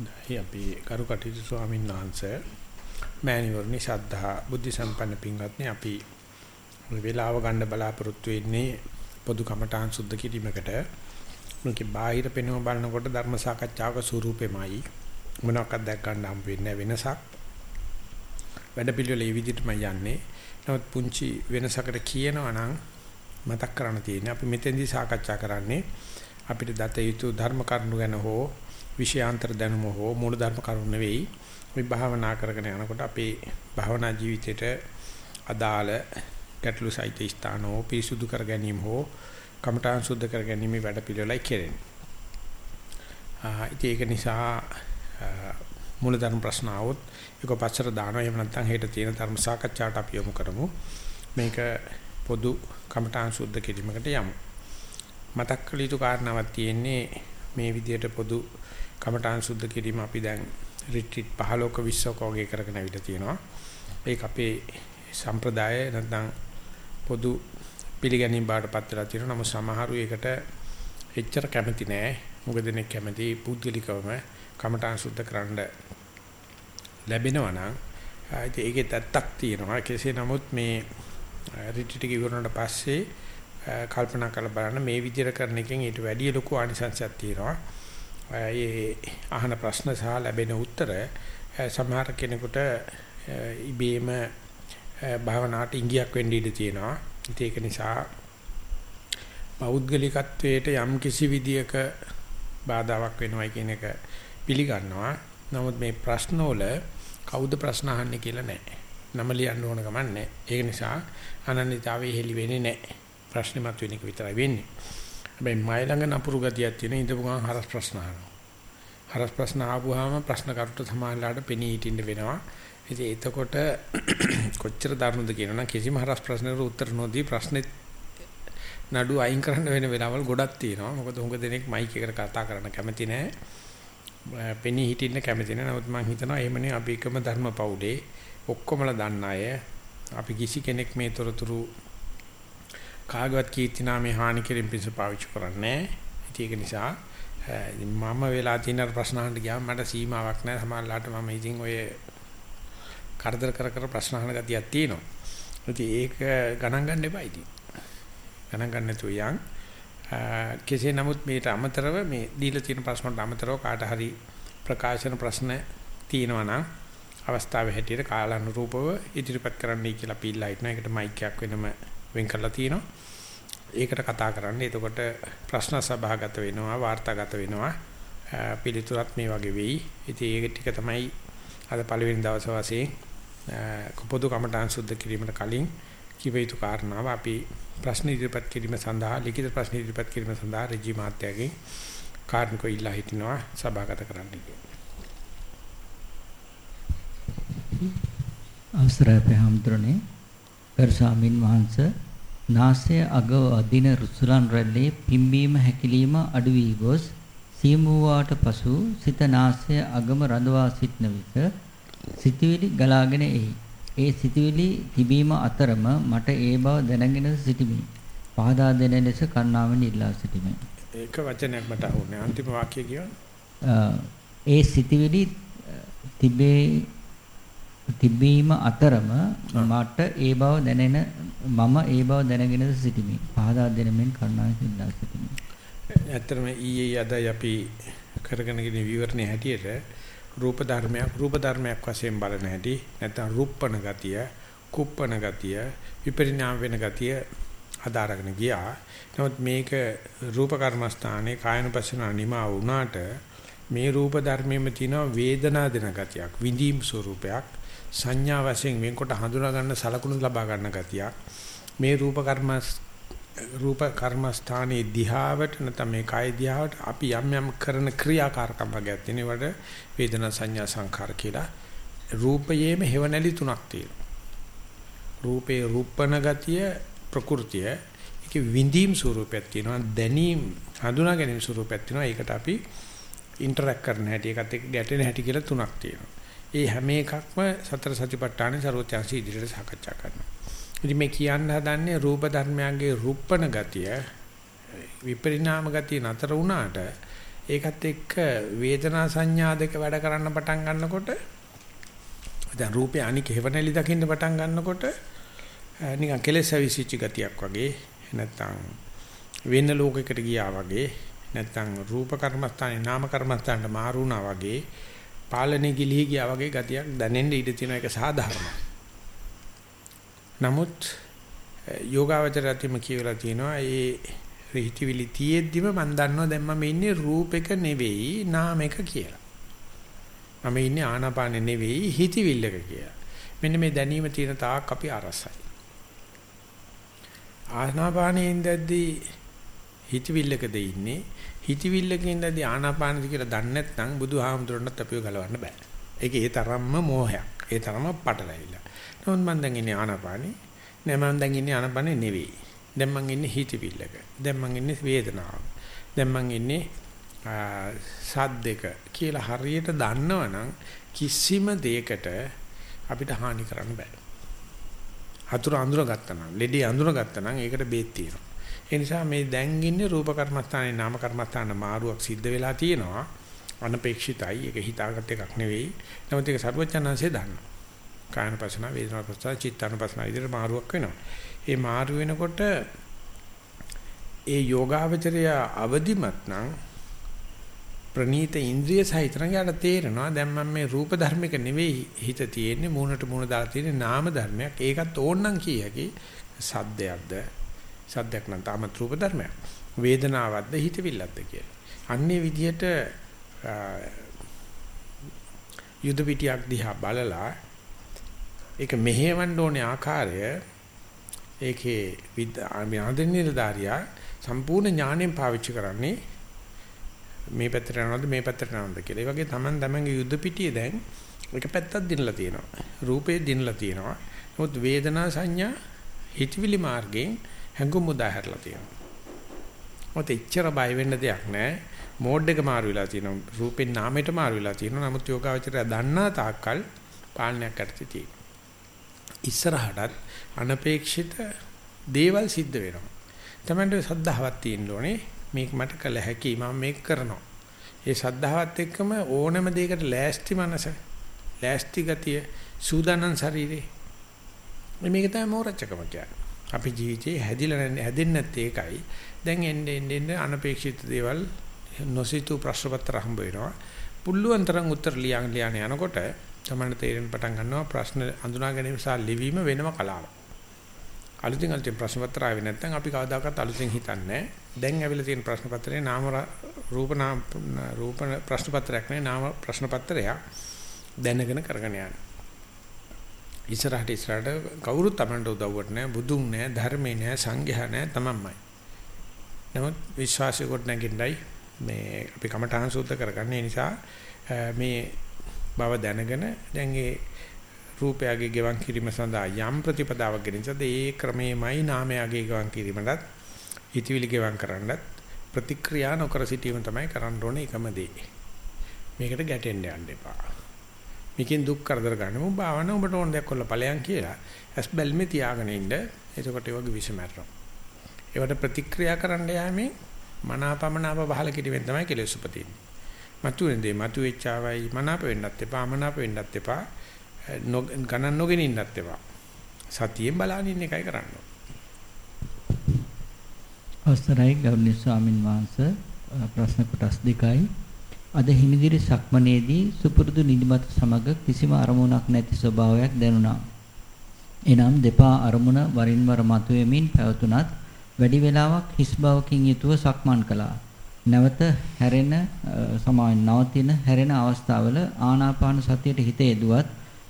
දැයි අපි කරු කටයුතු ස්වාමීන් වහන්සේ මෑණිවරණි ශද්ධා බුද්ධ සම්පන්න පින්වත්නි අපි වේලාව ගන්න බලාපොරොත්තු වෙන්නේ පොදු කමඨාන් සුද්ධ කිරීමකට. මොකද බාහිර පෙනුම බලනකොට ධර්ම සාකච්ඡාවක ස්වරූපෙමයි. මොනවාක්වත් දැක් ගන්න හම් වෙන්නේ වෙනසක්. වැඩ පිළිවෙල ඒ විදිහටම යන්නේ. නමුත් පුංචි වෙනසකට කියනවා නම් මතක් කරන්න තියෙන්නේ අපි මෙතෙන්දී සාකච්ඡා කරන්නේ අපිට දත යුතු ධර්ම කරුණු ගැන හෝ විෂයාන්තර දැනුම හෝ මූල ධර්ම කරුණු නෙවෙයි මේ භාවනා කරගෙන යනකොට අපේ භාවනා ජීවිතේට අදාළ ගැටලු සහිත ස්ථාන හෝ පිරිසුදු කර ගැනීම හෝ කමඨාන් සුද්ධ කර ගැනීම වැඩ පිළිවෙලයි කෙරෙන්නේ. ඒක නිසා මූල ධර්ම ප්‍රශ්න આવොත් ඒක පස්සට දානවා එහෙම නැත්නම් හෙට තියෙන ධර්ම සාකච්ඡාවට අපි යොමු කරමු. මේක පොදු කමඨාන් සුද්ධ කිරීමකට යමු. මතක් කළ යුතු කාරණාවක් තියෙන්නේ මේ විදිහට පොදු කමඨාන් සුද්ධ කිරීම අපි දැන් රිට්‍රීට් 15ක 20ක වගේ කරගෙන අවිලා තියෙනවා. ඒක අපේ සම්ප්‍රදාය නැත්නම් පොදු පිළිගැනීම් බාටපත් වෙලා තියෙනවා. නමුත් සමහරු ඒකට එච්චර කැමති නෑ. මොකද දෙනෙක් කැමති පුද්ගලිකවම කමඨාන් සුද්ධ කරන්න ලැබෙනවා නම් ඒකේ තත්තක් තියෙනවා. කෙසේ නමුත් මේ රිට්‍රීට් එක ඉවරනට පස්සේ කල්පනා කරලා බලන්න මේ විදිහට කරන එකෙන් ඊට වැඩිය ලොකු ආනිසංසයක් තියෙනවා. ඒ අහන ප්‍රශ්න සහ ලැබෙන උත්තර සමහර කෙනෙකුට ඉබේම භාවනාවට ඉඟියක් වෙන්න ඉඩ තියෙනවා. ඒක නිසා පෞද්ගලිකත්වයට යම් කිසි විදියක බාධාවක් වෙනවයි කියන එක පිළිගන්නවා. නමුත් මේ ප්‍රශ්න වල කවුද ප්‍රශ්න අහන්නේ කියලා නැහැ. නම ලියන්න ඕන ගමන් නැහැ. ඒක නිසා අනන්‍යතාවය හෙලි වෙන්නේ නැහැ. ප්‍රශ්නේ මත වෙන එක විතරයි වෙන්නේ. හැබැයි මයි ළඟ නපුරු ගතියක් තියෙන ඉඳපු ගමන් හරස් ප්‍රශ්න අහනවා. හරස් ප්‍රශ්න ආවම ප්‍රශ්න කරුට සමානලාට පෙනී හිටින්න වෙනවා. ඉතින් එතකොට කොච්චර දරුණුද කියනවනම් කිසිම හරස් ප්‍රශ්නකට උත්තර නොදී ප්‍රශ්නේ නඩු අයින් කරන්න වෙන වෙලාවල් ගොඩක් තියෙනවා. මොකද උඟ දෙනෙක් මයික් එකට කතා කරන්න කැමති නැහැ. පෙනී හිටින්න කැමති නැහැ. නමුත් මම හිතනවා එහෙමනේ අපි එකම ධර්ම පවුලේ ඔක්කොමලා දන්න අය අපි කිසි කෙනෙක් මේ තොරතුරු කාගවත් කීර්ති නාමේ හානි කිරීම පිණිස පාවිච්චි කරන්නේ ඒක නිසා මම වෙලා තියෙන ප්‍රශ්න අහන්න ගියාම මට සීමාවක් නැහැ. සමහරලාට මම ඉතින් ඔය කරදර කර කර ප්‍රශ්න අහන ගතියක් තියෙනවා. ඉතින් ඒක ගණන් ගන්න එපා ඉතින්. ගණන් ගන්න නැතුව යන්. කෙසේ නමුත් මේට අමතරව මේ දීලා තියෙන ප්‍රශ්න වලට අමතරව කාට හරි ප්‍රකාශන ප්‍රශ්න තියෙනවා නම් අවස්ථාවේ හැටියට කාලානුරූපව ඉදිරිපත් කරන්නයි කියලා අපි ඉල්ලා හිටනවා. ඒකට මයික් එකක් වෙනම වෙන් කරලා තියෙනවා. ඒකට කතා කරන්න. එතකොට ප්‍රශ්න සභාගත වෙනවා, වාර්තාගත වෙනවා. පිළිතුරත් මේ වගේ වෙයි. ඉතින් ඒක ටික තමයි අද පළවෙනි දවස් වශයෙන් පොදු කමටහන් සුද්ධ කිරීමට කලින් කිව යුතු කාරණාව අපි ප්‍රශ්න ඉදිරිපත් කිරීම සඳහා ලිඛිත ප්‍රශ්න ඉදිරිපත් කිරීම සඳහා රජී මාත්‍යාගෙන් කාර්මිකව ඉල්ලා හිටිනවා සභාගත කරන්න කියලා. අවසරයි අපේ හැමදෙරනේ ගරු ස්වාමින් වහන්සේ නාසය අග අදින රුසුලන් රැල්ලේ පිම්බීම හැකිලිම අඩු වී ගොස් සීමුවාට පසු සිත නාසය අගම රඳවා සිටන විට සිතවිලි ගලාගෙන එයි. ඒ සිතවිලි තිබීම අතරම මට ඒ බව දැනගෙන සිටිමි. පහදා දෙන ලෙස කන්නාවෙන් ඉල්ලා සිටිමි. ඒක වචනයක් මට අහුනේ අන්තිම වාක්‍යය කියවන. ඒ සිතවිලි තිබේ තිබීම අතරම මට ඒ බව දැනෙන මම ඒ බව දැනගෙන සිටිමි. පහදා දෙනමින් කරුණාවෙන් ඉල්ලා සිටිමි. ඇත්තටම ඊයේ අදයි අපි කරගෙන ගින විවරණේ හැටියට රූප ධර්මයක් රූප ධර්මයක් වශයෙන් බලන හැටි නැත්නම් රූපණ ගතිය, කුප්පණ ගතිය, විපරිණාම වෙන ගතිය අදාරගෙන ගියා. නමුත් මේක රූප කර්මස්ථානයේ කායනුපස්සන නිමා වුණාට මේ රූප ධර්මයේම තියෙන වේදනා දෙන ගතියක්, විඳීම් ස්වරූපයක් සංඥා වශයෙන් වෙන්කොට හඳුනා ගන්න සලකුණු ලබා ගන්න ගතියක්. මේ රූප කර්ම රූප කර්මස්ථානයේ දිහාවට නැත්නම් මේ කාය දිහාවට අපි යම් යම් කරන ක්‍රියාකාරකම් වර්ගයක් තියෙන වල වේදනා සංඥා සංඛාර කියලා. රූපයේම හේවණලි තුනක් තියෙනවා. රූපේ රූපණ ගතිය ප්‍රകൃතිය. ඒකේ විඳීම් ස්වරූපයක් තියෙනවා දැනීම් හඳුනා ගැනීම ස්වරූපයක් තියෙනවා. ඒකට අපි ඉන්ටරැක්ට් කරන හැටි ඒකත් එක්ක ගැටෙන හැටි කියලා තුනක් තියෙනවා. ඒ හැම එකක්ම සතර සතිපට්ඨානේ ਸਰවත්‍යාංශ ඉදිරියට සාකච්ඡා කරනවා. ඉතින් මේ කියන්න හදන්නේ රූප ධර්මයන්ගේ රූපණ ගතිය විපරිණාම ගතිය නතර වුණාට ඒකත් එක්ක වේදනා සංඥා දෙක වැඩ කරන්න පටන් ගන්නකොට දැන් රූපේ අනික හේවණලි දකින්න පටන් ගන්නකොට නිකන් කෙලෙස් ඇවිසිච්ච ගතියක් වගේ නැත්තම් වෙන ලෝකයකට ගියා වගේ නැත්තම් රූප කර්මස්ථානේ නාම කර්මස්ථානට මාරුණා වගේ පාලනේ ගිලිහි ගියා වගේ ගතියක් දැනෙන්න ඉඩ තියෙන එක සාධාරණයි. නමුත් යෝගාවචරයත්ම කියවලා තියෙනවා ඒ හිතවිලි තියෙද්දිම මම දන්නවා දැන් මම ඉන්නේ රූපෙක නෙවෙයි නාමයක කියලා. මම ඉන්නේ ආනාපානෙ නෙවෙයි හිතවිල්ලක කියලා. මෙන්න මේ දැනීම තියෙන තාක් අපි අරසයි. ආනාපානෙ ඉඳද්දී හිතවිල්ලකද ඉන්නේ හිතවිල්ලක ඉඳදී ආනාපානද කියලා දන්නේ නැත්නම් බුදුහාමුදුරන්ට අපිව ගලවන්න බෑ. ඒක ඒ තරම්ම මෝහයක්. ඒ තරම්ම පටලැවිලා. නමුත් මම දැන් ඉන්නේ ආනාපානේ. නෑ මම දැන් ඉන්නේ ආනාපානේ නෙවෙයි. දැන් මං ඉන්නේ හිතවිල්ලක. දැන් මං ඉන්නේ වේදනාව. දැන් මං ඉන්නේ සද්දක කියලා හරියට දන්නවනම් කිසිම දෙයකට අපිට හානි කරන්න බෑ. හතුරු අඳුර ගත්තා නම්, ලෙඩේ අඳුර ගත්තා නම් ඒකට බේත් තියෙනවා. ඒ නිසා මේ දැන් ඉන්නේ රූප කර්මස්ථානේ නාම කර්මස්ථාන මාරුවක් සිද්ධ වෙලා තියෙනවා. අනපේක්ෂිතයි. ඒක හිතාගත් එකක් නෙවෙයි. නමුත් ඒක සර්වඥාන්සේ දන්නවා. කායන පසන, වේදනා පසන, චිත්තාන පසන විදිහට මාරුවක් වෙනවා. ඒ මාරු වෙනකොට ඒ යෝගාවචරය අවදිමත් නම් ප්‍රනීත ඉන්ද්‍රිය සහිතන යාට තේරෙනවා දැන් මම මේ රූප ධර්මික නෙවෙයි හිත තියෙන්නේ මූණට මූණ දාලා තියෙන්නේ නාම ධර්මයක් ඒකත් ඕනනම් කියකි සද්දයක්ද සද්දයක් නම් තාමත් රූප ධර්මයක්. වේදනාවක්ද හිතවිල්ලක්ද කියලා. අන්නේ විදිහට යුද පිටියක් දිහා බලලා ඒක මෙහෙවන්න ඕනේ ආකාරය ඒකේ විද්‍යාඥයන්දනිරදාරියා සම්පූර්ණ ඥාණයෙන් පාවිච්චි කරන්නේ මේ පැත්තට යනවද මේ පැත්තට යනවද කියලා. ඒ වගේ Taman තමන්ගේ යුද පිටියේ දැන් එක පැත්තක් දිනලා තියෙනවා. රූපේ දිනලා තියෙනවා. නමුත් වේදනා සංඥා හිතවිලි මාර්ගයෙන් හැඟුම් උදාහැරලා තියෙනවා. මොකද එච්චර බය වෙන්න දෙයක් නැහැ. මෝඩ් එක මාරු වෙලා තියෙනවා. රූපෙන් නාමයට මාරු වෙලා තියෙනවා. නමුත් යෝගාවචරය දන්නා තාක්කල් පාලනයක් යටතේ තියෙනවා. ඉස්සරහටත් අනපේක්ෂිත දේවල් සිද්ධ වෙනවා. තමන්ට සද්ධාවක් තියෙන්න ඕනේ. මේක මට කළ හැකි මම මේක කරනවා. ඒ සද්ධාවත් එක්කම ඕනම දෙයකට ලෑස්ති මනස, ලෑස්ති ගතිය, සූදානම් ශරීරේ. මේක තමයි මෝරච්චකම කියන්නේ. අපි ජීවිතේ හැදිලා හැදෙන්නේ නැත්තේ ඒකයි. දැන් එන්නේ එන්නේ අනපේක්ෂිත දේවල් නොසිතූ ප්‍රශ්න පත්‍ර හම්බ වෙනවා. පුල්ලුවන් තරම් උත්තර ලියන් ලියන යනකොට තමයි තේරෙන්න පටන් ගන්නවා ප්‍රශ්න අඳුනා ගැනීම සහ ලිවීම වෙනම කලාවක්. අලුතින් අලුතින් ප්‍රශ්න පත්‍ර ආවේ නැත්නම් අපි කවදාකවත් අලුතින් හිතන්නේ දැන් ඇවිල්ලා තියෙන ප්‍රශ්න පත්‍රේ නාම රූප නාම රූප ප්‍රශ්න පත්‍රයක් නෙවෙයි නාම ප්‍රශ්න පත්‍රයක් දැනගෙන කරගෙන යනවා. ඉස්සරහට ඉස්සරහට කවුරුත් Tamanට උදව්වට නැහැ බුදුන් නැහැ ධර්මේ නැහැ සංඝයා නැහැ තමන්මයි. නමුත් විශ්වාසය කොට නැගින්නයි මේ අපි කමඨාන් සූත්‍ර කරගන්නේ නිසා මේ බව දැනගෙන දැන් ඒ රූපයගේ ගෙවන් කිරීම සඳහා යම් ප්‍රතිපදාවක් ගෙනින්සද ඒ ක්‍රමෙමයි නාමයගේ ගෙවන් කිරීමටත් හිතවිලි ගෙවන් කරන්නත් ප්‍රතික්‍රියා නොකර සිටීම තමයි කරන්න ඕනේ එකම දේ. මේකට ගැටෙන්න යන්න එපා. මේකෙන් දුක් කරදර ගන්න. මම භාවනා ඔබට ඕන දෙයක් කරලා ඵලයන් කියලා. ඇස් බැල්මේ තියාගෙන ඉන්න. එතකොට ඒ වගේ විසමැරෙනවා ඒවට ප්‍රතික්‍රියා කරන්න යෑමෙන් මනාපමනාප බහල කිරීමෙන් තමයි කෙලෙස් උපදින්නේ. මතුවෙන්දී මතුවෙච්චාවයි මනාප වෙන්නත් එපා අමනාප වෙන්නත් එපා. ගණන් නොගෙන ඉන්නත් එපා. සතියෙන් බලන ඉන්න එකයි කරන්න අවසරයි ගෞරවනීය ස්වාමින් වහන්සේ. ප්‍රශ්න කොටස් දෙකයි. අද හිමිදිරි සක්මනේදී සුපුරුදු නිදිමත සමග කිසිම අරමුණක් නැති ස්වභාවයක් දැනුණා. එනම් දෙපා අරමුණ වරින් වර මතුවෙමින් පැවතුනත් වැඩි වේලාවක් හිස් බවකින් යුතුව සක්මන් කළා. නැවත හැරෙන සමාන නවතින හැරෙන අවස්ථාවල ආනාපාන සතියට හිත යෙදුවත්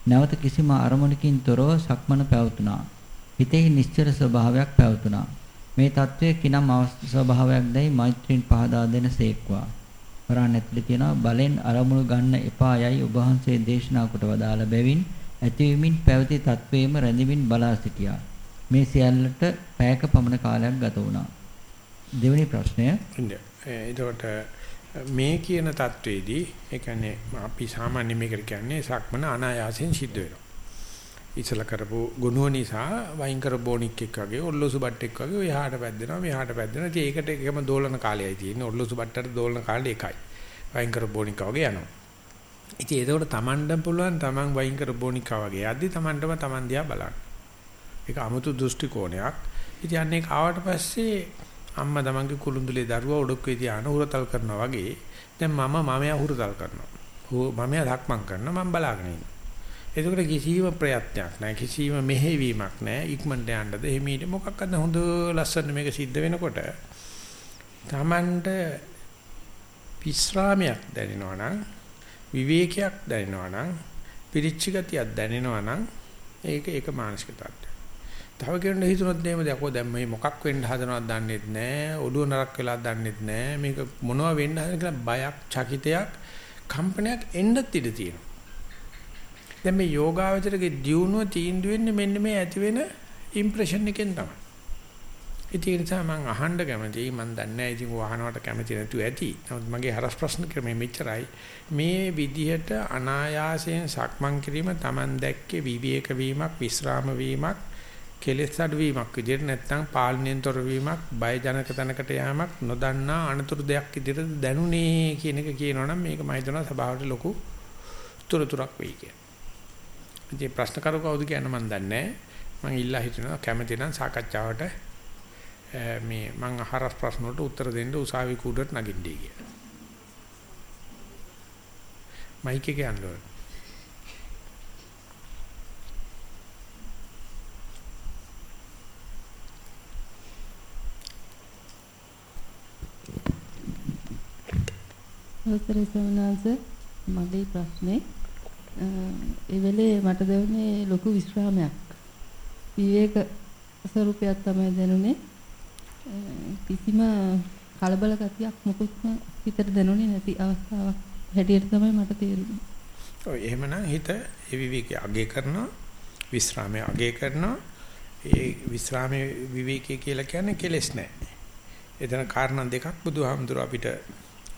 නැවත කිසිම අරමුණකින් තොරව සක්මන පැවතුනා. හිතෙහි නිශ්චල ස්වභාවයක් පැවතුනා. මේ తත්වයේ කිනම් ස්වභාවයක්දයි මෛත්‍රීන් පහදා දෙන සේක්වා. වරහන් ඇතුළේ තියෙනවා බලෙන් අරමුණු ගන්න එපා යයි ඔබ වහන්සේ දේශනා කොට වදාළ බැවින් ඇතිවීමින් පැවති තත්වයේම රැඳෙමින් බලා සිටියා. මේ සියල්ලට පැයක පමණ කාලයක් ගත වුණා. දෙවෙනි ප්‍රශ්නය. එතකොට මේ කියන தത്വෙදී ඒ කියන්නේ අපි සාමාන්‍ය මේකට කියන්නේ සක්මන අනායාසයෙන් සිද්ධ වෙනවා. ඉතල කරපු ගුණුව නිසා වයින් කර බොනික් එක් වගේ ඔල්ලොසු බට්ටෙක් වගේ එහාට පැද්දෙනවා මෙහාට පැද්දෙනවා. ඉතින් ඒකට එකම දෝලන කාලයයි තියෙන්නේ. ඔල්ලොසු බට්ටට දෝලන කාලේ එකයි. වයින් කර බොනිකා වගේ යනවා. ඉතින් ඒකෝට Tamanඩම් පුළුවන් Taman වයින් කර බොනිකා වගේ යද්දි Tamanටම Taman දිහා බලන්න. ඒක 아무තු දෘෂ්ටි කෝණයක්. ඉතින් අන්නේ ආවට පස්සේ අම්මා තමන්ගේ කුළුඳුලේ දරුවා ඔඩොක්කේ තියාන උරතල් කරනවා වගේ දැන් මම මමයා උරතල් කරනවා. මමයා ධක්මං කරනවා මම බලාගෙන ඉන්නවා. එතකොට කිසිම ප්‍රයත්නයක් නැහැ කිසිම මෙහෙවීමක් නැහැ ඉක්මනට යන්නද එහිමීට මොකක්ද හොඳ ලස්සන මේක සිද්ධ වෙනකොට තමන්ට විස්රාමයක් දැනෙනවා නම් විවේකයක් දැනෙනවා නම් පිරිච්ච ගතියක් දැනෙනවා නම් ඒක ඒක මානසික තත්ත්වයක්. තව කෙනෙක් හිතුනොත් එහෙම දැකෝ දැන් මේ මොකක් වෙන්න හදනවද දන්නෙත් නැහැ. ඔළුව නරක් වෙලා දන්නෙත් නැහැ. මේක මොනවා වෙන්න හදන කියලා බයක්, චකිතයක්, කම්පනයක් එන්නත් ඉඩ තියෙනවා. දැන් මේ යෝගාවචරගේ දියුණුව තීන්දුව වෙන්නේ මෙන්න මේ ඇති වෙන ඉම්ප්‍රෙෂන් එකෙන් තමයි. ඒ නිසා මම අහන්න කැමතියි මම දන්නේ නැහැ ඉතින් වහනවට කැමති නැතුව ඇති. නමුත් මගේ හරස් ප්‍රශ්න ක්‍රමය මෙච්චරයි. මේ විදිහට අනායාසයෙන් සක්මන් කිරීම Taman දැක්කේ විවේක වීමක්, විස්රාම වීමක්, කෙලෙස් අඩුවීමක් විදිහට නැත්නම් පාලනයෙන් තොර වීමක්, බය ජනක තැනකට යෑමක්, නොදන්නා අනතුරු දෙයක් විදිහට දැනුනේ කියන එක කියනවනම් මේක මම හිතනවා සභාවට ලොකු තුරතුරක් වෙයි කියලා. ඉතින් ප්‍රශ්න කරු කවුද කියන මම දන්නේ නැහැ. මම ඉල්ලා හිටිනවා කැමති නම් සාකච්ඡාවට මේ මම අහරස් ප්‍රශ්න වලට උත්තර දෙන්න උසාවි කූඩට නගින්නේ කියලා. මයික් එක යන්න ඕන. අවසරයි සමනාස මගේ ප්‍රශ්නේ ඒ වෙලේ මට දැනුනේ ලොකු විශ්‍රාමයක්. විවේක ස්වරූපයක් තමයි දැනුනේ. කිසිම කලබල ගතියක් මොකුත්ම හිතට දැනුනේ නැති අවස්ථාවක් හැටියට තමයි මට තේරුනේ. ඔය එහෙමනම් හිත ඒ විවේකයේ අගය කරනවා විශ්‍රාමයේ අගය කරනවා ඒ විශ්‍රාමයේ විවේකයේ කියලා කියන්නේ කෙලෙස් නැහැ. එතන කාරණා දෙකක් බුදුහාමුදුර අපිට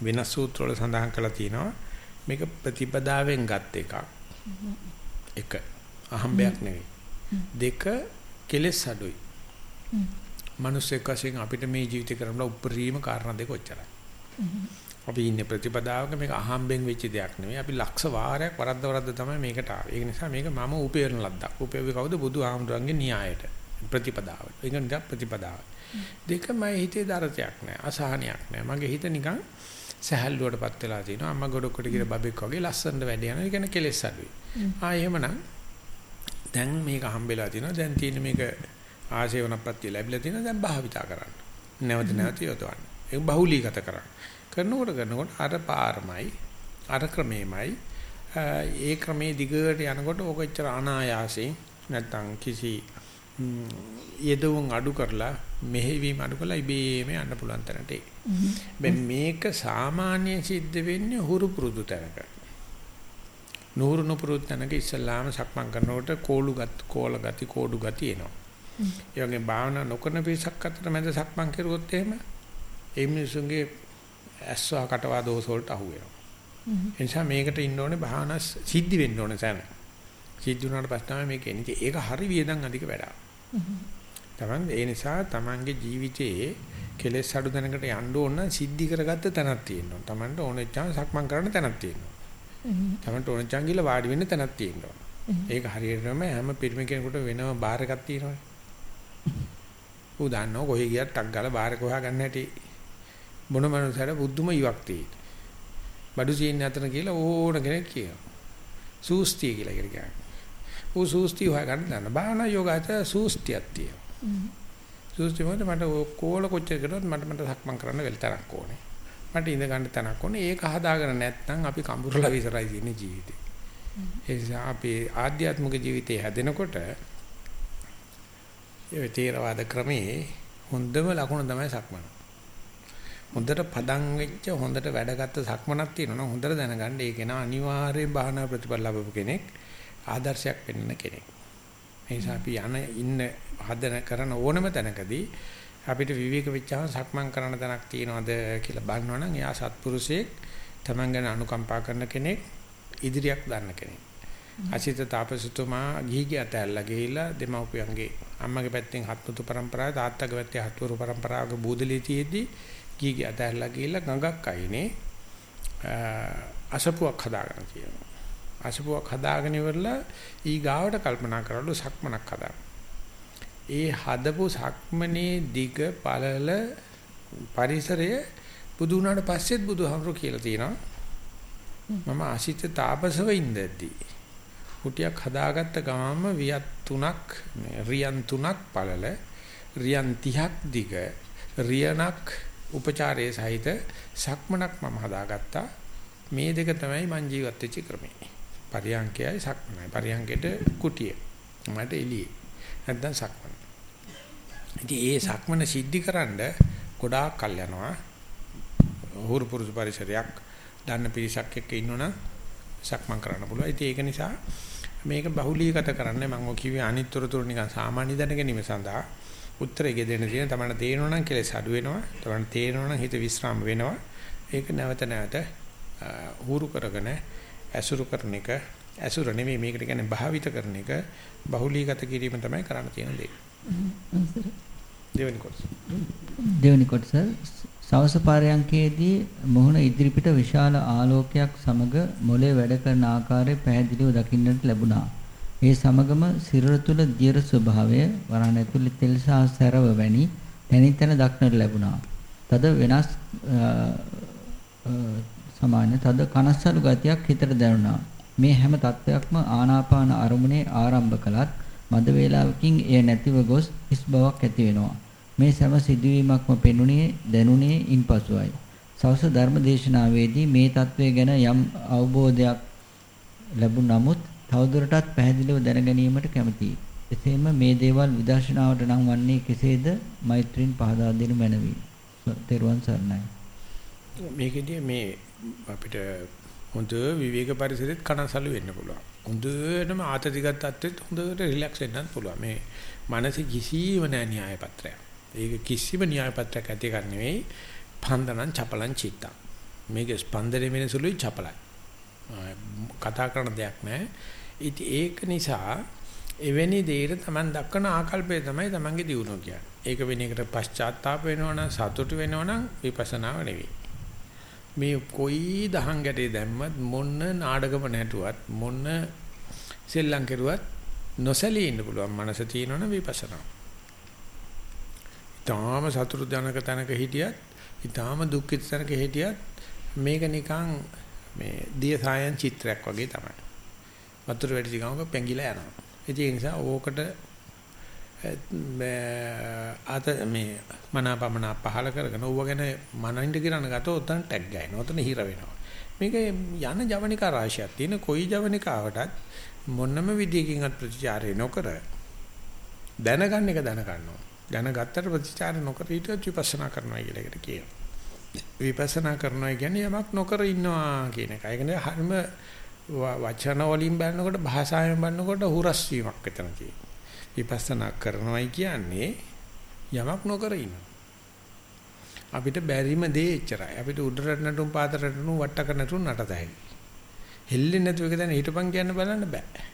වෙනස් සූත්‍රවල සඳහන් කරලා තියෙනවා. මේක ප්‍රතිපදාවෙන් ගත් එකක්. එක අහම්බයක් නෙවෙයි. දෙක කෙලෙස් අඩුයි. මිනිස්සෙක් වශයෙන් අපිට මේ ජීවිතේ කරන්න උපරිම කාරණා දෙක ඔච්චරයි. අපි ඉන්නේ ප්‍රතිපදාවක මේක අහම්බෙන් වෙච්ච දෙයක් නෙවෙයි. අපි ලක්ෂ වාරයක් වරද්ද වරද්ද තමයි මේකට ආවේ. ඒ නිසා මේක මම උපේරන ලද්දක්. උපේවේ කවුද? බුදු ආමඳුරන්ගේ න්‍යායට. ප්‍රතිපදාවට. ඒක නිකන් ප්‍රතිපදාවක්. දෙකමයි හිතේ දරතයක් නැහැ. අසහනයක් නැහැ. මගේ හිත නිකන් සහැල්ලුවටපත් වෙලා තිනවා. අම්මා ගොඩකට ගිර බබෙක් වගේ ලස්සනට වැඩ යනවා. ඒ කියන්නේ කෙලෙස් අඩුයි. ආ එහෙමනම් දැන් මේක හම්බෙලා තිනවා. දැන් තියෙන මේක ආශේවනප්‍රත්‍ය ලැබිලා තිනවා. දැන් භාවිතා කරන්න. නැවත නැවත යොදවන්න. ඒක බහුලීගත කරන්න. කරනකොට කරනකොට අර පාරමයි අර ක්‍රමෙමයි ඒ ක්‍රමේ දිගට යනකොට ඕක එච්චර අනායාසයෙන් නැත්තම් කිසි යෙදවුම් අඩු කරලා මෙහෙවීම අඩු කරලා ඉබේම යන්න පුළුවන් තැනට ඒ. මේක සාමාන්‍ය සිද්ධ වෙන්නේ හුරු පුරුදු තැනක. නూరు නුපුරුදු තැනක ඉස්සල්ලාම සක්මන් කරනකොට කෝළු ගත් කෝල ගති කෝඩු ගති එනවා. ඒ වගේ භාවනා නොකරන පිරිසක් අතර මැද සක්මන් කරුවොත් එහෙම ඒ මිනිසුන්ගේ ඇස්වා කටවා දෝෂ වලට අහු වෙනවා. ඒ නිසා මේකට ඉන්න ඕනේ භාවනා සිද්ධි වෙන්න ඕනේ සෑම. සිද්ධ වුණාට පස්සේ තමයි මේක එන්නේ. ඒක හරි වියදම් අධික වැඩක්. තමන් ඒ නිසා තමන්ගේ ජීවිතයේ කෙලෙස් අඩු දැනකට යන්න ඕන නම් සිද්ධි කරගත්ත තැනක් තියෙනවා. තමන්ට ඕනෙච්චාම සක්මන් කරන්න තැනක් තියෙනවා. තමන්ට ඕනෙච්චාම ගිහලා වාඩි වෙන්න තැනක් තියෙනවා. ඒක හරියටම හැම පිරිමි කෙනෙකුට වෙනම බාර් එකක් තියෙනවානේ. ඌ දන්නව කොහේ ගියත් ටක් ගාලා බාර් එක හොයාගන්න හැටි මොන මනුස්සයර බුද්ධම ඉවක් තියෙයි. බඩු සීන් අතර කියලා ඕන කෙනෙක් කියනවා. සූස්තිය කියලා කියනවා. ඌ සූස්තිය හොයාගන්න දන්න. භාවනා යෝගාචර සූස්තියක් තියෙනවා. සූස්ති මොකද මට කෝල කොච්චර කරොත් මට මට සක්මන් කරන්න වෙල තරක් ඕනේ. මට ඉඳ ගන්න තැනක් ඕනේ. ඒක හදාගෙන නැත්නම් අපි කඹුරලා විතරයි තියෙන ජීවිතේ. ඒ නිසා අපි ආධ්‍යාත්මික ජීවිතේ හැදෙනකොට ඒ තේරවාද ක්‍රමයේ හොඳම ලකුණ තමයි සක්මන. හොඳට පදන් වෙච්ච හොඳට වැඩගත් සක්මනක් තියෙනවා හොඳට දැනගන්න ඒක නා අනිවාර්යයෙන් බාහනා ප්‍රතිඵල ලැබපු කෙනෙක් ආදර්ශයක් වෙන්න කෙනෙක්. ඒ නිසා අපි යන ඉන්න හදන කරන ඕනම තැනකදී අපිට විවේක වෙච්චාම සක්මන් කරන තැනක් තියෙනවද කියලා බලනවනම් එයා සත්පුරුෂයෙක් තමන් ගැන අනුකම්පා කරන කෙනෙක් ඉදිරියක් දන්න කෙනෙක්. අචිත තාපසතුමා ගිහි ගියත ඇල්ලා ගිහිලා දෙමව්පියන්ගේ අම්මගේ පැත්තෙන් හත්මුතු પરම්පරාව තාත්තගේ පැත්තේ හත්වරු પરම්පරාවක බූදලී තියෙද්දි ගිහි ගියත ඇල්ලා ගිහිලා ගඟක් අයිනේ අසපුවක් හදාගෙන තියෙනවා. අසපුවක් හදාගෙන ඉවරලා ඊ ගාවට කල්පනා කරලු සක්මනක් හදා. ඒ හදපු සක්මනේ දිග පළල පරිසරය බුදු වුණාට පස්සෙත් බුදුහාමුදුරු කියලා තියෙනවා. මම ආශිත තාපසව ඉඳද්දී කුටියක් හදාගත්ත ගමම වියත් තුනක් රියන් තුනක් පළල රියන් 30ක් දිග රියනක් උපචාරයේ සහිත සක්මනක් මම හදාගත්තා මේ දෙක තමයි මං ජීවත් වෙච්ච ක්‍රමය පරියංකයයි සක්මනයි පරියංකෙට කුටිය මට එළියේ නැත්නම් සක්මන ඉතින් ඒ සක්මන සිද්ධිකරනද ගොඩාක් කල් යනවා හුරු පුරුදු පරිසරයක් දන්න පිරිසක් එක්ක ඉන්නවනම් සක්මන් කරන්න පුළුවන්. ඉතින් ඒක නිසා මේක බහුලීගත කරන්න මම ඔය කිව්වේ අනිත්තරතුරු නිකන් සාමාන්‍ය දැන ගැනීම සඳහා උත්තරය දෙන්න තියෙන තමයි තේරෙනවනම් කෙලස් අඩු වෙනවා. තමයි තේරෙනවනම් හිත විස්්‍රාම වෙනවා. ඒක නැවත නැවත හුරු කරගෙන ඇසුරු කරන එක ඇසුර නෙමෙයි මේකට කියන්නේ භාවිත කරන එක බහුලීගත කිරීම තමයි කරන්න තියෙන දේ. දෙවෙනි කොටස. දෙවෙනි කොටස සවස පාරයන්කේදී මොහොන ඉදිරිපිට විශාල ආලෝකයක් සමග මොලේ වැඩ කරන ආකාරය පැහැදිලිව දකින්නට ලැබුණා. ඒ සමගම සිරුර තුල දියර ස්වභාවය වරණ ඇතුළේ තෙල් සහ සැරව වැනි තැනින් තැන දක්නට ලැබුණා. තද වෙනස් සමාන තද කනස්සලු ගතියක් හිතට දැනුණා. මේ හැම තත්වයක්ම ආනාපාන අරමුණේ ආරම්භ කළත් මද වේලාවකින් එය නැතිව ගොස් හිස් බවක් ඇති වෙනවා. මේ සෑම සිදුවීමක්ම පෙනුනේ දැනුනේ ඉන්පසුයි. සවස ධර්ම දේශනාවේදී මේ தત્ත්වය ගැන යම් අවබෝධයක් ලැබුණ නමුත් තවදුරටත් පැහැදිලිව දැන ගැනීමට කැමැතියි. එසේම මේ දේවල් විදර්ශනාවට නම් වන්නේ කෙසේද? මෛත්‍රීන් පහදා දෙනු මැනවි. තෙරුවන් සරණයි. මේකෙදී මේ අපිට හොඳ විවේක පරිසරෙත් කනසලු වෙන්න පුළුවන්. හොඳටම ආතතිගත තත්ත්වෙත් හොඳට රිලැක්ස් වෙන්නත් පුළුවන්. මේ මනසේ කිසිම නෑ න්‍යාය පත්‍රයක්. ඒක කිසිම න්‍යාය පත්‍රයක් ඇති එකක් නෙවෙයි. පන්දනං චපලං චිත්තං. මේක ස්පන්දනය වෙන සුළුයි චපලයි. කතා කරන දෙයක් නෑ. ඉතින් ඒක නිසා එවැනි දෙයකට Taman දක්වන ආකල්පය තමයි Tamanගේ දියුණුව කියන්නේ. ඒක වෙන එකට පශ්චාත්තාප වෙනවනම් සතුටු වෙනවනම් විපස්සනාව නෙවෙයි. මේ කොයි දහං ගැටේ දැම්මත් මොන නාඩගම නැටුවත් මොන සෙල්ලම් කෙරුවත් නොසැලී ඉන්න පුළුවන් මනස තියෙනවනම් විපස්සනා. ඊටාම සතුරු ජනක තැනක හිටියත් ඊටාම දුක්ඛිත තැනක හිටියත් මේක නිකන් මේ දිය සායන් චිත්‍රයක් වගේ තමයි. වතුර වැටිච්ච ගමක පෙඟිලා යනවා. ඒ නිසා ඕකට ආත මේ මනාපමන පහල කරගෙන ඌව ගැන මනින්ද කිරන ගතෝ උතන් ටැග් ගන්නවා. උතන හිර වෙනවා. මේක යන ජවනිකා රාශියක් තියෙන කොයි ජවනිකාවටත් මොනම විදියකින්වත් ප්‍රතිචාරය නොකර දැනගන්න එක දැන ගන්නවා. දැනගත්තට ප්‍රතිචාර නොකර හිටියොත් විපස්සනා කරනවා කියලා එකට කියනවා. විපස්සනා කරනවා කියන්නේ යමක් නොකර ඉන්නවා කියන එක. ඒ කියන්නේ හරිම වචන වලින් බලනකොට භාෂාවෙන් බලනකොට හුරස් වීමක් විතර තියෙනවා. විපස්සනා කරනවායි කියන්නේ යමක් නොකර ඉන්නවා. අපිට බැරිම දේ එච්චරයි. අපිට උඩරට නටුම් පාතරට නටුම් වට්ටක නටුම් නටතයි. හෙල්ලෙන්නේ නැතුව එක දැන හිටපන් කියන්න බලන්න බෑ.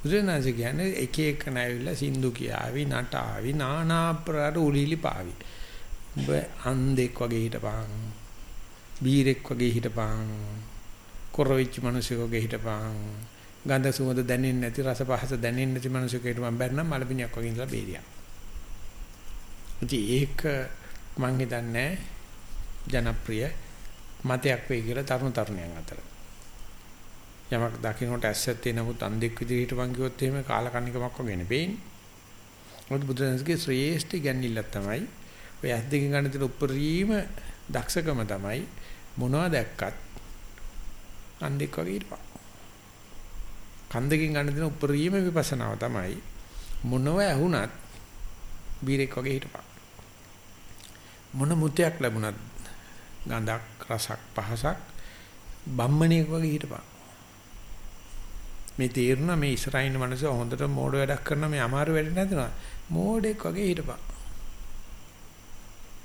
බුදුනාජි කියන්නේ එක එක නැවිලා සින්දු කියාවි නටාවි නානා ප්‍රකාර උලිලි පාවි. ඔබ අන්දෙක් වගේ හිටපන්. බීරෙක් වගේ හිටපන්. කොරවිච්ච මිනිසෙක් වගේ හිටපන්. ගඳ සුවඳ දැනෙන්නේ නැති රස පහස දැනෙන්නේ නැති මිනිසෙකුට මම බැන්නම් මලපිනියක් වගේ ඉඳලා බේරියක්. ඉතින් ඒක මං හිතන්නේ ජනප්‍රිය මතයක් වෙයි කියලා තරුණ තරුණයන් අතර. යමක් දකින්නට ඇස්සත් නමුත් අන්දෙක් විදිහට මං කිව්වොත් එහෙම කාලකන්නිකමක් වගේ නෙවෙයිනේ. මොකද බුදුරජාණන්ගේ ශ්‍රේෂ්ඨ ගැන්විල්ලක් තමයි ඔය ඇස් දෙකෙන් ගන්න තියෙන උපරිම දක්ෂකම තමයි මොනවද දැක්කත් අන්දෙක් වගේ ඉරපන්. කන්දකින් ගන්න දෙන උපරිම විපස්සනාව තමයි මොනව ඇහුණත් බීරෙක් වගේ හිටපන්. මොන මුත්‍යක් ලැබුණත් ගඳක් රසක් පහසක් බම්මණියෙක් වගේ හිටපන්. මේ තේරුණා මේ ඉස්සරහින් මනස හොඳට මෝඩ වැඩක් කරන මේ අමාරු වැඩ නැතිනවා. මෝඩෙක් වගේ හිටපන්.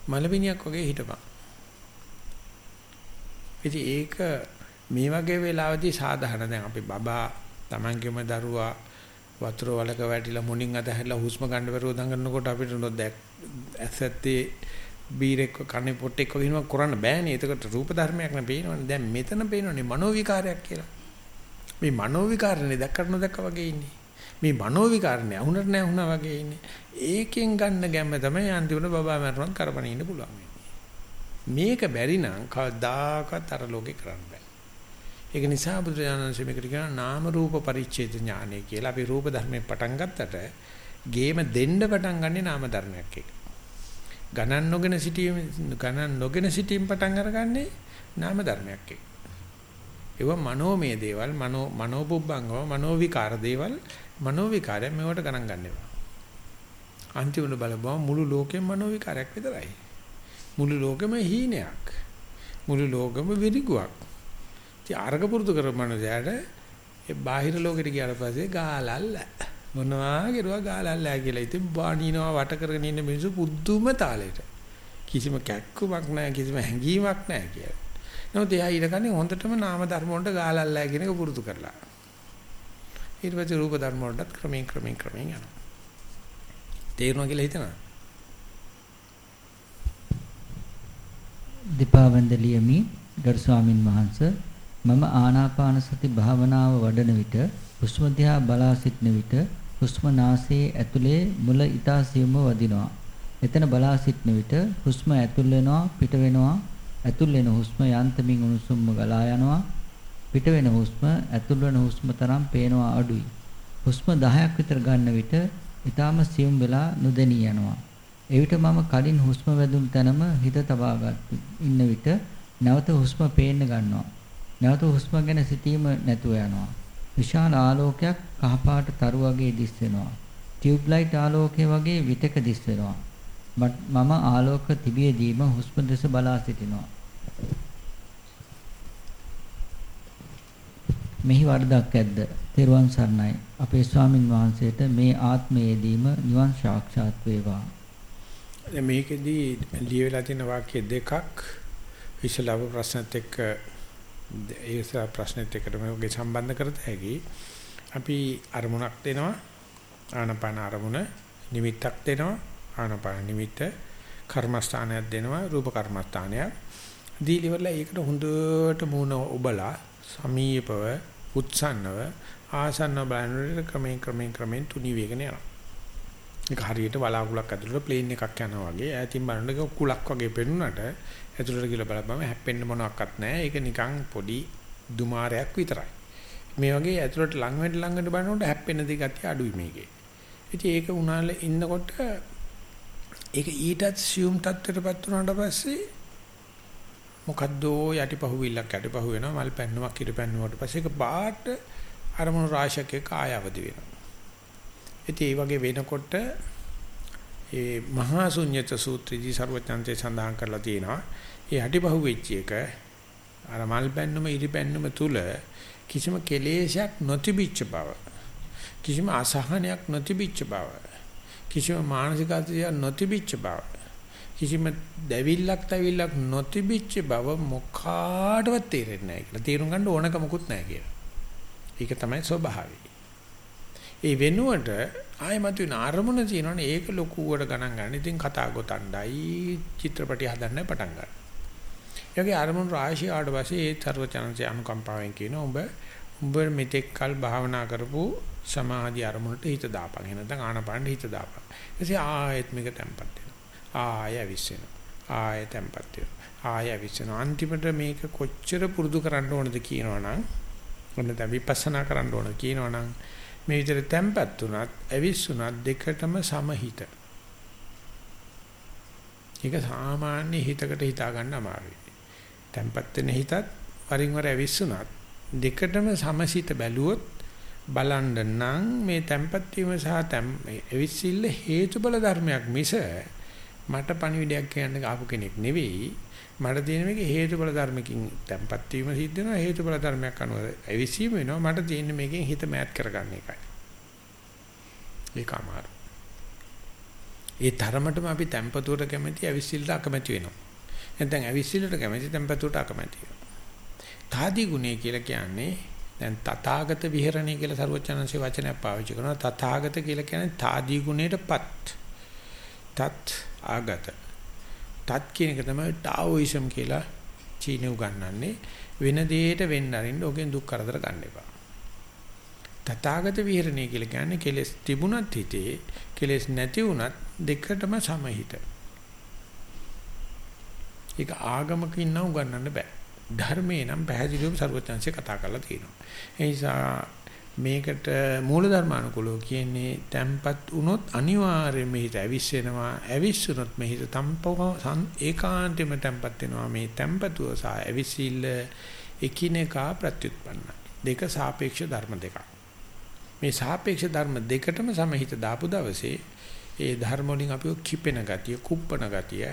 මලබිනියක් වගේ හිටපන්. ඉතින් ඒක මේ වගේ වෙලාවදී සාධාරණ දැන් අපි බබා Tamangeම දරුවා වතුර වලක වැටිලා මුණින් අතහැරලා හුස්ම ගන්න බැරුව දඟනකොට අපිට නොදැක් ඇසත්තේ බීරෙක් කන්නේ පොට්ටෙක් වගේ නම කරන්න බෑනේ. එතකොට රූප ධර්මයක් නේ පේනවනේ. දැන් මෙතන පේනවනේ මනෝ විකාරයක් කියලා. මේ මනෝ විකාරනේ දැක්කට නොදැක්ක වගේ ඉන්නේ. මේ මනෝ විකාරනේ අහුනට නැහුණා වගේ ඉන්නේ. ඒකෙන් ගන්න ගැම්ම තමයි අන්තිමට බබා මරනවත් කරපණ ඉන්න පුළුවන්. මේක බැරි නම් කවදාකවත් අර ලෝකේ කරන්න බෑ. ඒක නිසා බුදුරජාණන්සේ මේකට කියනවා නාම රූප පරිච්ඡේද ඥානය කියලා. අපි රූප ධර්මයෙන් පටන් ගත්තට ගේම දෙන්න පටන් ගන්නේ නාම ධර්මයක් එක්ක. ගණන් නොගෙන සිටීම ගණන් නොගෙන සිටීම පටන් අරගන්නේ නාම ධර්මයක් එක්ක. ඒවා මනෝමය දේවල් මනෝ මනෝපුබ්බංගම මනෝ විකාර දේවල් මනෝ විකාරයෙන් මේවට ගණන් ගන්න එපා. අන්තිමට බලපුවම මුළු ලෝකෙම මනෝ විකාරයක් විතරයි. මුළු ලෝකෙම හීනයක්. මුළු ලෝකෙම විරිගුවක්. ඉතින් අරග පුරුදු කරපමණයට ඒ බාහිර ලෝකෙට ගියාට පස්සේ ගාලල්ල මොනවා කරුවා ගාලල්ලා කියලා ඉතින් බාණිනවා වට කරගෙන ඉන්න මිනිස්සු පුදුම තාලෙට කිසිම කැක්කුමක් නැහැ කිසිම හැඟීමක් නැහැ කියලා. නමුත් එයා ඊළඟනේ හොඳටම නාම ධර්ම වලට ගාලල්ලා කියන එක පුරුදු කරලා. ඊට පස්සේ රූප ධර්ම වලට ක්‍රමයෙන් ක්‍රමයෙන් ක්‍රමයෙන් යනවා. තේරුණා කියලා හිතනවා. දීපාවන්දලියමි ගරු ස්වාමින් වහන්සේ මම ආනාපාන සති භාවනාව වඩන විට හුස්ම දිහා බලා සිටන විට හුස්ම නාසයේ ඇතුලේ මුල ඊතා සියුම්ව වදිනවා. එතන බලා සිටන විට හුස්ම ඇතුල් වෙනවා පිට වෙනවා. ඇතුල් වෙන හුස්ම යන්තමින් උණුසුම්ම ගලා යනවා. පිට වෙන හුස්ම ඇතුල් වෙන හුස්ම තරම් පේනවා අඩුයි. හුස්ම 10ක් විතර ගන්න විට ඊටාම සියුම් වෙලා නොදෙනී යනවා. එවිට මම කලින් හුස්ම වැදුණු තැනම හිත තබාගත් ඉන්න විට නැවත හුස්ම පේන්න ගන්නවා. නැවත හුස්ම ගැන සිතීම නැතුව යනවා. විශාල ආලෝකයක් කහපාට තරු වගේ දිස් වෙනවා. ටියුබ් ලයිට් ආලෝකය වගේ විතක දිස් වෙනවා. මම ආලෝක තිබියදීම හුස්ම දෙස බලා සිටිනවා. මෙහි වරදක් ඇද්ද? තෙරුවන් සරණයි. අපේ ස්වාමින් වහන්සේට මේ ආත්මයේදීම නිවන් සාක්ෂාත් වේවා. මේකෙදී ලියවිලා තියෙන වාක්‍ය දෙකක් ඉස්සලාව ප්‍රශ්නත් එක්ක ඒ ප්‍රශ්නෙත් එක්කට මේකේ සම්බන්ධ කරත හැකි. අපි අරමුණක් දෙනවා ආනපාන අරමුණ නිමිත්තක් දෙනවා ආනපාන නිමිත්ත කර්මස්ථානයක් දෙනවා රූප කර්මස්ථානයක් දීලිවලා ඒකට හොඳට මූණ ඔබලා සමීපව උත්සන්නව ආසන්න බලනකොට ක්‍රමයෙන් ක්‍රමයෙන් ක්‍රමයෙන් තුනි වේගන යනවා. ඒක හරියට වලාකුලක් ඇතුළට ප්ලේන් එකක් යනවා වගේ ඈතින් බලනකොට කුලක් වගේ පෙනුනට ඇතුළට ගිහලා බලපුවම හැප්පෙන්න මොනවත් නැහැ. ඒක නිකන් පොඩි දුමාරයක් විතරයි. මේ වගේ ඇතුළට ලඟ වෙන්න ළඟට බලනකොට හැප්පෙන දේ ගැතිය අඩුයි මේකේ. ඉතින් ඒක උනාල ඉන්නකොට ඒක ඊටත් සියුම් තත්ත්වයටපත් වුණාට පස්සේ මොකද්ද යටිපහුවිල්ලක් යටිපහුව වෙනවා මල් පැන්නුමක් ඉර පැන්නුවට පස්සේ ඒක පාට අරමුණු රාශියක කායවදි වෙනවා. ඉතින් ඒ වගේ වෙනකොට ඒ මහා ශුන්්‍යත සූත්‍රයේදී ਸਰවඥාන්තේ සඳහන් කරලා තියෙනවා. ඒ යටිපහුවෙච්ච එක අර මල් පැන්නුම ඉරි පැන්නුම තුල කිසිම කෙලේශයක් නොතිබිච්ච බව. කිසිම අසහනයක් නොතිබිච්ච බව. කිසිම මානසික අධිය නොතිබිච්ච බව. කිසිම දැවිල්ලක් තැවිල්ලක් නොතිබිච්ච බව මොකාටවත් තේරෙන්නේ නැහැ කියලා. තේරුම් ගන්න ඕනකමකුත් නැහැ කියලා. ඒක තමයි ස්වභාවය. ඒ වෙනුවට ආයමතු වෙන අරමුණ තියෙනවනේ ඒක ලොකුවට ගණන් ගන්න. ඉතින් කතා ගොතණ්ඩයි චිත්‍රපටි හදන්න පටන් ගන්නවා. යෝගේ අරමුණු රාශිය ආවට පස්සේ ඒ තරවචනන්සේ අනුකම්පාවෙන් කියන ඔබ උඹ මෙතෙක් කල් භාවනා කරපු සමාධි අරමුණට හිත දාපන්. එහෙනම් ආනපාන හිත දාපන්. ඊටසේ ආයෙත් මේක තැම්පත් වෙනවා. ආයෙ විශ්සෙනවා. ආයෙ තැම්පත් වෙනවා. ආයෙ විශ්සෙනවා. අන්තිමට මේක කොච්චර පුරුදු කරන්න ඕනද කියනවනම් ඔන්න දැන් විපස්සනා කරන්න ඕන කියනවනම් මේ විදිහට තැම්පත් උනත් ඇවිස්සුනත් දෙකටම සමහිත. ඒක සාමාන්‍ය හිතකට හිතා ගන්න අමාරුයි. තැම්පත් වෙන හිතත් වරින් වර ඇවිස්සුනත් දෙකටම සමසිත බැලුවොත් බලන්න නම් මේ තැම්පත් වීම සහ ඇවිස්සිල්ල හේතුබල ධර්මයක් මිස මට පණිවිඩයක් කියන්න ආපු කෙනෙක් නෙවෙයි මට තියෙන මේක හේතුඵල ධර්මකින් තැම්පත් වීම සිද්ධ වෙනවා හේතුඵල ධර්මයක් අනුව ඇවිසීම වෙනවා. මට තියෙන මේකෙන් හිත මෑත් කරගන්න එකයි. ඒක අමාරු ඒ තරමටම අපි තැම්පතුවට කැමති ඇවිසිල්ලට අකමැති වෙනවා. නැත්නම් ඇවිසිල්ලට කැමති තැම්පතුවට අකමැති වෙනවා. තාදී ගුණය කියලා කියන්නේ දැන් තථාගත විහෙරණය කියලා සරුවචනන්සේ වචනයක් පාවිච්චි කරනවා. තථාගත කියලා කියන්නේ තාදී ගුණයටපත්. තත් ආගත. තත් කියන එක තමයි ටාවොයිසම් කියලා චීන උගන්වන්නේ. වෙන දෙයකට වෙන්න අරින්න ඕකෙන් දුක් කරදර ගන්න එපා. තථාගත විහරණය කියලා කියන්නේ කෙලෙස් තිබුණත් හිතේ කෙලෙස් නැති වුණත් දෙකටම සමහිත. ඒක ආගමකින් නම් උගන්වන්න බෑ. ධර්මේ නම් පැහැදිලිවම සරුවචාන්සේ කතා කරලා තියෙනවා. ඒ නිසා මේකට මූලධර්මානුකූලව කියන්නේ තැම්පත් වුණොත් අනිවාර්යයෙන්ම හිත ඇවිස්සෙනවා. ඇවිස්සුනොත් මේ හිත තම්පව ඒකාන්තෙම තැම්පත් වෙනවා. මේ තැම්පතුව සහ ඇවිසිල්ල එකිනෙකා ප්‍රත්‍යুৎපන්නයි. දෙක සාපේක්ෂ ධර්ම දෙකක්. මේ සාපේක්ෂ ධර්ම දෙකටම සමහිත දාපු දවසේ ඒ ධර්ම වලින් අපිව කිපෙන ගතිය, කුප්පන ගතිය,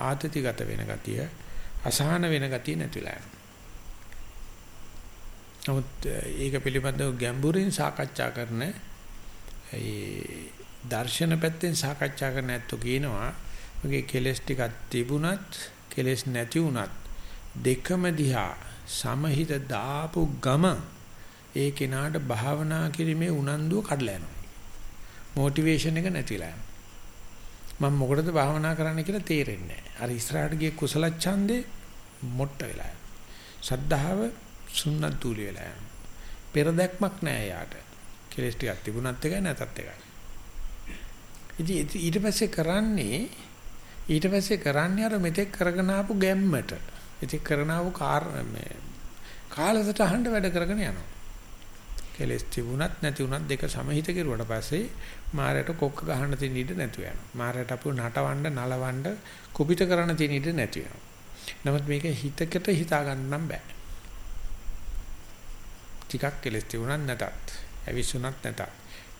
ආතතිගත වෙන ගතිය, අසහන වෙන ගතිය නැතිලා යනවා. නමුත් ඒක පිළිබඳව ගැඹුරින් සාකච්ඡා කරන ඒ දර්ශන පැත්තෙන් සාකච්ඡා කරන ඇත්තෝ කියනවා මගේ කෙලස් ටිකක් තිබුණත් කෙලස් නැති වුණත් දෙකම දිහා සමහිත දාපු ගම ඒ කෙනාට භාවනා කිරීමේ උනන්දුව කඩලා යනවා. මොටිවේෂන් එක නැතිලා යනවා. මම මොකටද භාවනා කරන්න කියලා තේරෙන්නේ නැහැ. අර ඉස්සරහට ගිය කුසල ඡන්දේ මොට්ට වෙලා යනවා. සද්ධාව සුන්නත් දූලි වෙලා යනවා. පෙරදැක්මක් නැහැ යාට. කෙලස් ටිකක් තිබුණත් එකයි නැතත් එකයි. ඉතින් ඊට පස්සේ කරන්නේ ඊට පස්සේ කරන්නේ අර මෙතෙක් කරගෙන ආපු ගැම්මට. ඉතින් කරන ආපු කාර්ය කාලසට අහන්න වැඩ කරගෙන යනවා. කෙලස් තිබුණත් නැති වුණත් දෙක සමහිත කෙරුවට පස්සේ මාරයට කොක්ක ගහන්න තියෙන ඉඩ නැතු වෙනවා. මාරයට අපු නටවන්න නලවන්න කුපිත කරන්න තියෙන ඉඩ නැති වෙනවා. නමුත් මේක හිතකට හිතා ගන්න නම් බෑ. ටිකක් කෙලස් තිබුණත් නැතත්, ඇවිස්සුණත් නැතත්.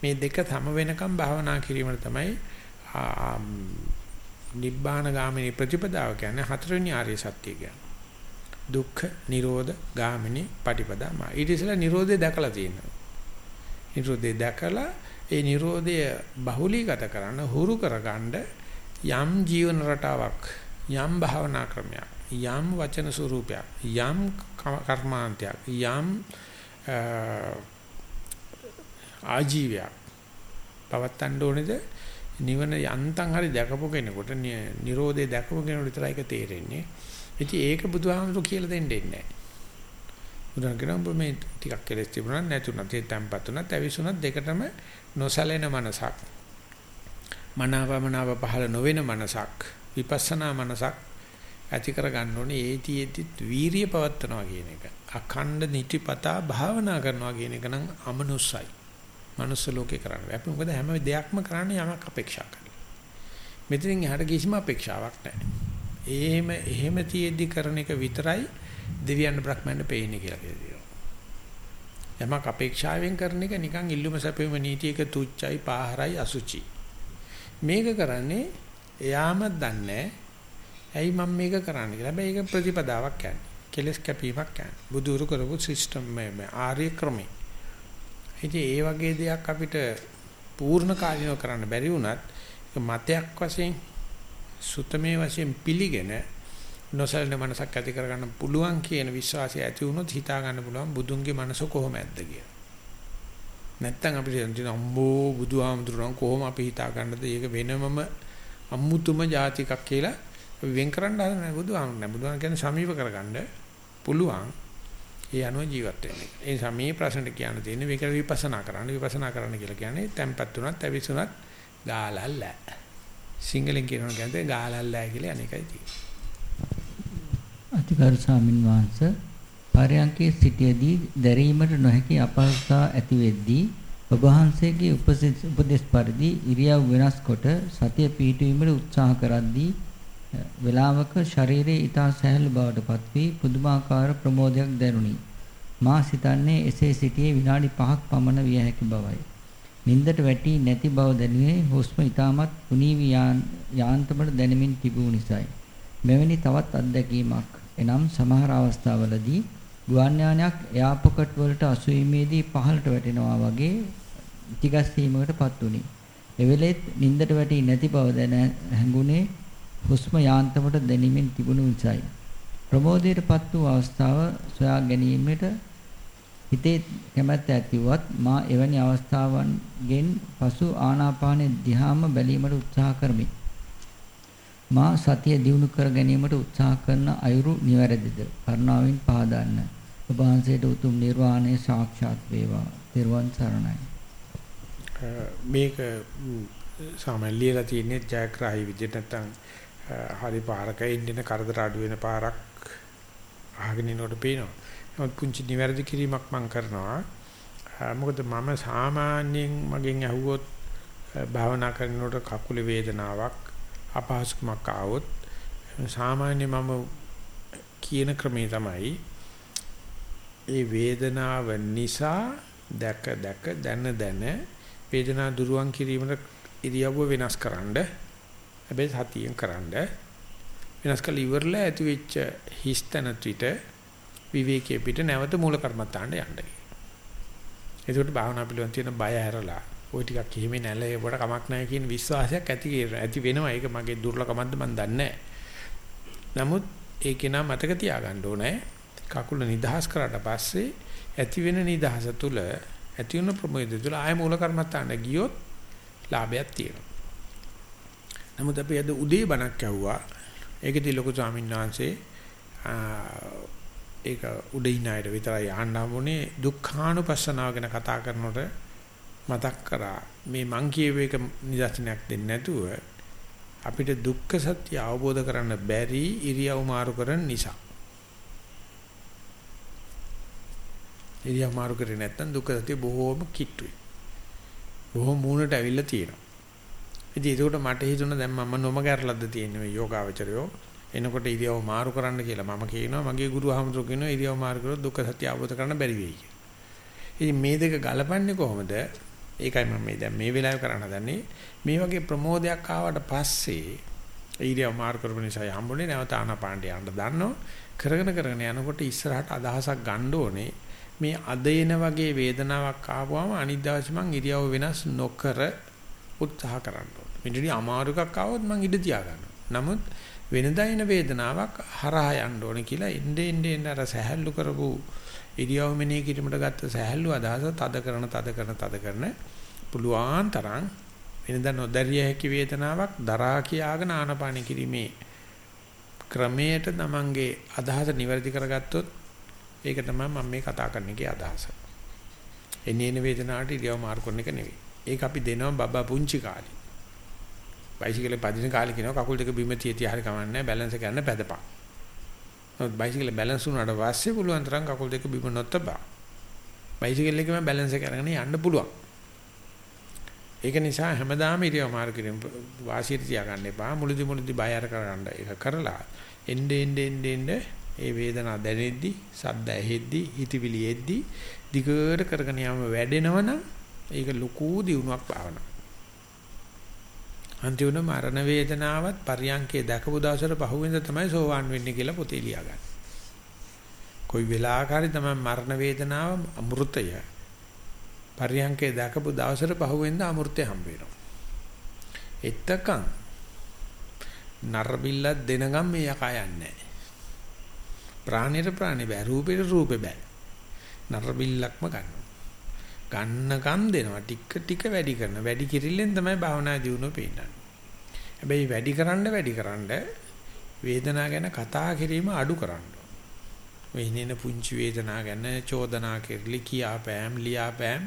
මේ දෙක සම වෙනකම් භාවනා කිරීමට තමයි නිබ්බාන ගාමිනී ප්‍රතිපදාව කියන්නේ හතරවෙනි ආර්ය සත්‍ය කියන්නේ. දුක්ඛ නිරෝධ ගාමිනී පටිපදා මා ඊට ඉස්සෙල්ලා නිරෝධය දැකලා තියෙනවා. නිරෝධය දැකලා ඒ නිරෝධය බහුලීගත කරන්න හුරු කරගන්න යම් ජීවන රටාවක් යම් භාවනා ක්‍රමයක් යම් වචන ස්වරූපයක් යම් කර්මාන්තයක් යම් ආජීවයක් පවත්තන්න ඕනේද නිවන යන්තම් හරි දැකපු කෙනෙකුට නිරෝධය දැකපු කෙනෙකුට විතරයි ඒක තේරෙන්නේ ඉතින් ඒක බුදුහාමුදුරු කියලා දෙන්නේ නැහැ. බුදුන් කියනවා මේ ටිකක් කෙලස් තිබුණා නැතුණත් ඒ තැම්පත් උනත් ඇවිසුණත් දෙකටම නොසැලෙන මනසක්. මනාවමනාව පහළ නොවන මනසක් විපස්සනා මනසක් ඇති කර ගන්න ඕනේ ඒතිෙදිත් වීරිය පවත්නවා කියන එක. අඛණ්ඩ නිතිපතා භාවනා කරනවා කියන එක නම් අමනුස්සයි. මනුස්ස ලෝකේ කරන්නේ. අපි මොකද හැම දෙයක්ම කරන්නේ යමක් අපේක්ෂා කරලා. මෙතනින් එහාට කිසිම අපේක්ෂාවක් නැහැ. එහෙම එහෙම තියෙද්දි කරන එක විතරයි දෙවියන් බ්‍රහ්මයන් පෙන්නේ කියලා කියනවා. යමක් අපේක්ෂාවෙන් කරන එක නිකන් ඉල්ලුම සැපෙම නීතියක තුච්චයි පාහරයි අසුචි. මේක කරන්නේ එයාම දන්නේ ඇයි මම මේක කරන්නේ කියලා. හැබැයි ඒක ප්‍රතිපදාවක් කියන්නේ. කෙලස් කැපීමක් කියන්නේ. බුදුරු කරපු සිස්ටම් මේ ආර්ය ක්‍රමය. ඉතින් ඒ වගේ දෙයක් අපිට පූර්ණ කාර්යව කරන්න බැරි වුණත් මතයක් වශයෙන් සුතමේ වශයෙන් පිළිගෙන නොසලන මනසක් ඇති කරගන්න පුළුවන් කියන විශ්වාසය ඇති වුණොත් හිතා ගන්න පුළුවන් බුදුන්ගේ මනස කොහොම ඇද්ද කියලා. නැත්තම් අපිට හිතෙන අම්බෝ බුදුහාමුදුරන් කොහොම අපි හිතා ගන්නද ඒක වෙනමම අමුතුම જાතිකක් කියලා වෙන් කරන්න හදන බුදුහාමුදුරන් නෑ බුදුහාමුදුරන් කියන්නේ සමීප කරගන්න පුළුවන් ඒ අනුව ජීවත් වෙන්න. ඒ නිසා මේ ප්‍රශ්නෙට කියන්න තියෙන්නේ මේක විපස්සනා කරන්න. විපස්සනා කරන්න කියලා කියන්නේ tempat තුනත් ඇවිසුණත් ගාලල්ලා. සිංහලෙන් කියනවා කියන්නේ ගාලල්ලා කියලා අනේකයි තියෙන්නේ. අතිගරු ස්වාමින් වහන්සේ පරයන්කේ සිටියේදී දැරීමට නොහැකි අපහසුතා ඇති වෙද්දී ඔබ වහන්සේගේ උපදේශ පරිදි ඉරියව් වෙනස් කොට සතිය පිහිටුවීමට උත්සාහ කරද්දී වේලාවක ශරීරයේ ඊතා සැහැල්ලු බවට පත්වී පුදුමාකාර ප්‍රමෝදයක් දැනුනි. මා සිතන්නේ එසේ සිටියේ විනාඩි 5ක් පමණ විය හැකි බවයි. නින්දට වැටි නැති බව දැනුනේ හුස්ම ඊටමත් උනීවි යාන්තමට දැනෙමින් තිබුණු නිසායි. මෙවැනි තවත් අත්දැකීමක් එනම් සමහර අවස්ථාවලදී ගුවන් යානයක් එයාපොකට් වලට අසුවීමේදී පහළට වැටෙනවා වගේ ඉතිගස්සීමකටපත් උනි. එවෙලෙත් නින්දට වැටි නැති බව දැන හැඟුණේ හුස්ම යාන්තමට දැනෙමින් තිබුණු නිසායි. ප්‍රමෝදයටපත් වූ අවස්ථාව සොයා ගැනීමට හිතේ කැමැත්ත ඇතිවත් මා එවැනි අවස්ථාවන්ගෙන් පසු ආනාපානෙ දිහාම බැලීමට උත්සාහ කරමි. මා සතිය දියුණු කර ගැනීමට උත්සාහ කරන අයුරු නිවැරදිද? කරුණාවෙන් පහදන්න. ඔබ වහන්සේට උතුම් නිර්වාණය සාක්ෂාත් වේවා. ත්වන් සරණයි. මේක සාමාන්‍ය ලියලා තියෙන්නේ ජයග්‍රාහී විදිහට නැත්නම් හරි පාරක ඉන්න කරදර අඩු වෙන පාරක් අහගෙන ඉනකොට පේනවා. නමුත් පුංචි නිවැරදි කිරීමක් මම කරනවා. මොකද මම සාමාන්‍යයෙන් මගෙන් ඇහුවොත් භාවනා කරනකොට කකුලේ වේදනාවක් අපහසුකමක් ආවොත් සාමාන්‍ය මම කියන ක්‍රමේ තමයි ඒ වේදනාව නිසා දැක දැක දැන දැන වේදනාව දුරුවන් කිරීමට ඉරියව්ව වෙනස්කරනද හැබැයි සතියෙන් කරන්ඩ වෙනස් කළ ඉවරලා ඇති වෙච්ච හිස්තන ත්‍විට විවේකයේ පිට නැවත මූල කර්මත්තාන්ට යන්න. ඒකට භාවනා පිළිවන් තියෙන බය ඇරලා ওই ටිකක් කිහිමේ නැල ඒකට කමක් නැහැ කියන විශ්වාසයක් ඇති ඇති වෙනවා. ඒක මගේ දුර්ලභමක්ද මන් දන්නේ නමුත් ඒකේ නම් මතක තියාගන්න ඕනේ. කකුල නිදහස් කරාට පස්සේ ඇති වෙන නිදහස තුල ඇති වෙන ප්‍රමෝදය තුල ආය මූල කර්මත්තාන්න ගියොත් ලාභයක් තියෙනවා. නමුත් අපි අද උදේ බණක් ඇහුවා. ඒකදී ලොකු ස්වාමීන් වහන්සේ ඒක උඩින් ණයට විතරයි අහන්න හම්බුනේ දුක්ඛානුපස්සනාව ගැන කතා කරනකොට මතක් කරා මේ මං කියව එක නිදර්ශනයක් දෙන්නේ නැතුව අපිට දුක්ඛ සත්‍ය අවබෝධ කරන්න බැරි ඉරියව් මාරු කරන නිසා. ඉරියව් මාරු කරේ නැත්නම් දුක්ඛ සත්‍ය බොහෝම කිට්ටුයි. බොහොම මූණට ඇවිල්ලා තියෙනවා. ඉතින් ඒකට මට හිතුණා දැන් මම නොම ගැරලද්ද තියෙන්නේ මේ යෝගාවචරයෝ. එනකොට ඉරියව් මාරු කරන්න කියලා මම කියනවා මගේ ගුරු හාමුදුරු කියනවා ඉරියව් මාරු කරොත් දුක්ඛ සත්‍ය අවබෝධ කරන්න බැරි වෙයි කියලා. ඉතින් මේ දෙක ගලපන්නේ කොහොමද? ඒකයි මම මේ දැන් මේ වෙලාවේ කරන්න දන්නේ. මේ වගේ ප්‍රමෝදයක් ආවට පස්සේ ඉරියව් මාරු කරපු නිසා හම්බුනේ නැවත ආනාපානට යන්න දන්නෝ. කරගෙන කරගෙන යනකොට ඉස්සරහට අදහසක් ගන්න ඕනේ. මේ අද එන වගේ වේදනාවක් ආවම අනිත් දවසේ මං ඉරියව් වෙනස් නොකර උත්සාහ කරන්න ඕනේ. මෙතනදී අමාරු එකක් ආවොත් මං ඉඩ තියා ගන්නවා. නමුත් වෙනදා එන වේදනාවක් හරහා යන්න ඕනේ කියලා එnde ende ende අර සහැල්ලු කරපු ඉරියව් මෙනෙහි කිරීමට ගත්ත සහැල්ලු අදහස තද කරන තද කරන තද කරන පුළුවන් තරම් වෙනදා නොදැරිය හැකි වේදනාවක් දරා කියාගෙන ආනපාන කිරීමේ ක්‍රමයට තමන්ගේ අදහස නිවැරදි කරගත්තොත් ඒක තමයි මම මේ කතා කරන්න එකේ අදහස. එන්නේ එන වේදනාවට ඉරියව් මාරු කරන එක නෙවෙයි. ඒක අපි දෙනවා බබා පුංචි කාලේ. බයිසිකලේ පදින කාලේ කියනවා කකුල් දෙක බිම තිය තිය හරි කමන්නේ බැලන්ස් එක ගන්න පැදපන්. නමුත් බයිසිකලේ බැලන්ස් වුණාට පස්සේ පුළුවන් තරම් කකුල් දෙක බිම නොතබා. බයිසිකල් එකේම බැලන්ස් එක අරගෙන යන්න පුළුවන්. ඒක නිසා හැමදාම ඉරියව් මාරු කිරීම වාසියට තියාගන්න එපා. මුලදි මුලදි බය අර කරගන්න ඒක කරලා එnde ende ende ende ඒ වේදනාව දැනෙද්දි, සද්ද ඇහෙද්දි, හිතවිලි එද්දි දිගට කරගෙන යාම වැඩෙනවනම් ඒක ලොකු දියුණුවක් භාවනාව. අන්තිමට මරණ වේදනාවත් පරියන්කේ දැකපු දවසට පහුවෙන්ද තමයි සෝවාන් වෙන්නේ කියලා පොතේ ලියාගන්න. කොයි වෙලාවකරි තමයි මරණ වේදනාව අමෘතය. පරියන්කේ දැකපු දවසට පහුවෙන්ද අමෘතය හම්බ වෙනවා. එත්තකම් නරබිල්ලක් දෙනගම් මේ යකා යන්නේ ප්‍රාණයට ප්‍රාණේ බෑ රූපෙට රූපේ බෑ. නරබිල්ලක්ම ගන්නවා. ගන්නකම් දෙනවා ටික ටික වැඩි කරන වැඩි කිරිල්ලෙන් තමයි භාවනා දියුණුව පේන්නේ. හැබැයි වැඩි කරන්න වැඩි කරන්න වේදනාව ගැන කතා කිරීම අඩු කරන්න. වෙනින පුංචි වේදනාව ගැන චෝදනා කෙරලි කියාපෑම් ලියාපෑම්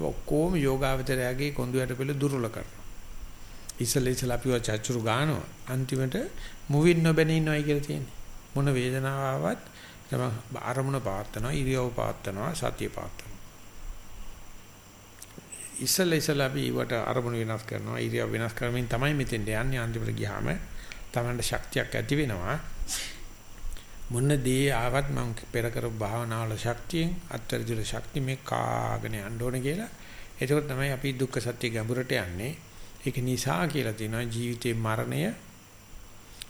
ඔක්කොම යෝගාවචරයගේ කොඳුයට පෙළ දුර්වල කරනවා. ඉසල ඉසල අපිව චච්චුරු ගන්නවා. අන්තිමට මුවින් නොබැනී ඉන්නවයි කියලා තියෙන්නේ. මොන වේදනාවක් තම ආරමුණ පාත්තනවා, ඉරියව් පාත්තනවා, සතිය පාත්තනවා. ඉස්සල ඉස්සල අපි වට අරමුණු වෙනස් කරනවා. ඉරියව් වෙනස් කරමින් තමයි මෙතෙන්ට යන්නේ. අන්තිමට ගියාම තමන්ට ශක්තියක් ඇති වෙනවා. මොන දේ ආවත් මම පෙර කරපු භාවනාවල ශක්තියෙන් අත්‍යවශ්‍ය ශක්තිය මේ කාගෙන යන්න ඕනේ කියලා. එතකොට තමයි අපි දුක්ඛ සත්‍ය ගැඹුරට යන්නේ. ඒක නිසා කියලා තියෙනවා ජීවිතේ මරණය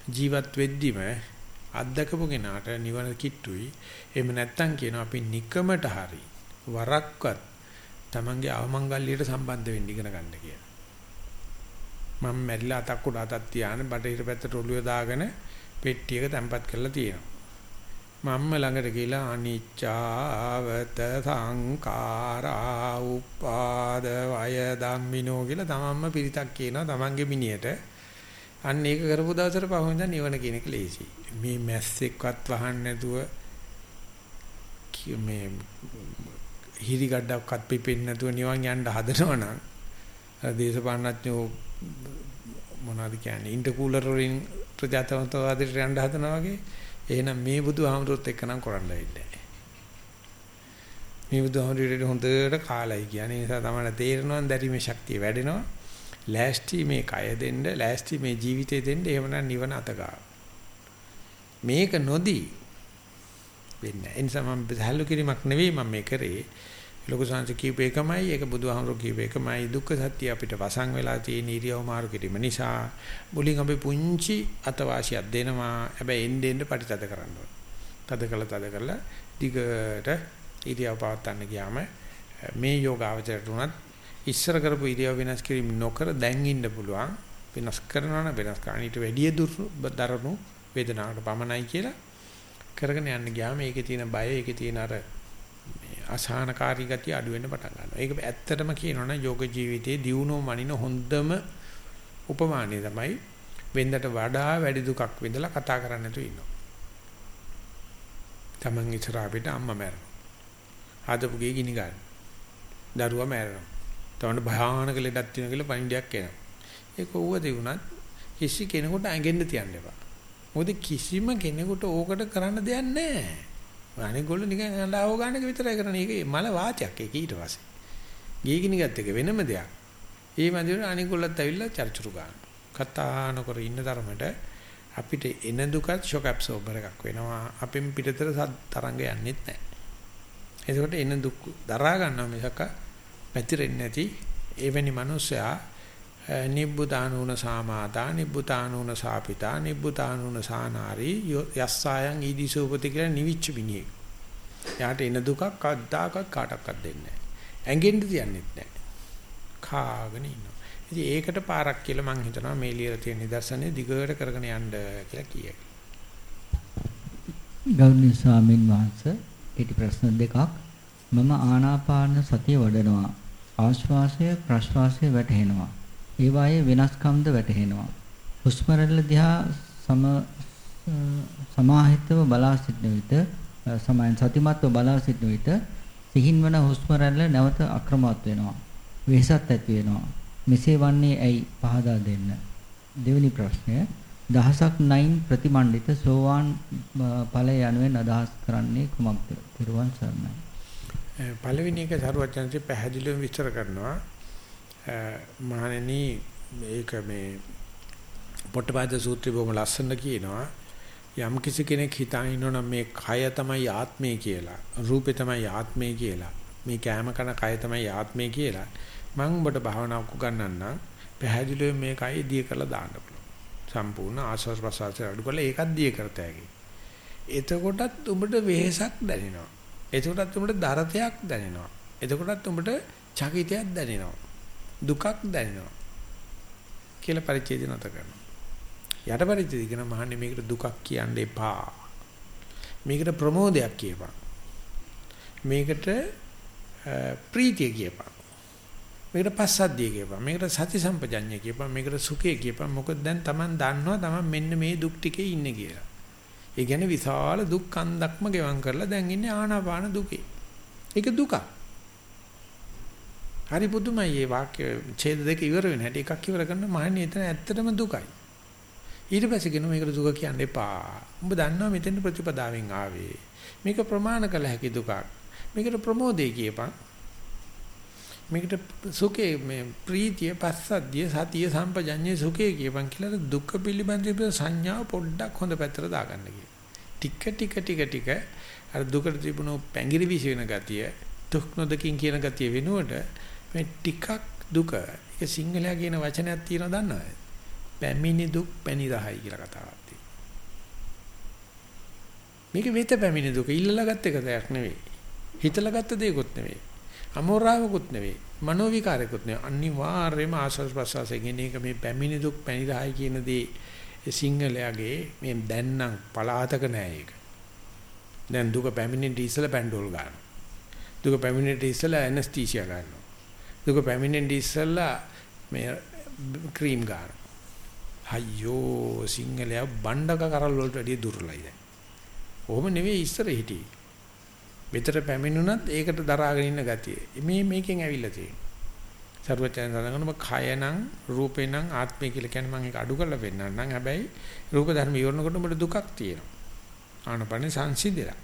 ජීවත් වෙද්දිම අත්දකපු කෙනාට නිවන කිට්ටුයි. එහෙම නැත්තම් කියනවා අපි নিকමට හරි වරක්වත් තමන්ගේ අවමංගල්‍යයට සම්බන්ධ වෙන්න ඉගෙන ගන්න කියලා. මම මැරිලා අතක් උඩ අතක් තියාගෙන බටහිර පැත්තට ඔළුව දාගෙන පෙට්ටියක තැම්පත් කරලා තියෙනවා. මම්ම ළඟට ගිහලා අනිච්චාවත සංඛාරා උපාද වය ධම්මිනෝ කියලා තමන්ම පිරිතක් කියනවා තමන්ගේ මිනියට අන්න ඒක කරපු දවසට පහුවෙන්ද නිවන කියන එක ලේසි. මේ මැස්සෙක්වත් වහන්න නැතුව මේ හිරි ගඩක්වත් පිපෙන්නේ නැතුව නිවන් යන්න හදනවනම් අර දේශපාලනඥයෝ මොනවද කියන්නේ ඉන්ටර්කූලර් වලින් ප්‍රජාතන්ත්‍රවාදයට යන්න හදනවා වගේ. එහෙනම් මේ බුදුහාමුදුරුවොත් එක්ක නම් කරන්න වෙන්නේ මේ බුදුහාමුදුරුවෝ හොඳට කාලයි කියන්නේ. ඒ නිසා තමයි තේරෙනවා දැරීමේ ශක්තිය වැඩෙනවා. ලෑස්ටි මේ කය දෙන්න ලෑස්ටි මේ ජීවිතේ දෙන්න එහෙමනම් නිවන අතගා මේක නොදී වෙන්නේ ඒ නිසා මම සහැල්ලු කිරීමක් නෙවෙයි මම මේ කරේ. ලොකු සංස කීප එකමයි. ඒක බුදුහාමුදුරු කීප එකමයි. දුක්ඛ සත්‍ය අපිට වසං වෙලා තියෙන ඉරියව් මාරු කිරීම නිසා මුලින් අපි පුංචි අතවාසියක් දෙනවා. හැබැයි එන්න එන්න පරිතද කරන්න ඕන. තද කළා තද කළා දිගට ඉරියව් පවත්වන්න ගියාම මේ යෝගාවචරයට උනත් ඉස්සර කරපු ඉරියව් වෙනස් කිරීම නොකර දැන් ඉන්න පුළුවන්. වෙනස් කරනවා නම් වෙනස් කරන්න ඊට වැඩිය දරුණු වේදනාවට පමණයි කියලා කරගෙන යන්න ගියාම ඒකේ තියෙන බය ඒකේ තියෙන අර අසහනකාරී ගතිය අඩු වෙන්න පටන් ගන්නවා. ඒක ඇත්තටම කියනවනම් යෝග ජීවිතයේ දියුණුව මනින හොඳම උපමානය තමයි වෙන්දට වඩා වැඩි දුකක් විඳලා කතා කරන්න නැතුව ඉන්නවා. Taman ඉස්සරහ පිට අම්මා මැරෙනවා. ආදපු ගේ ගිනි ගන්න. දරුවා මැරෙනවා. තවන්න භයානක ලෙඩක් තියෙන කියලා පණිඩයක් එනවා. ඒක ඌව දෙවුණත් කිසි කෙනෙකුට ඇඟෙන්න තියන්න එපා. මොකද කිසිම කෙනෙකුට ඕකට කරන්න දෙයක් නැහැ. අනිගොල්ලෝ නිකන් හඬාව ගන්න එක විතරයි කරන්නේ. ඒක මල වාචයක් ඒක ඊට පස්සේ. ගීගිනි ගත්ත එක වෙනම දෙයක්. ඒ මැදින් අනිගොල්ලත් ඇවිල්ලා චර්චුරු ගන්න. කතා නොකර ඉන්න තරමට අපිට එන දුකත් ෂොක් ඇබ්සෝබර් එකක් වෙනවා. අපෙන් පිටතට තරංග යන්නේත් නැහැ. ඒකට එන දුක් දරා ගන්නවා මිසක පැතිරෙන්නේ නැති එවැනි මිනිසයා නිබ්බුතානූන සාමාදා නිබ්බුතානූන සාපිතා නිබ්බුතානූන සානාරි යස්සායන් ඊදිසෝපති කියලා නිවිච්ච මිනිහෙක්. යාට එන දුකක් කද්දාකත් කාටවත් දෙන්නේ නැහැ. ඇඟෙන්න තියන්නෙත් නැහැ. කාගෙන ඉන්නවා. ඉතින් ඒකට පාරක් කියලා මම හිතනවා මේ ලියලා තියෙන නිදර්ශනේ දිගට කරගෙන යන්න කියලා කියයි. ගෞරවනීය ස්වාමින් වහන්සේ ඊට ප්‍රශ්න දෙකක් මම ආනාපාන සතිය වඩනවා ආශ්වාසය ප්‍රශ්වාසය වැටහෙනවා ඒවායේ වෙනස්කම්ද වැටහෙනවා. හුස්ම රැල්ල දිහා සම සමාහිතව බලා සිටන විට සමායන් සතිමත්ව බලා සිටන විට සිහින්වන හුස්ම රැල්ල නැවත අක්‍රමවත් වෙනවා. වෙහසක් ඇති වෙනවා. මෙසේ වන්නේ ඇයි පහදා දෙන්න. දෙවෙනි ප්‍රශ්නය දහසක් නයින් ප්‍රතිමණ්ඩිත සෝවාන් ඵලය යනුවෙන් අදහස් කරන්නේ කුමක්ද? තිරුවන් සරණයි. පළවෙනි එක සරුවචනසේ පැහැදිලිව විස්තර කරනවා. මහණෙනි මේක මේ පොට්ටපාද සූත්‍රය බොහොම ලස්සන කියනවා. යම් කිසි කෙනෙක් හිතා ඉන්නවනම් මේ කය තමයි ආත්මය කියලා රූපේ තමයි ආත්මය කියලා මේ කෑම කන කය තමයි ආත්මය කියලා මම ඔබට භාවනාවක් උගන්වන්නම්. පැහැදිලිව මේ කය දිය කරලා දාන්න පුළුවන්. සම්පූර්ණ ආස්වාස් ප්‍රසආසය අඩු කරලා ඒකත් දිය කරත හැකියි එතකොටත් උඹට වෙහෙසක් දැනෙනවා. එතකොටත් උඹට දරතයක් දැනෙනවා. එතකොටත් උඹට චකිතයක් දැනෙනවා. දුකක් දැනෙනවා කියලා පරිච්ඡේදය නැත කරනවා. යට පරිච්ඡේදය කියන මහන්නේ මේකට දුකක් කියන්න එපා. මේකට ප්‍රමෝදයක් කියපන්. මේකට ප්‍රීතිය කියපන්. මේකට පස්සද්ධිය කියපන්. මේකට සති සම්පජඤ්ඤය කියපන්. මේකට සුඛය කියපන්. මොකද දැන් Taman දන්නවා Taman මෙන්න මේ දුක් ටිකේ ඉන්නේ කියලා. ඒ කියන්නේ විශාල දුක් කන්දක්ම ගෙවම් කරලා දැන් ඉන්නේ ආනාපාන දුකේ. ඒක දුකක්. හරි පුදුමයි මේ වාක්‍ය ඡේද දෙක ඉවර වෙන හැටි එකක් ඉවර කරන මහන්නේ එතන ඇත්තටම දුකයි. ඊට පස්සේ කියන මේකට දුක කියන්න එපා. උඹ දන්නවා මෙතෙන් ප්‍රතිපදාවෙන් ආවේ. මේක ප්‍රමාණ කළ හැකි දුකක්. මේකට ප්‍රමෝදේ කියපන්. මේකට සුඛේ මේ ප්‍රීතිය පස්සද්ධිය සතිය සම්පජඤ්ඤේ සුඛේ කියපන් කියලා දුක පිළිබඳ සංඥාව පොඩ්ඩක් හොඳ පැත්තට දාගන්න කියන. ටික ටික ටික ටික අර දුකට තිබුණු පැංගිරි විශ් වෙන ගතිය දුක් නොදකින් කියන ගතිය වෙනුවට මේ ටිකක් දුක ඒක සිංහලයා කියන වචනයක් තියෙනවා දන්නවද? පැමිණි දුක් පැණි රහයි කියලා කතාවක් තියෙනවා. මේක වෙත පැමිණි දුක ඉල්ලලා ගත්ත එක දෙයක් නෙවෙයි. හිතලා ගත්ත දෙයක්වත් නෙවෙයි. අමෝරාවකුත් නෙවෙයි. මනෝ විකාරයකුත් නෙවෙයි. අනිවාර්යයෙන්ම ආස්වාස් ප්‍රසවාසයෙන් එක මේ පැමිණි දුක් පැණි රහයි කියන දේ සිංහලයාගේ මේ දැන් නම් පලාතක නෑ ඒක. දැන් දුක පැමිණෙන්න ඉස්සලා පැන්ඩෝල් ගන්න. දුක පැමිණෙන්න ඉස්සලා ඇනස්තීසියා ගන්නවා. දුක පැමිණෙන්න ඉස්සලා මේ ක්‍රීම් ගන්න. අයියෝ සිංහලයා බණ්ඩක කරල් වලට වැඩිය දුර්ලයි දැන්. කොහොම නෙවෙයි ඉස්සර හිටියේ. මෙතර පැමිණුණත් ඒකට දරාගෙන ඉන්න ගතිය. මේ මේකෙන් ඇවිල්ලා තියෙන්නේ. සර්වචයන් සඳහන් කය නම් රූපේ නම් ආත්මය කියලා කියන්නේ මම ඒක අඩු කරලා පෙන්නන්නම්. හැබැයි රූප ධර්ම ඉවරනකොට උඹට දුකක් තියෙනවා. ආනපනේ සංසිඳිලා.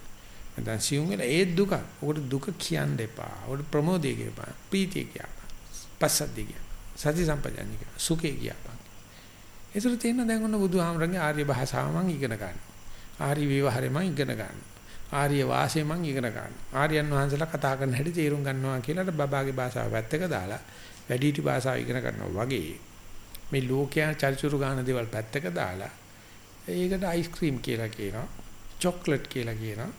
නැත්නම් සියුම් වෙලා ඒ දුක. උකට දුක කියන්න එපා. උකට ප්‍රමෝදය කියපා. ප්‍රීතිය කියපා. පස්සද්ධිය කියපා. සති සම්පජාඤ්ඤය කියපා. සුඛේ කියපා. ඒතර තියෙන දැන් ඔන්න බුදුහාමරගේ ආර්ය භාෂාව මම ඉගෙන ගන්නවා. ආර්ය විවහාරය මම ඉගෙන ගන්නවා. ආර්ය වාසය මම ඉගෙන ගන්නවා. ආර්යයන් වහන්සේලා කතා කරන හැටි තේරුම් ගන්නවා කියලා බබාගේ භාෂාව පැත්තක දාලා වැඩිහිටි භාෂාව ඉගෙන ගන්නවා වගේ මේ ලෝකයා චරිචුරු ගන්න දේවල් පැත්තක දාලා ඒකට අයිස්ක්‍රීම් කියලා කියනවා චොක්ලට් කියලා කියනවා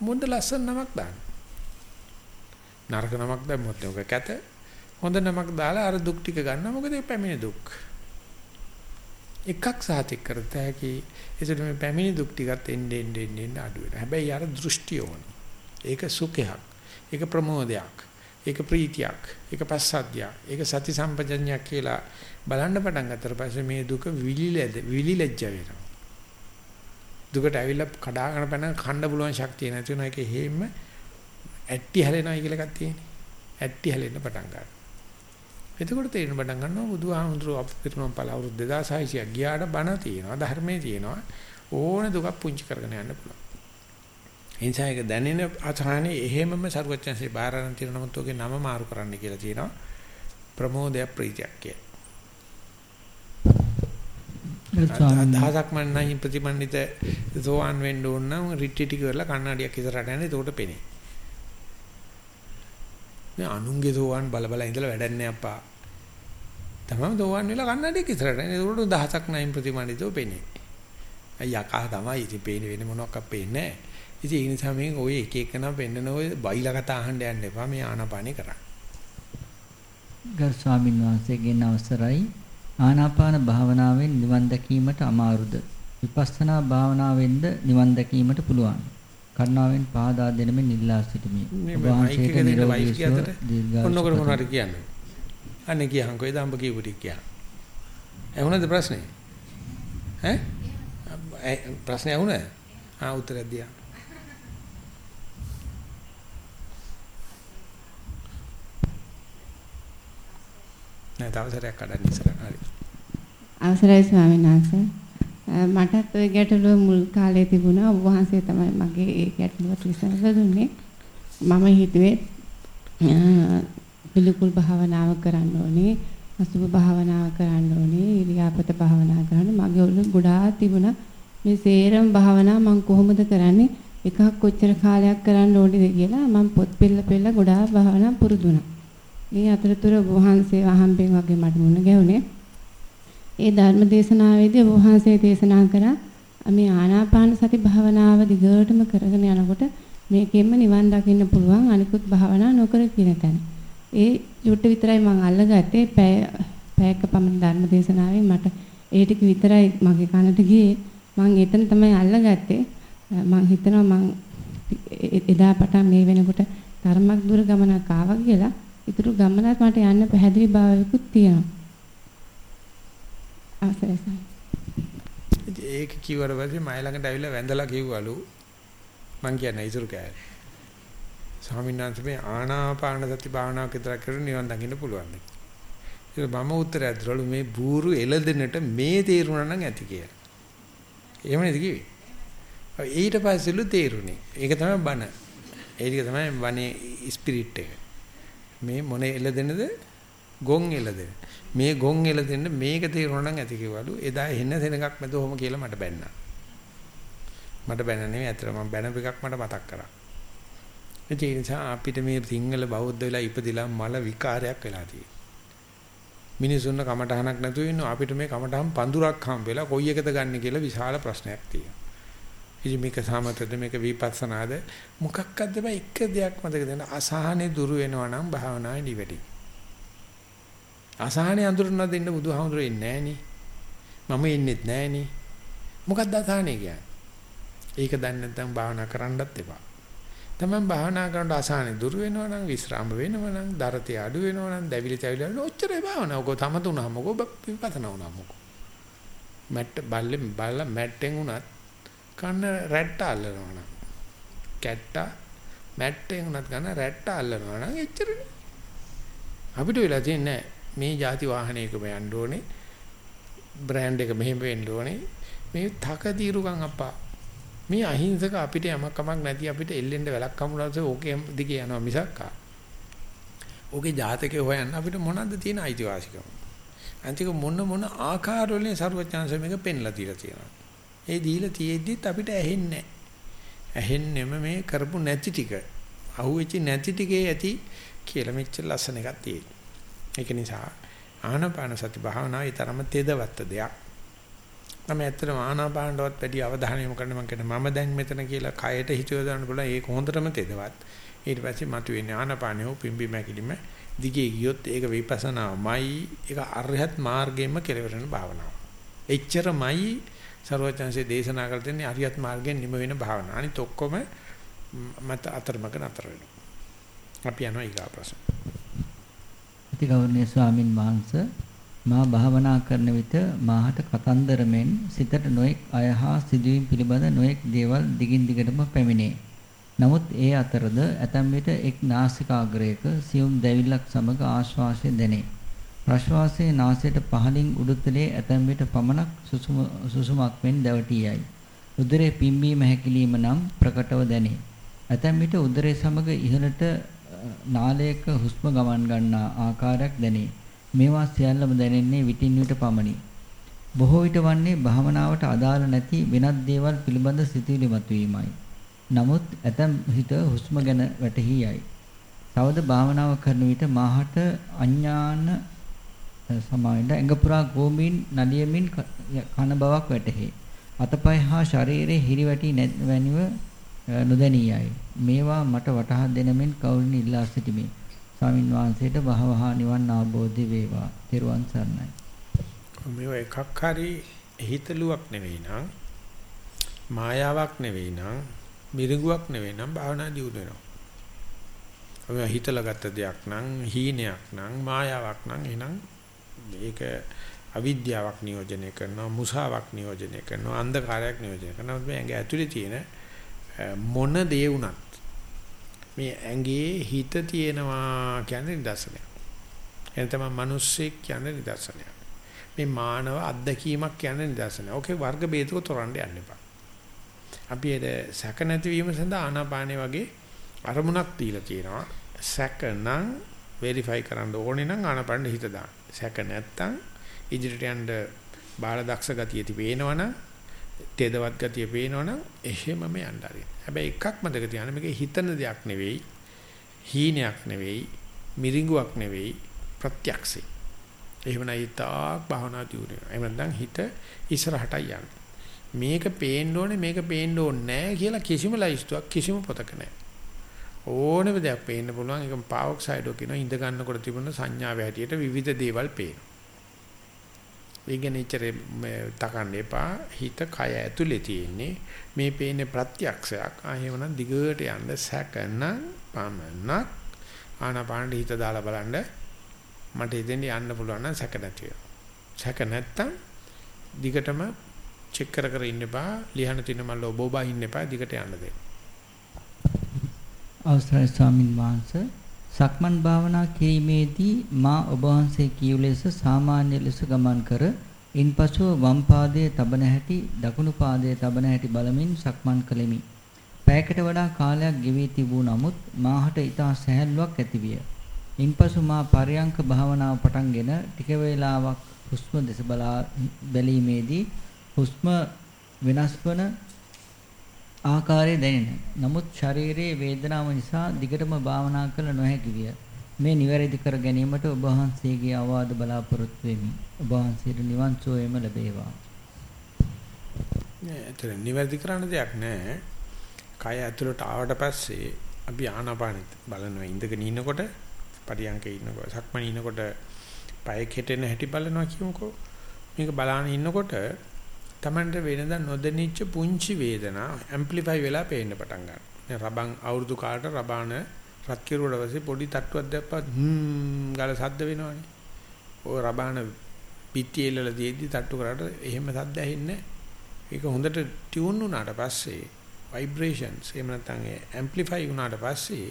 මොඳ ලස්සන නමක් දාන්න. නරක නමක් දැම්මොත් ඔක කැත. හොඳ නමක් දාලා අර දුක් ටික ගන්න. මොකද ඒ පැමිණි දුක්. එකක් සාතික් කරත හැකි. ඒසට මේ පැමිණි දුක් ටිකත් එන්නේ එන්නේ එන්නේ අඩු වෙනවා. හැබැයි අර දෘෂ්ටිය ඕන. ඒක සුඛයක්. ඒක ප්‍රමෝදයක්. ඒක ප්‍රීතියක්. ඒක පස්සද්ධියක්. ඒක සති සම්පජඤ්ඤයක් කියලා බලන්න පටන් ගත්තට පස්සේ මේ දුක විලිලද විලිලැජ්ජ වෙනවා. දුකට ඇවිල්ලා කඩාගෙන පැන කන්න පුළුවන් ශක්තිය නැති වෙනවා. ඒකේ හේම ඇට්ටි හැලෙනවා කියලා එකක් තියෙන්නේ. ඇට්ටි හැලෙන්න පටන් ගන්නවා. එතකොට තේරෙන පටන් ගන්නවා බුදුහාමුදුරුව අපිටම පළ අවුරුදු 2600ක් ගියාට බණ තියෙනවා ධර්මයේ තියෙනවා. ඕන දුකක් පුංචි කරගෙන යන්න පුළුවන්. එනිසා ඒක දැනෙන අතහානේ එහෙමම සරුවච්චන්සේ බාරණ තියෙන නමුත් ඔගේ නම මාරු කරන්න කියලා තියෙනවා. ප්‍රමෝදය ප්‍රීතියක් කියලා. දහසක් මන්නයි ප්‍රතිමන්විත සෝවන් වෙන්න ඕන නම් රිට්‍රීටි කරලා කන්නඩියක් ඉස්සරහට යන්නේ එතකොට පෙනේ. මේ අනුන්ගේ සෝවන් බල බල ඉඳලා වැඩක් නෑ අප්පා. තමම සෝවන් වෙලා කන්නඩියක් ඉස්සරහට යන්නේ එතකොට දහසක් නයින් ප්‍රතිමන්විතව පෙනේ. අයියා තමයි ඉතින් පේන්නේ වෙන මොනවක් අපේන්නේ නෑ. ඉතින් ඒ නිසා මේ ඔය එක එක නම් පෙන්නන ඔය බයිලා කතා අහන්න යන්න එපා මේ ආනාපානේ කරන්න. ගරු ස්වාමීන් වහන්සේගෙන් අවසරයි ආනාපාන භාවනාවෙන් නිවන් දැකීමට අමාරුද? විපස්සනා භාවනාවෙන්ද නිවන් දැකීමට පුළුවන්? කරුණාවෙන් පාදා දෙනමින් ඉල්ලා සිටිමි. වහන්සේට නිරෝගී සුව දීර්ඝායුෂ ඔන්නකොට මොනවද කියන්නේ. අනේ කියහන්කෝ ඒ දඹ කියපු ටික කියන්න? ඇහුණද ප්‍රශ්නේ? ඈ? ප්‍රශ්නේ ඇහුණා ආ උත්තරයක් දියා. නෑ තවසරයක් කඩන්න ඉස්සර හරි. අවසරයි ස්වාමීන් වහන්සේ. මටත් ওই ගැටලුව මුල් කාලේ තිබුණා. ඔබ වහන්සේ තමයි මගේ ඒ ගැටලුවට විසඳලා දුන්නේ. මම හිතුවේ පිළිකුල් භාවනාව කරන්න ඕනේ. අසුභ භාවනාව කරන්න ඕනේ. ඉරියාපත භාවනා කරන්න. මගේ ඔළුව ගොඩාක් තිබුණා. මේ සේරම භාවනා මම කොහොමද කරන්නේ? එකක් කොච්චර කාලයක් කරන්න ඕනේද කියලා මම පොත් පෙළ පෙළ ගොඩාක් භාවනා පුරුදුනා. මේ අතරතුර වහන්සේ අහම්බෙන් වගේ මට මුණ ගැහුනේ. ඒ ධර්ම දේශනාවේදී වහන්සේ දේශනා කරා මේ ආනාපාන සති භාවනාව දිගටම කරගෙන යනකොට මේකෙන්ම නිවන් දකින්න පුළුවන් අනිකුත් භාවනා නොකර කියන තැන. ඒ චුට්ට විතරයි මම අල්ලගත්තේ පැය පැයක පමණ ධර්ම දේශනාවෙන් මට ඒ ටික විතරයි මගේ කනට ගියේ. මම එතන තමයි අල්ලගත්තේ. මම හිතනවා මම එදා පටන් මේ වෙනකොට ධර්මයක් දුර ගමනක් ආවා කියලා ඉතුරු ගමනත් මට යන්න පැහැදිලි භාවයකුත් තියෙනවා. Ah, අවසරයි ඒක කිව්වට පස්සේ මයි ළඟට ඇවිල්ලා වැඳලා කිව්වලු මං කියන්නේ ඉතුරු කෑල්ල. ස්වාමීන් වහන්සේ මේ ආනාපාන සති භාවනාවක් විතර කරලා නිවන් දකින්න පුළුවන්. ඒක මම උත්තරයක් දුරලු මේ බూరు එළදෙනට මේ තේරුණා නම් ඇති කියලා. එහෙම නේද කිව්වේ? ඊට පස්සෙලු තේරුණේ. ඒක තමයි බණ. ඒක තමයි වනේ ස්පිරිට් එක. මේ මොන එළදෙනද ගොන් එළදෙන මේ ගොන් එළදෙන්න මේක තේරුණා නම් ඇති කිව්වලු. එදා එන්න සෙනඟක් මැද ඔහොම කියලා මට බැන්නා. මට බැන නෙවෙයි අතර මම බැනපු එකක් මට මතක් කරා. ඒ නිසා අපිට මේ සිංහල බෞද්ධ වෙලා ඉපදිලා මල විකාරයක් වෙලා තියෙනවා. මිනිසුන්ව කමටහනක් නැතුව ඉන්න අපිට මේ කමටහන් පඳුරක් හම් වෙලා කොයි එකද ගන්න කියලා විශාල ප්‍රශ්නයක් තියෙනවා. ඉතින් මේක සමතද මේක විපස්සනාද? මොකක්ද බෑ එක දෙයක් මතක දෙන්න අසහනේ දුරු වෙනවා නම් භාවනාවේ නිවැරදි. අසහනේ අඳුරන දෙන්න බුදුහාමුදුරේ ඉන්නේ නෑනේ. මම ඉන්නෙත් නෑනේ. මොකක්ද අසහනේ කියන්නේ? ඒක දන්නේ නැත්නම් භාවනා කරන්නත් එපා. තමන් භාවනා කරනකොට අසහනේ දුරු වෙනවා නම් විස්රාම වෙනවා නම් දරතේ අඩු වෙනවා නම් දැවිලි තැවිලි වෙනවා ඔච්චරයි භාවනාව. ඔක තමතුනම ඔක විපස්සනා වුණාම ඔක. මැට්ට බල්ලෙන් බල්ලා මැට්ටෙන් උනත් කන්න රැට්ට අල්ලනවා නම් කැට්ටා මැට්ටෙන් උනත් ගන්න රැට්ට අල්ලනවා නම් එච්චරනේ අපිට වෙලා තියෙන්නේ මේ ಜಾති වාහනයකම යන්න ඕනේ. බ්‍රෑන්ඩ් එක මෙහෙම වෙන්න ඕනේ. මේ තකදීරුකම් අප්පා. මේ අහිංසක අපිට යමක් කමක් නැති අපිට එල්ලෙන්න වැලක් හම්බුනාසේ ඕකේ දිගේ යනවා මිසක් ඕකේ ජාතකේ හොයන්න අපිට මොනවද තියෙන අයිතිවාසිකම්? අන්තික මොන මොන ආකාරවලින් ਸਰවඥාන්ස මේක පෙන්ලා දීලා තියෙනවා ඒ දීලා තියෙද්දිත් අපිට ඇහෙන්නේ ඇහෙන්නෙම මේ කරපු නැති ටික. අහුවෙච්ච නැති ටිකේ ඇති කියලා මෙච්චර ලස්සන එකක් තියෙනවා ඒක නිසා ආනාපාන සති භාවනාව ඒ තරම තෙදවත්ත දෙයක්. මම ඇත්තටම ආනාපානටවත් වැඩි අවධානය යොමු කරන්න මම කියන්නේ මම දැන් මෙතන කියලා කයට හිතුව දාන්න පුළුවන් ඒක හොඳටම තෙදවත්. ඊට පස්සේ මතුවෙන්නේ ආනාපානය හෝ පිම්බි මැකිලිම දිගේ ගියොත් ඒක විපස්සනාමයි ඒක අරහත් මාර්ගයෙන්ම කෙලවරන භාවනාව. එච්චරමයි ਸਰවඥාන්සේ දේශනා කළ දෙන්නේ අරියත් මාර්ගයෙන් නිම වෙන භාවනාව. අනිත ඔක්කොම මත අතරමඟ නතර වෙනවා. අපි යනවා ඊගා ප්‍රශ්න. අතිගෞරවනීය ස්වාමින් වහන්සේ මා භාවනා කරන විට මාහට කතන්දර මෙන් සිතට නොඑක් අය හා සිදුවීම් පිළිබඳ නොඑක් දේවල් දිගින් දිගටම පැමිණේ. නමුත් ඒ අතරද ඇතැම් විට එක් නාසිකාග්‍රයක සියුම් දැවිල්ලක් සමග ආශ්වාසය දැනේ. ප්‍රශ්වාසයේ නාසයට පහළින් උඩුතලයේ ඇතැම් විට පමණක් සුසුම සුසුමක් මෙන් දැවටී යයි. උදරයේ පිම්බීම හැකිලිම නම් ප්‍රකටව දැනේ. ඇතැම් විට උදරයේ සමග ඉහළට නාලයක හුස්ම ගමන් ගන්නා ආකාරයක් දැනේ. මේවා සියල්ලම දැනෙන්නේ විටින් විට පමණි. බොහෝ විට වන්නේ භාවනාවට අදාළ නැති වෙනත් දේවල් පිළිබඳ සිතුවිලි මතුවීමයි. නමුත් ඇතම් හිත හුස්ම ගැන වැටහි යයි. තවද භාවනාව කරන විට මාහට අඥාන සමාවෙන්ද ඇඟ පුරා ගෝමීන් නලියමින් කන බවක් වැටහි. අතපය හා ශරීරයේ හිරිවැටි වැනිව නොදැනියයි. මේවා මට වටහා දෙනමින් කවුරුන් ඉල්ලා සිටිමි. ස්වාමින් වහන්සේට වහවහ නිවන් අවබෝධ වේවා. ත්වන් සරණයි. මේව එකක් හරි හිතලුවක් නෙවෙයි නං මායාවක් නෙවෙයි නං මිරිඟුවක් නෙවෙයි නං භාවනා දියුණු වෙනවා. ඔය හිතලා ගත්ත දෙයක් නං හීනයක් නං මායාවක් නං එහෙනම් මේක අවිද්‍යාවක් නියෝජනය කරනවා මුසාවක් නියෝජනය කරනවා අන්ධකාරයක් නියෝජනය කරනවා මේ ඇඟ ඇතුලේ තියෙන මොන දේ වුණත් මේ ඇඟේ හිත තියෙනවා කියන්නේ නිදර්ශනයක්. එන තමයි මිනිස්සෙක් කියන්නේ නිදර්ශනයක්. මේ මානව අත්දැකීමක් කියන්නේ නිදර්ශනයක්. ඕකේ වර්ග ભેදක තොරන්න යන්න එපා. අපි ඒ සැක නැතිවීම සඳහා ආනාපානේ වගේ අරමුණක් දීලා තියෙනවා. සැක නම් වෙරිෆයි කරන්න ඕනේ නම් ආනාපානෙ හිත දාන්න. සැක නැත්තම් ඉදිරියට යන්න බාල දක්ෂ ගතිය තිබේනවනම් තේදවත් ගතිය පේනවනම් එහෙමම යන්න හරි. හැබැයි එකක් මතක තියාගන්න මේක හිතන දෙයක් නෙවෙයි, හීනයක් නෙවෙයි, මිරිඟුවක් නෙවෙයි, ප්‍රත්‍යක්ෂේ. එහෙම නැයිතාක් භාවනා දියුනේ. එහෙම නැත්නම් හිත ඉස්සරහට යන්න. මේක පේන්න ඕනේ මේක පේන්න ඕනේ නැහැ කියලා කිසිම ලයිස්තුවක් කිසිම පොතක නැහැ. ඕනෙම දෙයක් පේන්න පුළුවන්. ඒක පාවොක්සයිඩෝ කියන ඉඳ ගන්නකොට තිබුණ සංඥාව හැටියට විවිධ දේවල් පේනවා. ඒගෙනෙච්චර තකන්න එපා. හිත කය ඇතුලේ තියෙන්නේ මේ පේන්නේ ප්‍රත්‍යක්ෂයක්. ආයෙවනම් දිගට යන්න සැකන පමනක් ආනාපාන හිත දාලා බලන්න මට ඉතින් යන්න පුළුවන් නම් සැක නැති වෙනවා. සැක නැත්තම් දිගටම චෙක් කර කර ඉන්න එපා. ලියන තින මල්ල ඔබ ඔබ ඉන්න එපා. දිගට යන්න දෙන්න. අවසරයි ස්වාමින් වහන්සේ. සක්මන් භාවනා කිරීමේදී මා ඔබ වහන්සේ කියු ලෙස සාමාන්‍ය ලෙස ගමන් කර ඉන්පසු වම් පාදයේ තබන හැටි දකුණු පාදයේ තබන හැටි බලමින් සක්මන් කළෙමි. පැයකට වඩා කාලයක් ගෙවී තිබූ නමුත් මාහට ඊටා සැහැල්ලුවක් ඇතිවිය. ඉන්පසු මා පරයන්ක භාවනාව පටන්ගෙන ටික වේලාවක් හුස්ම දෙස බලා බැලීමේදී හුස්ම වෙනස් වන ආකාරය දැනෙන. නමුත් ශරීරයේ වේදනාව නිසා දිගටම භාවනා කළ නොහැකි විය. මේ නිවැරදි කර ගැනීමට ඔබ වහන්සේගේ අවවාද බලාපොරොත්තු වෙමි. ඔබ වහන්සේට නිවන් සුවයම ලැබේවා. නෑ, ඒතර නිවැරදි කරන්න දෙයක් නෑ. කය ඇතුළට ආවට පස්සේ අපි ආනාපානෙ බලනවා ඉඳගෙන ඉන්නකොට පරියන්කේ ඉන්නකොට සක්මණේ ඉන්නකොට පය කෙටෙන හැටි බලනවා කියමුකෝ. මේක බලාන ඉන්නකොට Tamanට වෙනදා නොදැනිච්ච පුංචි වේදනා ඇම්ප්ලිෆයි වෙලා පේන්න පටන් ගන්නවා. දැන් රබන් අවුරුදු කාලට රබාන රත් කිරුවට පස්සේ පොඩි තට්ටුවක් දැප්පත් හ්ම් ගාලා සද්ද වෙනවනේ. ඔය රබාන පිටි එල්ලලා තියෙද්දි තට්ටු කරාට එහෙම සද්ද ඇහෙන්නේ ඒක හොඳට ටියුන් වුණාට පස්සේ ভাইබ්‍රේෂන්ස් එහෙම නැත්නම් ඇම්ප්ලිෆයි වුණාට පස්සේ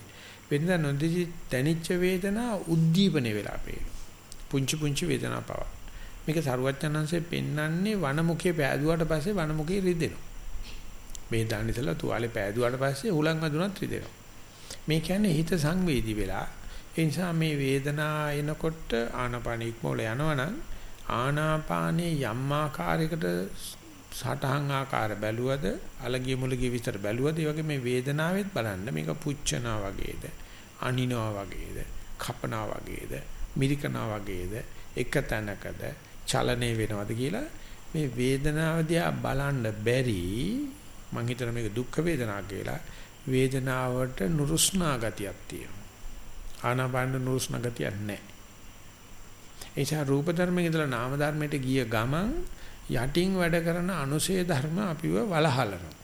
වෙනද නොදිසි දැනිච්ච වේදනා උද්දීපන වෙලා පේනවා. පුංචි පුංචි වේදනා පව. මේක සරුවච්චන්හන්සේ පෙන්වන්නේ වනමුඛයේ පෑදුවාට පස්සේ වනමුඛේ රිදෙනවා. මේ දාන්න ඉතලා තුවාලේ පෑදුවාට පස්සේ උලන් වැදුනත් රිදෙනවා. මේ කියන්නේ හිත සංවේදී වෙලා ඒ නිසා මේ වේදනා එනකොට ආනාපාන ඉක්මවල යනවනම් ආනාපානයේ යම් ආකාරයකට සටහන් ආකාර බැලුවද අලගිය මුලගිය විතර බැලුවද ඒ වගේ මේ වේදනාවෙත් බලන්න මේක පුච්චනා වගේද අනිනවා වගේද කපනා වගේද මිරිකනා වගේද එක තැනකද චලනය වෙනවද කියලා මේ වේදනාව දිහා බලන්න බැරි මං හිතන මේක දුක් වේදනාවක් කියලා වේදනාවට නුරුස්නා ගතියක් තියෙනවා. ආනාපාන නුරුස්නා ගතියක් නැහැ. එනිසා රූප ධර්මයේ ඉඳලා නාම ධර්මයට ගිය ගමන් යටින් වැඩ කරන අනුශේ ධර්ම අපිව වලහලනවා.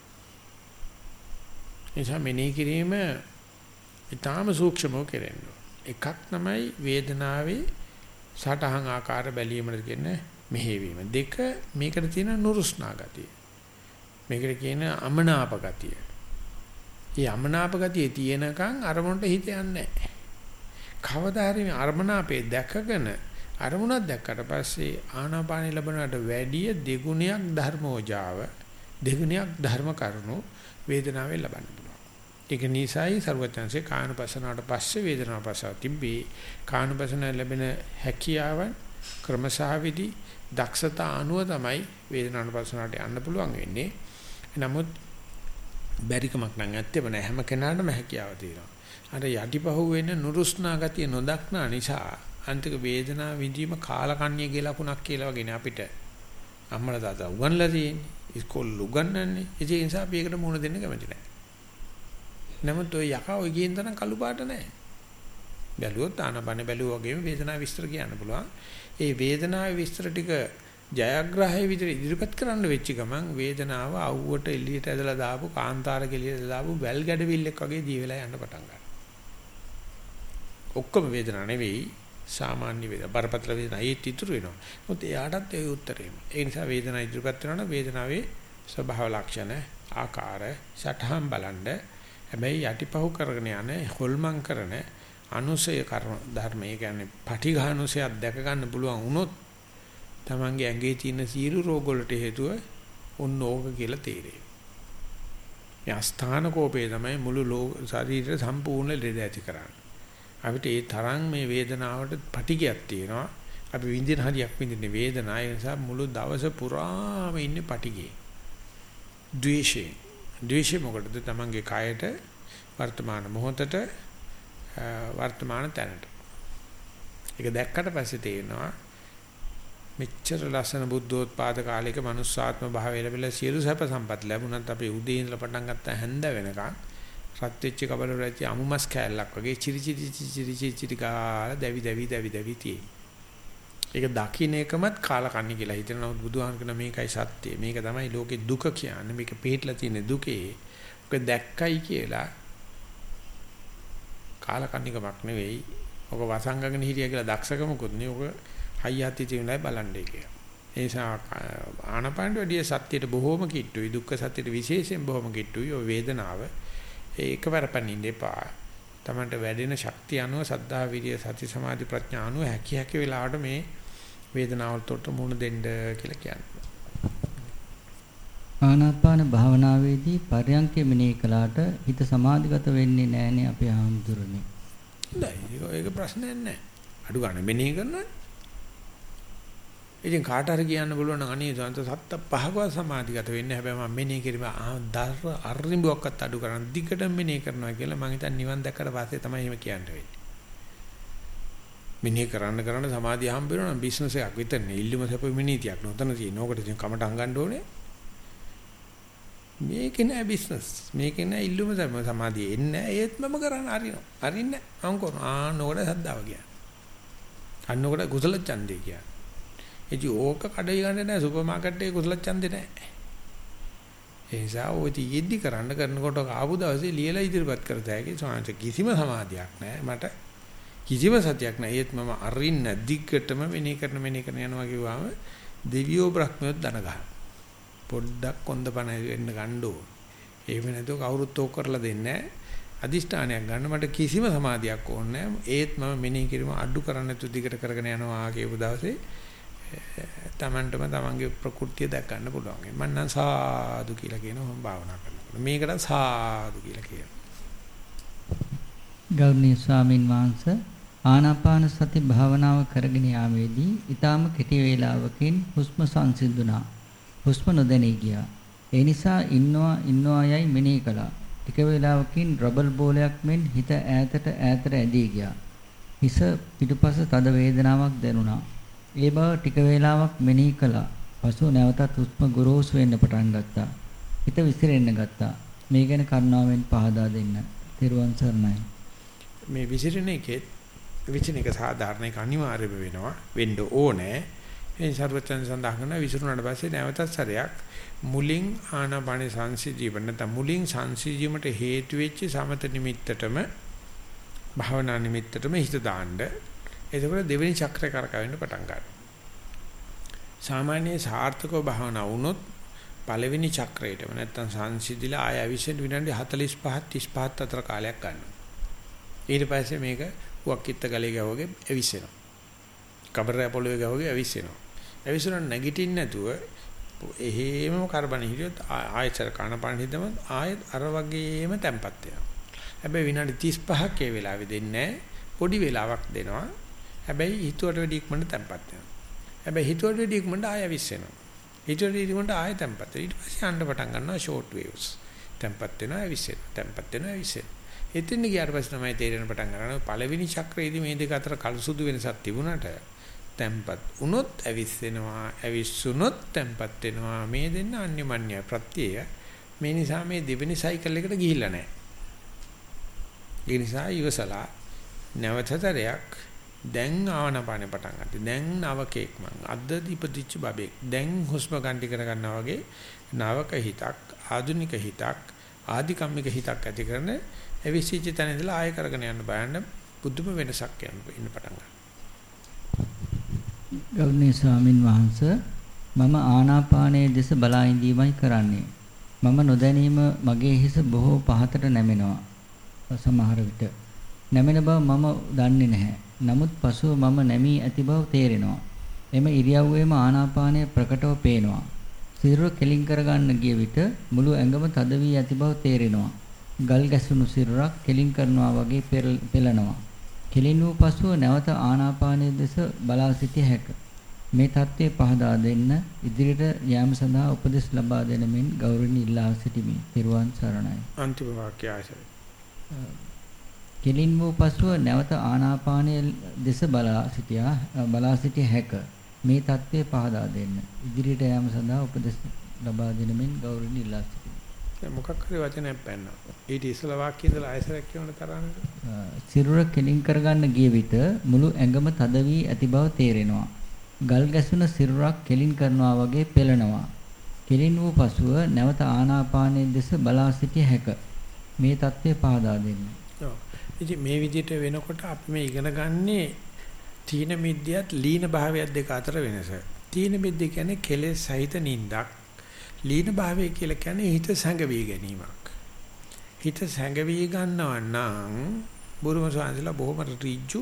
එනිසා මෙනෙහි කිරීම ඊටාම සූක්ෂමව කෙරෙන්න එකක් තමයි වේදනාවේ සටහන් ආකාර බැලීමද කියන්නේ මෙහෙවීම. දෙක මේකට තියෙන නුරුස්නා ගතිය. මේකට කියන අමනාප ගතිය. මේ අමනාප ගතිය තියෙනකන් අරමුණට හිත යන්නේ නැහැ. කවදා හරි අරමනාපේ දැකගෙන අරමුණක් දැක්කට පස්සේ ආනාපානෙ ලැබුණාට වැඩිය දෙගුණයක් ධර්මෝජාව දෙගුණයක් ධර්ම කරුණු වේදනාවෙන් ලබන්න පුළුවන්. ඒක නිසායි ਸਰවඥාන්සේ කායනුපසනාවට පස්සේ වේදනාව පසව තිබ්බේ කායනුපසන ලැබෙන හැකියාවන් ක්‍රමසහවිදි දක්ෂතා අනුව තමයි වේදනානුපසනාවට යන්න පුළුවන් වෙන්නේ. නමුත් බැරිකමක් නම් ඇත්තෙම නෑ හැම කෙනාටම හැකියාව තියෙනවා. අර යටිපහුව වෙන නුරුස්නා ගතිය නොදක්නා නිසා අන්තික වේදනාව විඳීම කාලකන්‍ය කියලා ලකුණක් කියලා වගේනේ අපිට අම්මලා තාත්තා උගන්ලා තියෙන්නේ. ඉස්කෝලේ උගන්වන්නේ. ඒ නිසා අපි ඒකට මුහුණ දෙන්න කැමති නැහැ. නමුත් ඔය යකා ඔය කියන තරම් කළු පාට නැහැ. බැලුවොත් ආනපන බැලුවා වගේම වේදනාව විස්තර කියන්න පුළුවන්. ඒ වේදනාවේ විස්තර ටික ජයග්‍රහයේ විදිහට ඉදිරිපත් කරන්න වෙච්ච ගමන් වේදනාව අවුවට එළියට ඇදලා දාපු කාන්තාරක එළියට දාපු වැල් ගැඩවිල්ලක් වගේ දී වෙලා යන්න පටන් ගන්නවා. ඔක්කොම වේදනාව නෙවෙයි සාමාන්‍ය වේදනා බරපතල වේදනා ඒත් ඉතුරු වෙනවා. මොකද එයාටත් ඒ උත්තරේ. ඒ නිසා වේදනා ඉදිරිපත් වෙනවා වේදනාවේ ස්වභාව ලක්ෂණ ආකාර සටහන් බලන්න හැබැයි යටිපහුව කරගෙන යන හොල්මන් කරන අනුසය කර්ම ධර්ම ඒ කියන්නේ පටිඝානුසයක් දැක ගන්න පුළුවන් වුණොත් තමන්ගේ ඇඟේ තියෙන සියලු රෝග වලට හේතුව ඔන්න ඕක කියලා තේරෙයි. මේ අස්ථාන කෝපේ තමයි මුළු ශරීරය සම්පූර්ණ ලෙඩ ඇති කරන්නේ. අපිට ඒ තරම් මේ වේදනාවට පටිගයක් තියෙනවා. අපි විඳින හරියක් විඳින්නේ වේදනාව. ඒ නිසා මුළු දවස පුරාම ඉන්නේ පටිගේ. ද්වේෂේ. ද්වේෂේ මොකටද? තමන්ගේ කායට වර්තමාන මොහොතට වර්තමාන තැනට. ඒක දැක්කට පස්සේ තේරෙනවා මෙච්චර ලස්සන බුද්ධෝත්පාද කාලයක මනුස්සාත්ම භාවය ලැබිලා සියලු සැප සම්පත් ලැබුණත් අපි උදේ ඉඳලා පටන් ගත්ත හැන්ද වෙනකන් රත් වෙච්ච කබල රැච්ච අමුමස් කෑල්ලක් වගේ චිරි චිරි චිරි චිරි චිරි කාලා දැවි දැවි දැවි දැවි tie. ඒක දකින්න එකමත් කාලකන්ණි කියලා හිතනවා බුදුහාම කියන මේකයි සත්‍යය. මේක තමයි ලෝකේ දුක කියන්නේ. මේක පිටලා තියෙන දුකේ. ඔක දැක්කයි කියලා කාලකන්නිකමක් නෙවෙයි. ඔක වසංගගෙන හිටියා කියලා දක්ෂකමකුත් නෙවෙයි. ඔක හයියත් තියෙනයි බලන්නේ කියලා. ඒ නිසා ආනපානට වැඩිය සත්‍යයට බොහෝම කිට්ටුයි. දුක්ඛ සත්‍යයට විශේෂයෙන් බොහෝම කිට්ටුයි. ඔය වේදනාව ඒකවර පනින්න එපා. තමන්ට වැඩෙන ශක්තිය අනුව සද්ධා විරිය සති සමාධි ප්‍රඥා අනුව හැකි හැකි වෙලාවට මේ වේදනාවලට මුහුණ දෙන්න කියලා කියන්නේ. ආනාපාන භාවනාවේදී පරයන්කෙ මෙනෙහි කළාට හිත සමාධිගත වෙන්නේ නැහනේ අපේ ආම්දුරනේ. නෑ ඒක ප්‍රශ්නයක් නෑ. අඩු ගන්න මෙනෙහි කරනවා. ඉතින් කාට හරි කියන්න බලන අනේ සන්ත සත්ත පහකවත් සමාධිගත වෙන්නේ හැබැයි මම මෙනේ කිරීම දර අරිඹුවක්වත් අඩු කරන් දිගට මෙනේ කරනවා කියලා මම හිතන්නේ නිවන් දැක්කට පස්සේ තමයි එහෙම කියන්න වෙන්නේ. මෙනේ කරන්න කරන්න සමාධිය හම්බ වෙනවා නම් බිස්නස් එකක් විතරනේ ඉල්ලුම සැප මිනිතියක් නොතන තියෙන. ඕකට ඉතින් කමට හංගන්න ඕනේ. මේක නෑ බිස්නස්. මේක නෑ ඉල්ලුම සැප සමාධිය එන්නේ නෑ ඒත් මම කරන්න අරිනවා. අරින්නේ අං කරනවා. ආ නෝකට සද්දාව කියන්නේ. අන්නෝකට කුසල ඡන්දේ කියන්නේ. ඉතින් ඕක කඩේ ගන්න නෑ සුපර් මාකට් එකේ කුසල ඡන්දේ නෑ. ඒ නිසා ඔය තියෙද්දි කරන්න කරනකොට ආපු දවසේ ලියලා ඉදිරිපත් කරත හැකි සාංශ කිසිම සමාධියක් නෑ මට කිසිම සතියක් නැහැ. ඒත් මම අරින්න දිග්ගටම මෙනේ කරන මෙනේ කරන යනවා කිව්වම දෙවියෝ බ්‍රහ්මයෝ දන ගන්න. පොඩ්ඩක් කොන්දපණ වෙන්න ගන්නෝ. එහෙම නැතුව කවුරුත් ඕක කරලා දෙන්නේ නැහැ. අදිෂ්ඨානයක් ගන්න මට කිසිම සමාධියක් ඕනේ ඒත් මම මෙනෙහි කිරීම අඩු කරන්න තු දිගට කරගෙන යනවා කියපු දවසේ තමන්ටම තමන්ගේ ප්‍රകൃතිය දැක් ගන්න පුළුවන්. මම නම් සාදු කියලා කියනවා මම භාවනා කරනකොට. මේකට සාදු කියලා කියනවා. ගෞරවනීය ස්වාමින් වහන්සේ ආනාපාන සති භාවනාව කරගෙන යාමේදී ඊටාම කෙටි වේලාවකින් හුස්ම සංසිඳුණා. හුස්ම නොදැනී ගියා. ඒ නිසා ඉන්නවා ඉන්නවා යයි මෙනෙහි කළා. ටික වේලාවකින් රබල් බෝලයක් මෙන් හිත ඈතට ඈතට ඇදී ගියා. හිස පිටුපස තද වේදනාවක් දැනුණා. ඒ බව ටික වේලාවක් මෙනෙහි කළා. පසුව නැවතත් හුස්ම ගොරෝසු වෙන්න පටන් ගත්තා. හිත විසිරෙන්න ගත්තා. මේ ගැන කරුණාවෙන් පහදා දෙන්න. තෙරුවන් සරණයි. මේ විසිරෙන එකෙත් විචින එක සාධාරණ එක අනිවාර්යම වෙනවා. වෙන්න ඕනේ. ඒ සර්වචන් සඳහන් කරන විසිරුණාට පස්සේ නැවතත් සැරයක් මුලින් ආනාපාන සංසිජීව නැත්නම් මුලින් සංසිජීවීමට හේතු වෙච්ච සමත නිමිත්තටම භාවනා නිමිත්තටම හිත දාන්න. එතකොට දෙවෙනි චක්‍රය කරකවෙන්න පටන් ගන්නවා. සාමාන්‍ය සාර්ථකව භාවනා වුණොත් පළවෙනි චක්‍රයටම නැත්නම් සංසිඳිලා ආය අවිෂෙන් විනාඩි 45 35 අතර කාලයක් ගන්නවා. ඊට පස්සේ මේක උවක්කිට ගලේ ගවගේ ඇවිස්සෙනවා. කබරය පොළවේ ගවගේ ඇවිස්සෙනවා. ඇවිස්සුන නැගිටින්න නැතුව එහෙමම කරබන හිටියොත් ආයතර කනපන හිටම ආයත් අර වගේම තැම්පත් වෙනවා. හැබැයි විනාඩි 35ක් ඒ වෙලාවේ දෙන්නේ පොඩි වෙලාවක් දෙනවා. හැබැයි හිතුවට වැඩි ඉක්මනට තැම්පත් වෙනවා. හැබැයි හිතුවට වැඩි ඉක්මනට ආය විශ්සෙනවා. හිතුවට වැඩි ඉක්මනට ආය තැම්පත් වෙනවා. ඊට පස්සේ යන්න පටන් ගන්නවා ෂෝට් වේව්ස්. තැම්පත් වෙනවා විශ්සෙනවා. තැම්පත් වෙනවා විශ්සෙනවා. එතෙන් ගියාට පස්සේ තමයි තේරෙන පටන් ගන්නවා. පළවෙනි චක්‍රයේදී මේ දෙක අතර කලසුදු වෙනසක් තිබුණාට තැම්පත් වුණොත් ඇවිස්සෙනවා ඇවිස්සුනොත් තැම්පත් වෙනවා මේ දෙන්න අන්‍යමන්‍ය ප්‍රත්‍යය මේ නිසා මේ දෙවෙනි සයිකල් එකට ගිහිල්ලා නැහැ ඒ නිසා ඉවසලා නැවතතරයක් දැන් ආවනපානේ පටන් ගන්න. දැන් නවකෙක් මං අද්ද ඉපදිච්ච බබෙක්. දැන් හුස්ම ගන්ටි කර ගන්නවා වගේ නවක හිතක්, ආධුනික හිතක්, ආධිකම්මික හිතක් ඇති කරන එවිසිච්ච තැන ඉඳලා ආය කරගෙන යන්න බලන්න පුදුම වෙනසක් යන්න පටන් ගන්නවා. ගෞරවනීය ස්වාමින් වහන්සේ මම ආනාපානයේ දෙස බලා ඉඳීමයි කරන්නේ. මම නොදැනීම මගේ හිස බොහෝ පහතට නැමෙනවා. සමහර විට නැමෙන බව මම දන්නේ නැහැ. නමුත් පසුව මම නැමී ඇති බව තේරෙනවා. එම ඉරියව්වේම ආනාපානය ප්‍රකටව පේනවා. සිරුර කෙලින් කරගන්න ගිය විට මුළු ඇඟම තද වී ඇති බව තේරෙනවා. ගල් ගැසුණු සිරුරක් කෙලින් කරනවා වගේ පෙළනවා. කෙලින් වූ පසුව නැවත ආනාපානයේ දෙස බලා සිටිය හැක. මේ தત્ත්වය පහදා දෙන්න ඉදිරියට යාම සඳහා උපදෙස් ලබා දෙන මෙන් ගෞරවණීය ඉල්ලා සිටිමි. පිරුවන් සරණයි. අන්තිම වාක්‍ය ආශය. කෙලින් වූ පසුව නැවත ආනාපානයේ දෙස බලා සිටියා බලා සිටිය හැක. මේ தત્ත්වය පහදා දෙන්න ඉදිරියට යාම සඳහා උපදෙස් ලබා දෙන මෙන් ගෞරවණීය ඉල්ලා සිටිමි. මොකක් හරි වචනයක් පැන්නා. ඊට ඉස්සලා වාක්‍යය ඉඳලා ආයසරයක් කියවන තරමට. සිරුර කෙලින් කරගන්න ගිය විට මුළු ඇඟම තද වී ඇති බව තේරෙනවා. ගල් ගැසුන සිරුරක් කෙලින් කරනවා වගේ පෙළෙනවා. කෙලින් වූ පසුව නැවත ආනාපානයේ දෙස බලා සිටිය හැක. මේ தත්ත්වය පහදා දෙන්න. ඉතින් මේ විදිහට වෙනකොට අපි මේ ඉගෙන ගන්නේ තීන මිද්‍යත් ලීන භාවයත් දෙක අතර වෙනස. තීන මිද්‍ය කියන්නේ කෙලෙස් සහිත නින්දක්. ලීන භාවය කියලා කියන්නේ හිත සැඟවි ගැනීමක්. හිත සැඟවි ගන්නවා නම් බුරුම සාන්දලා බොහොම ඍජු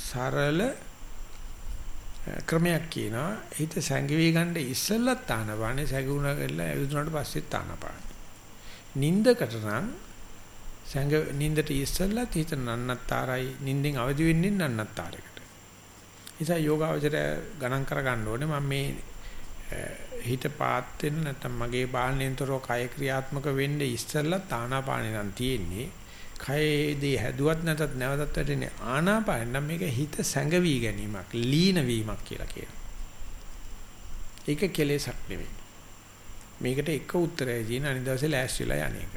සරල ක්‍රමයක් කියනවා හිත සැඟවි ගන්න ඉස්සෙල්ලත් තානපානේ සැඟුණා කියලා ඇවිදුනාට පස්සෙත් තානපානේ. නින්දකට නම් සැඟ නින්දට ඉස්සෙල්ලත් හිත නන්නත්තරයි නින්දෙන් අවදි වෙන්නේ නන්නත්තරයකට. නිසා යෝගාවචරය ගණන් කර ගන්න ඕනේ මම මේ හිත පාත් වෙන නැත්නම් මගේ බාහනයෙන්තරෝ කය ක්‍රියාත්මක වෙන්නේ ඉස්සෙල්ලා තානාපානේ නම් තියෙන්නේ කයේදී හැදුවත් නැතත් නැවතත් වැටෙන්නේ ආනාපාන නම් මේක හිත සැඟවි ගැනීමක් ලීන වීමක් කියලා කියනවා. ඒක කෙලෙසක් නෙවෙයි. මේකට එක උත්තරයයි තියෙන අනිත් දවසේ ලෑස්තිලා යන්නේක.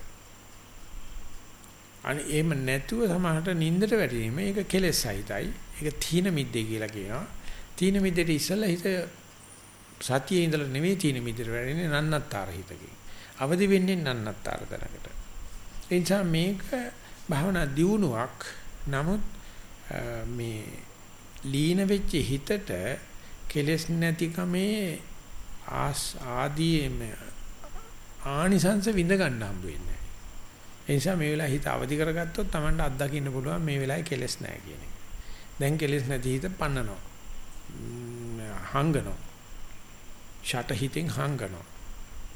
අනේ එහෙම නැතුව සමහරට නින්දට වැටීම ඒක කෙලෙස් සහිතයි. ඒක තීන මිද්දේ කියලා කියනවා. තීන මිද්දේට ඉස්සෙල්ලා හිත සතියේ ඉඳලා නෙවෙයි තීන මිද්දේට වැටෙන්නේ නන්නත්තර හිතකින්. අවදි වෙන්නේ නන්නත්තර තැනකට. ඒ නිසා මේක භාවනා දියුණුවක්. නමුත් මේ ලීන වෙච්ච හිතට කෙලස් නැතිකමේ ආස් ආදී ආනිසංස විඳ ගන්න හම්බ වෙන්නේ. ඒ නිසා මේ වෙලාව හිත අවදි කරගත්තොත් Tamanට අත්දකින්න පුළුවන් මේ වෙලාවේ කෙලස් නැහැ කියන එක. දැන් කෙලස් නැති හිත පන්නනවා. හංගනවා. ෂට හිතෙන් හංගනවා.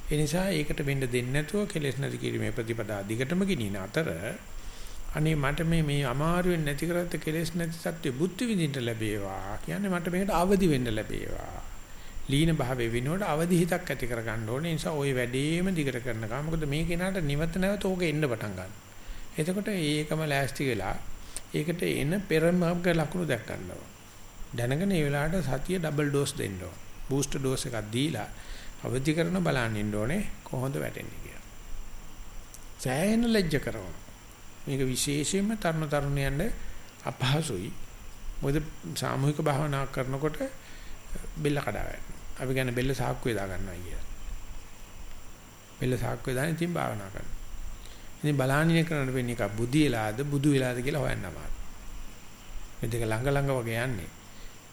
ඒ නිසා ඒකට වෙන්න දෙන්නේ නැතුව කෙලස් නැති කිරීමේ ප්‍රතිපදා දිගටම ගෙනින අතර අනේ මට මේ මේ අමාරුවෙන් නැති කරත් කෙලස් නැති සත්‍ය බුද්ධ විඳින්න ලැබේවා. කියන්නේ මට මේකට අවදි වෙන්න ලැබේවා. ලීන භාවයේ විනෝඩ අවදි හිතක් ඇති කර ගන්න ඕනේ. ඒ නිසා ওই වැඩේම දිගට කරනකම් මොකද මේ කෙනාට නිවත නැවත ඕක එන්න පටන් ගන්නවා. එතකොට ඒකම ලෑස්ති වෙලා ඒකට එන පෙරමග ලකුණු දැක් ගන්නවා. දැනගෙන ඒ වෙලාවට සතිය ඩබල් ඩෝස් දෙන්න ඕන. බූස්ටර් ඩෝස් එකක් දීලා අවදි කරන බලන්න ඉන්න ඕනේ කොහොමද වැටෙන්නේ කියලා. සෑහෙන ලැජ්ජ කරනවා. මේක විශේෂයෙන්ම තරුණ තරුණයන්ට අපහසුයි. මොකද සාමූහික භාවනා කරනකොට බෙල්ල කඩා වැටෙනවා. අපි කියන්නේ බෙල්ල සාක්කුවේ දා ගන්නවා කියලා. බෙල්ල සාක්කුවේ දාන ඉතින් භාවනා කරනවා. ඉතින් බලානින කරන්න වෙන්නේ එක බුදි වෙලාද බුදු වෙලාද කියලා හොයන්න අමාරුයි. මේ දෙක ළඟ ළඟ වගේ යන්නේ.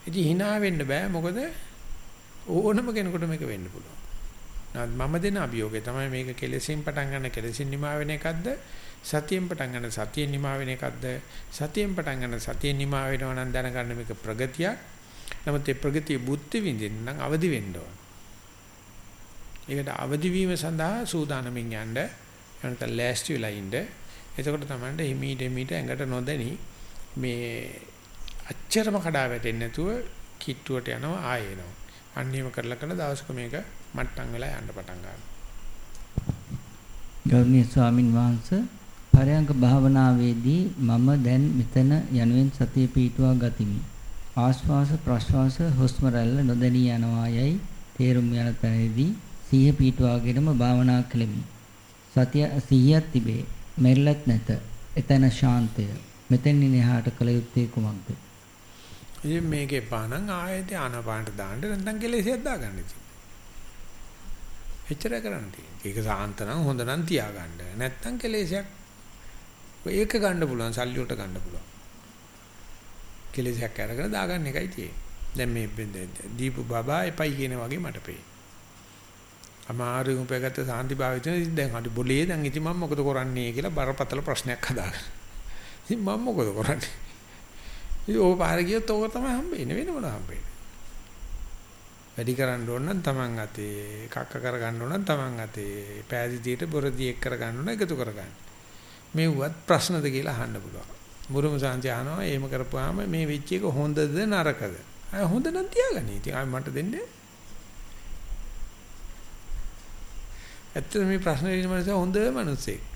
ඉතින් hina වෙන්න බෑ මොකද ඕනම කෙනෙකුට මේක වෙන්න පුළුවන්. නමුත් මම දෙන අභියෝගය තමයි මේක කෙලෙසින් පටන් ගන්න කෙලෙසින් නිමා වෙන එකක්ද සතියෙන් පටන් ගන්න සතියෙන් නිමා වෙන එකක්ද සතියෙන් පටන් ගන්න සතියෙන් නිමා වෙනවා නම් දැනගන්න මේක ප්‍රගතියක් නමුත් ඒ ප්‍රගතිය බුද්ධ විඳින්න නම් අවදි වෙන්න ඕන. ඒකට අවදි වීම සඳහා සූදානමින් යන්න එනත ලෑස්ති වෙලා ඉන්න. එතකොට තමයි හිමීට හිමීට ඇඟට නොදැනි මේ අච්චරම කඩා වැටෙන්නේ නැතුව කිට්ටුවට යනවා ආයෙ එනවා. අන්නේම කරලා කරලා දවසක මේක මට්ටම් වෙලා යන්න පටන් ගන්නවා. ගෞරවනීය ස්වාමින් වහන්සේ පරයන්ක භාවනාවේදී මම දැන් මෙතන යනුවෙන් සතිය පිටුවා ගතිමි. ආශ්වාස ප්‍රශ්වාස හුස්ම රැල්ල නොදැනී යනවා යයි තේරුම් යන තැනදී සිහිය පිටුවාගෙනම භාවනා කළෙමි. සතිය සිහියක් තිබේ. මෙල්ලත් නැත. එතන ශාන්තය. මෙතෙන් එහාට කළ යුත්තේ කුමක්ද? ඉතින් මේකේ පානං ආයෙත් ආනපානට දාන්න නැත්නම් කෙලෙසියක් දාගන්න ඉතින්. එච්චර කරන්න තියෙන්නේ. ඒක සාන්ත නම් හොඳ නම් තියාගන්න. නැත්නම් කෙලෙසියක් ඒක ගන්න පුළුවන් සල්ලි වලට ගන්න පුළුවන්. කෙලෙසයක් අරගෙන දාගන්න එකයි තියෙන්නේ. දැන් මේ දීපු බබා එපයි කියන වගේ මට පේනවා. අමාරුම උපයගත්ත සාන්ති භාවිතන දැන් හරි બોලේ දැන් ඉතින් මම මොකද කරන්නේ කියලා බරපතල ප්‍රශ්නයක් හදාගන්න. ඉතින් මම මොකද කරන්නේ? ඉතින් ඕක පාර ගියොත් ඕක තමයි හම්බෙන්නේ වෙන මොනවා හම්බෙන්නේ. වැඩි කරන්න ඕන නම් Taman අතේ, කක්ක කර ගන්න ඕන නම් Taman අතේ, පෑදීතියට බොරදී එක් කර ගන්න ඕන එකතු කර ගන්න. මේවත් ප්‍රශ්නද කියලා අහන්න පුළුවන්. මුරුම සාන්ති අහනවා එහෙම කරපුවාම මේ වෙච්ච එක හොඳද නරකද? අය හොඳ නම් තියාගනි. ඉතින් ආයි මට දෙන්න. ඇත්තට මේ ප්‍රශ්න දෙන මනස හොඳ මිනිස්සෙක්.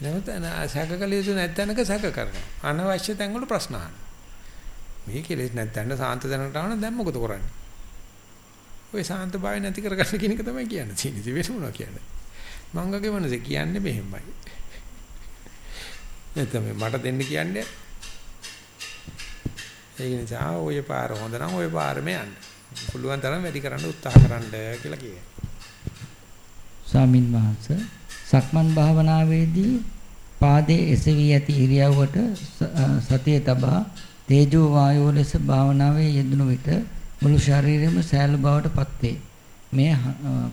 නැවතන සැකකල යුතු නැත්නම්ක සැක කරනවා. අනවශ්‍ය තැන් වල ප්‍රශ්න අහනවා. මේ කෙලෙස් නැත්නම් සාන්ත දැනකට ආවම දැන් මොකද කරන්නේ? ඔය සාන්ත භාවය නැති කරගන්න කියන එක තමයි කියන්නේ. තියෙන්නේ වෙන මොනවා කියන්නේ. මංගගේ මනස කියන්නේ මෙහෙමයි. නැත්නම් මට දෙන්න කියන්නේ. ඒ නිසා ඔය පාර හොඳ නම් ඔය පාරම යන්න. පුළුවන් තරම් වැඩි කරන්න උත්සාහ කරන්න කියලා කියනවා. ස්වාමින් වහන්සේ සක්මන් භාවනාවේදී පාදයේ එසවි ඇති ඉරියව්වට සතිය තබා තේජෝ වායෝ ලෙස භාවනාවේ යෙදුණු විට මුළු ශරීරයම සෑහළු බවට පත්වේ. මේ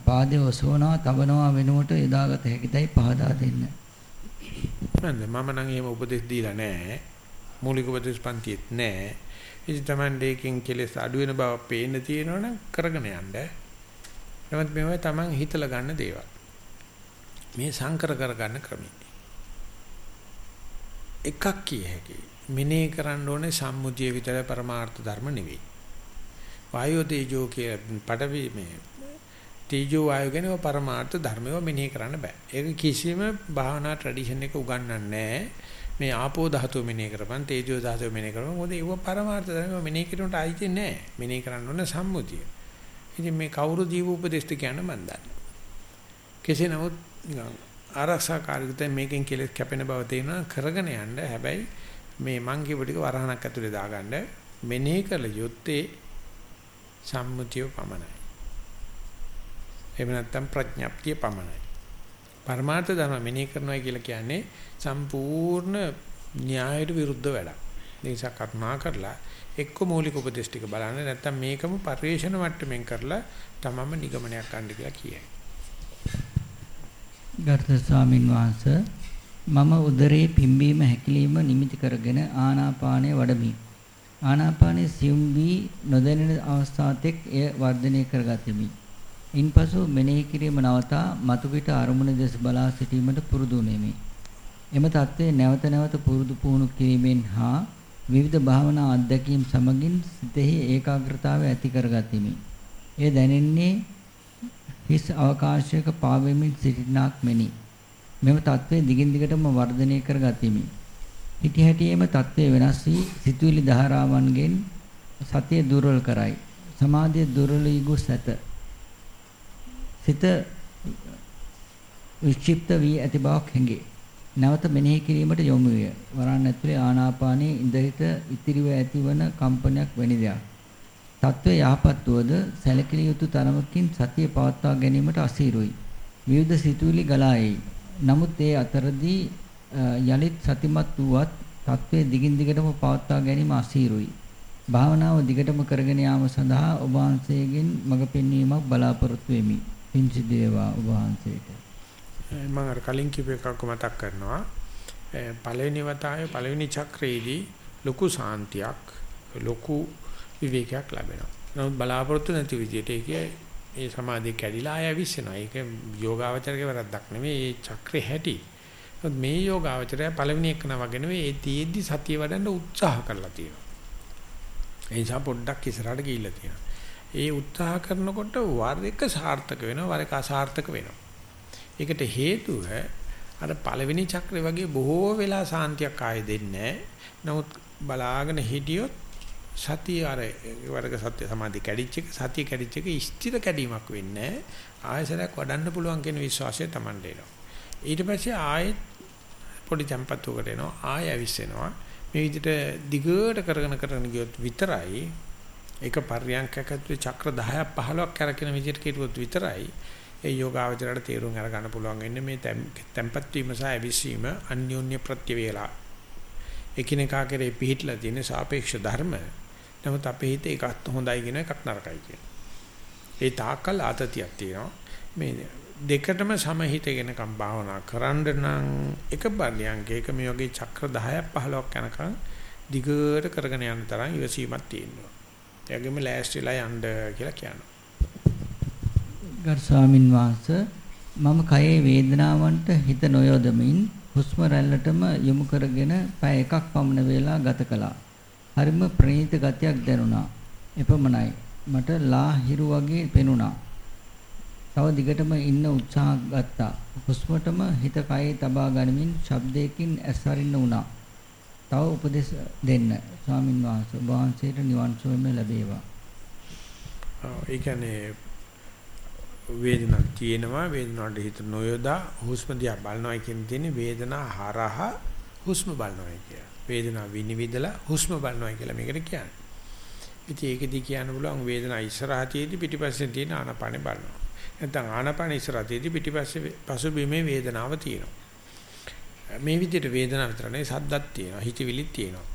පාදයේ ඔසවනවා තබනවා වෙනුවට යොදාගත හැකිදයි පහදා දෙන්න. නේද මම නම් එහෙම උපදෙස් දීලා නැහැ. මූලික උපදෙස් පන්තියෙත් නැහැ. ඉතින් Taman දෙකෙන් කෙලස් අඩු වෙන බව පේන්න තියෙනවනම් කරගෙන යන්න. නමුත් මේවා Taman හිතලා ගන්න දේවල්. මේ සංකර කරගන්න ක්‍රමය. එකක් කිය හැකි. මෙනේ කරන්න ඕනේ සම්මුතිය විතරයි පරමාර්ථ ධර්ම නෙවෙයි. වායෝ තේජෝ කිය පඩවි මේ තේජෝ වායෝ කියන පරමාර්ථ ධර්මයව මෙනේ කරන්න බෑ. ඒක කිසිම භාවනා ට්‍රැඩිෂන් එක උගන්වන්නේ නැහැ. මේ ආපෝ ධාතුව මෙනේ කරපන් තේජෝ ධාතුව මෙනේ කරපන් මොකද ඒව පරමාර්ථ ධර්ම මෙනේ කිරුණට ආයිති නැහැ. මෙනේ කරන්න ඕනේ සම්මුතිය. ඉතින් මේ කවුරු දීව උපදේශ කියන්නේ මන් දන්නේ. කෙසේ නමුත් ආරක්ෂාකාරීත්වයෙන් මේකෙන් කෙලෙස් කැපෙන බව තේරෙනවා කරගෙන යන්න. හැබැයි මේ මං කියපු ටික වරහණක් ඇතුලේ දාගන්න මෙනෙහි කළ යුත්තේ සම්මුතිය පමණයි. එහෙම නැත්නම් ප්‍රඥප්තිය පමණයි. පරමාර්ථ ධර්ම මෙනෙහි කරනවා කියලා කියන්නේ සම්පූර්ණ න්‍යායට විරුද්ධ වැඩක්. ඒ නිසා කරුණා කරලා එක්ක මූලික උපදේශ ටික බලන්න නැත්නම් මේකම පරිේශන මට්ටමින් කරලා තමම නිගමනයක් ගන්න කියලා කියයි. ගර්ථ ස්වාමින් වහන්සේ මම උදරයේ පිම්බීම හැකිලිම නිමිති කරගෙන ආනාපානය වඩමි. ආනාපානයේ සියුම් වී නොදැනෙන අවස්ථාවෙක් එය වර්ධනය කරගතිමි. ඉන්පසු මෙනෙහි කිරීම නවතා මතුපිට අරමුණ දෙස බලා සිටීමට පුරුදු වෙමි. එම தત્ත්වය නැවත නැවත පුරුදු පුහුණු කිරීමෙන් හා විවිධ භාවනා අත්දැකීම් සමගින් සිතෙහි ඒකාග්‍රතාවය ඇති කරගතිමි. එය දැනෙන්නේ හිස් අවකාශයක පාවෙමින් සිටිනාක් මෙනි. මෙම தત્ත්වය දිගින් දිගටම වර්ධනය කර ගතිමි. හිටි හැටියේම தત્ත්වය වෙනස් වී සිතුවිලි ධාරාවන්ගෙන් සතිය දුර්වල කරයි. සමාධිය දුර්වල වී ගොස් ඇත. සිත විචිප්ත වී ඇති බවක් හැඟේ. නැවත මෙනෙහි කිරීමට යොමු විය. වරණ ඇතුලේ ආනාපානයේ ඉඳහිට ඉතිරිව ඇතිවන කම්පනයක් වැනි දෙයක්. తත්වය යහපත් වූද සැලකිලි යුතු තරමකින් සතිය පවත්වා ගැනීමට අසීරුයි. විවිධ සිතුවිලි ගලා එයි. නමුත් ඒ අතරදී යලිත් සතිමත් වූවත් తත්වයේ දිගින් දිගටම පවත්වා ගැනීම අසීරුයි. භාවනාව දිගටම කරගෙන යාම සඳහා ඔබ වහන්සේගෙන් මඟ පෙන්වීමක් බලාපොරොත්තු වෙමි. පින් සිදු වේවා ඔබ වහන්සේට. මම අර කලින් කිව්ව එකක් මතක් කරනවා. පළවෙනි වතාවේ පළවෙනි චක්‍රයේදී ලොකු සාන්තියක් ලොකු විවේකයක් ලැබෙනවා. නමුත් බලාපොරොත්තු නැති විදිහට ඒකේ ඒ සමාධිය කැඩිලා ආය විශ්සනවා. ඒක යෝගාවචරයේ වැරද්දක් නෙමෙයි. ඒ චක්‍රේ හැටි. මේ යෝගාවචරය පළවෙනි එකන වගේ නෙවෙයි. ඒ තීද්දි සතිය වඩන්න උත්සාහ කරලා තියෙනවා. ඒ නිසා පොඩ්ඩක් ඉස්සරහට ගිහිල්ලා තියෙනවා. ඒ උත්සාහ කරනකොට වර එක සාර්ථක වෙනවා වර එක අසාර්ථක වෙනවා. ඒකට හේතුව අර පළවෙනි චක්‍රේ වගේ බොහෝ වෙලා සාන්තියක් ආයෙ දෙන්නේ නමුත් බලාගෙන හිටියොත් සතිය අර වර්ග සත්‍ය සමාධි කැඩිච්ච එක සතිය කැඩිච්ච එක ස්ථිර කැඩීමක් වෙන්නේ ආයසරයක් වඩන්න පුළුවන් කියන විශ්වාසය Tamande එනවා. ඊට පස්සේ ආයෙත් පොඩි tempatuකට එනවා. ආයෙ ඇවිස්සෙනවා. මේ විදිහට දිගට කරගෙන කරගෙන ගියොත් විතරයි. ඒක පර්යංකයක් ඇතුලේ චක්‍ර 10ක් 15ක් කරකින විදිහට කෙරුවොත් විතරයි. ඒ යෝගාවචරයට තේරුම් අරගන්න පුළුවන් වෙන්නේ මේ tempat වීම සහ ඇවිස්සීම අන්‍යෝන්‍ය ප්‍රත්‍ය වේලා. එකිනෙකා කෙරේ පිහිටලා තියෙන සාපේක්ෂ ධර්ම නමුත් අපේ හිතේ එකක් හොඳයි කියන එකක් නරකයි කියන. ඒ තාක්කල් ආතතියක් තියෙනවා. මේ දෙකටම සමහිතගෙන කම් භාවනා කරන්න නම් එක බණ්‍යංගයක මේ වගේ චක්‍ර 10ක් 15ක් යනකම් දිගට කරගෙන යන තරම් ඉවසීමක් තියෙනවා. එයාගෙම ලෑස්තිලා යන්න කියලා කියනවා. ගරු ස්වාමින් වහන්සේ මම කයේ වේදනාවන්ට හිත නොයොදමින් හුස්ම රැල්ලටම යොමු කරගෙන පැය එකක් පමණ වේලා ගත කළා. හරිම ප්‍රණීත ගතියක් දැනුණා. එපමණයි. මට ලා හිරු වගේ පෙනුණා. තව දිගටම ඉන්න උත්සාහ ගත්තා. හුස්මටම හිත කයේ තබා ගනිමින් ශබ්දයකින් ඇස් අරින්න වුණා. තව උපදෙස් දෙන්න. ස්වාමින් වහන්සේ වහන්සේට නිවන් සුවම ලැබේවා. ඒ කියන්නේ වේදනාවක් තියෙනවා වේදනාවට හිත නොයොදා හුස්ම දිහා බලනවා කියන දෙන්නේ වේදනා හරහා හුස්ම බලනවා කියන. වේදනාව විනිවිදලා හුස්ම බලනවා කියලා මේකට කියන්නේ. ඉතින් ඒකෙදි කියන්න පුළුවන් වේදනාව ඉස්සරහා තියෙදි පිටිපස්සේ තියෙන ආනපානේ බලනවා. නැත්නම් ආනපානේ ඉස්සරහා තියෙදි පිටිපස්සේ පසුබිමේ වේදනාව තියෙනවා. මේ විදිහට වේදනාව විතර නෙවෙයි සද්දක් තියෙනවා, හිතවිලිත් තියෙනවා.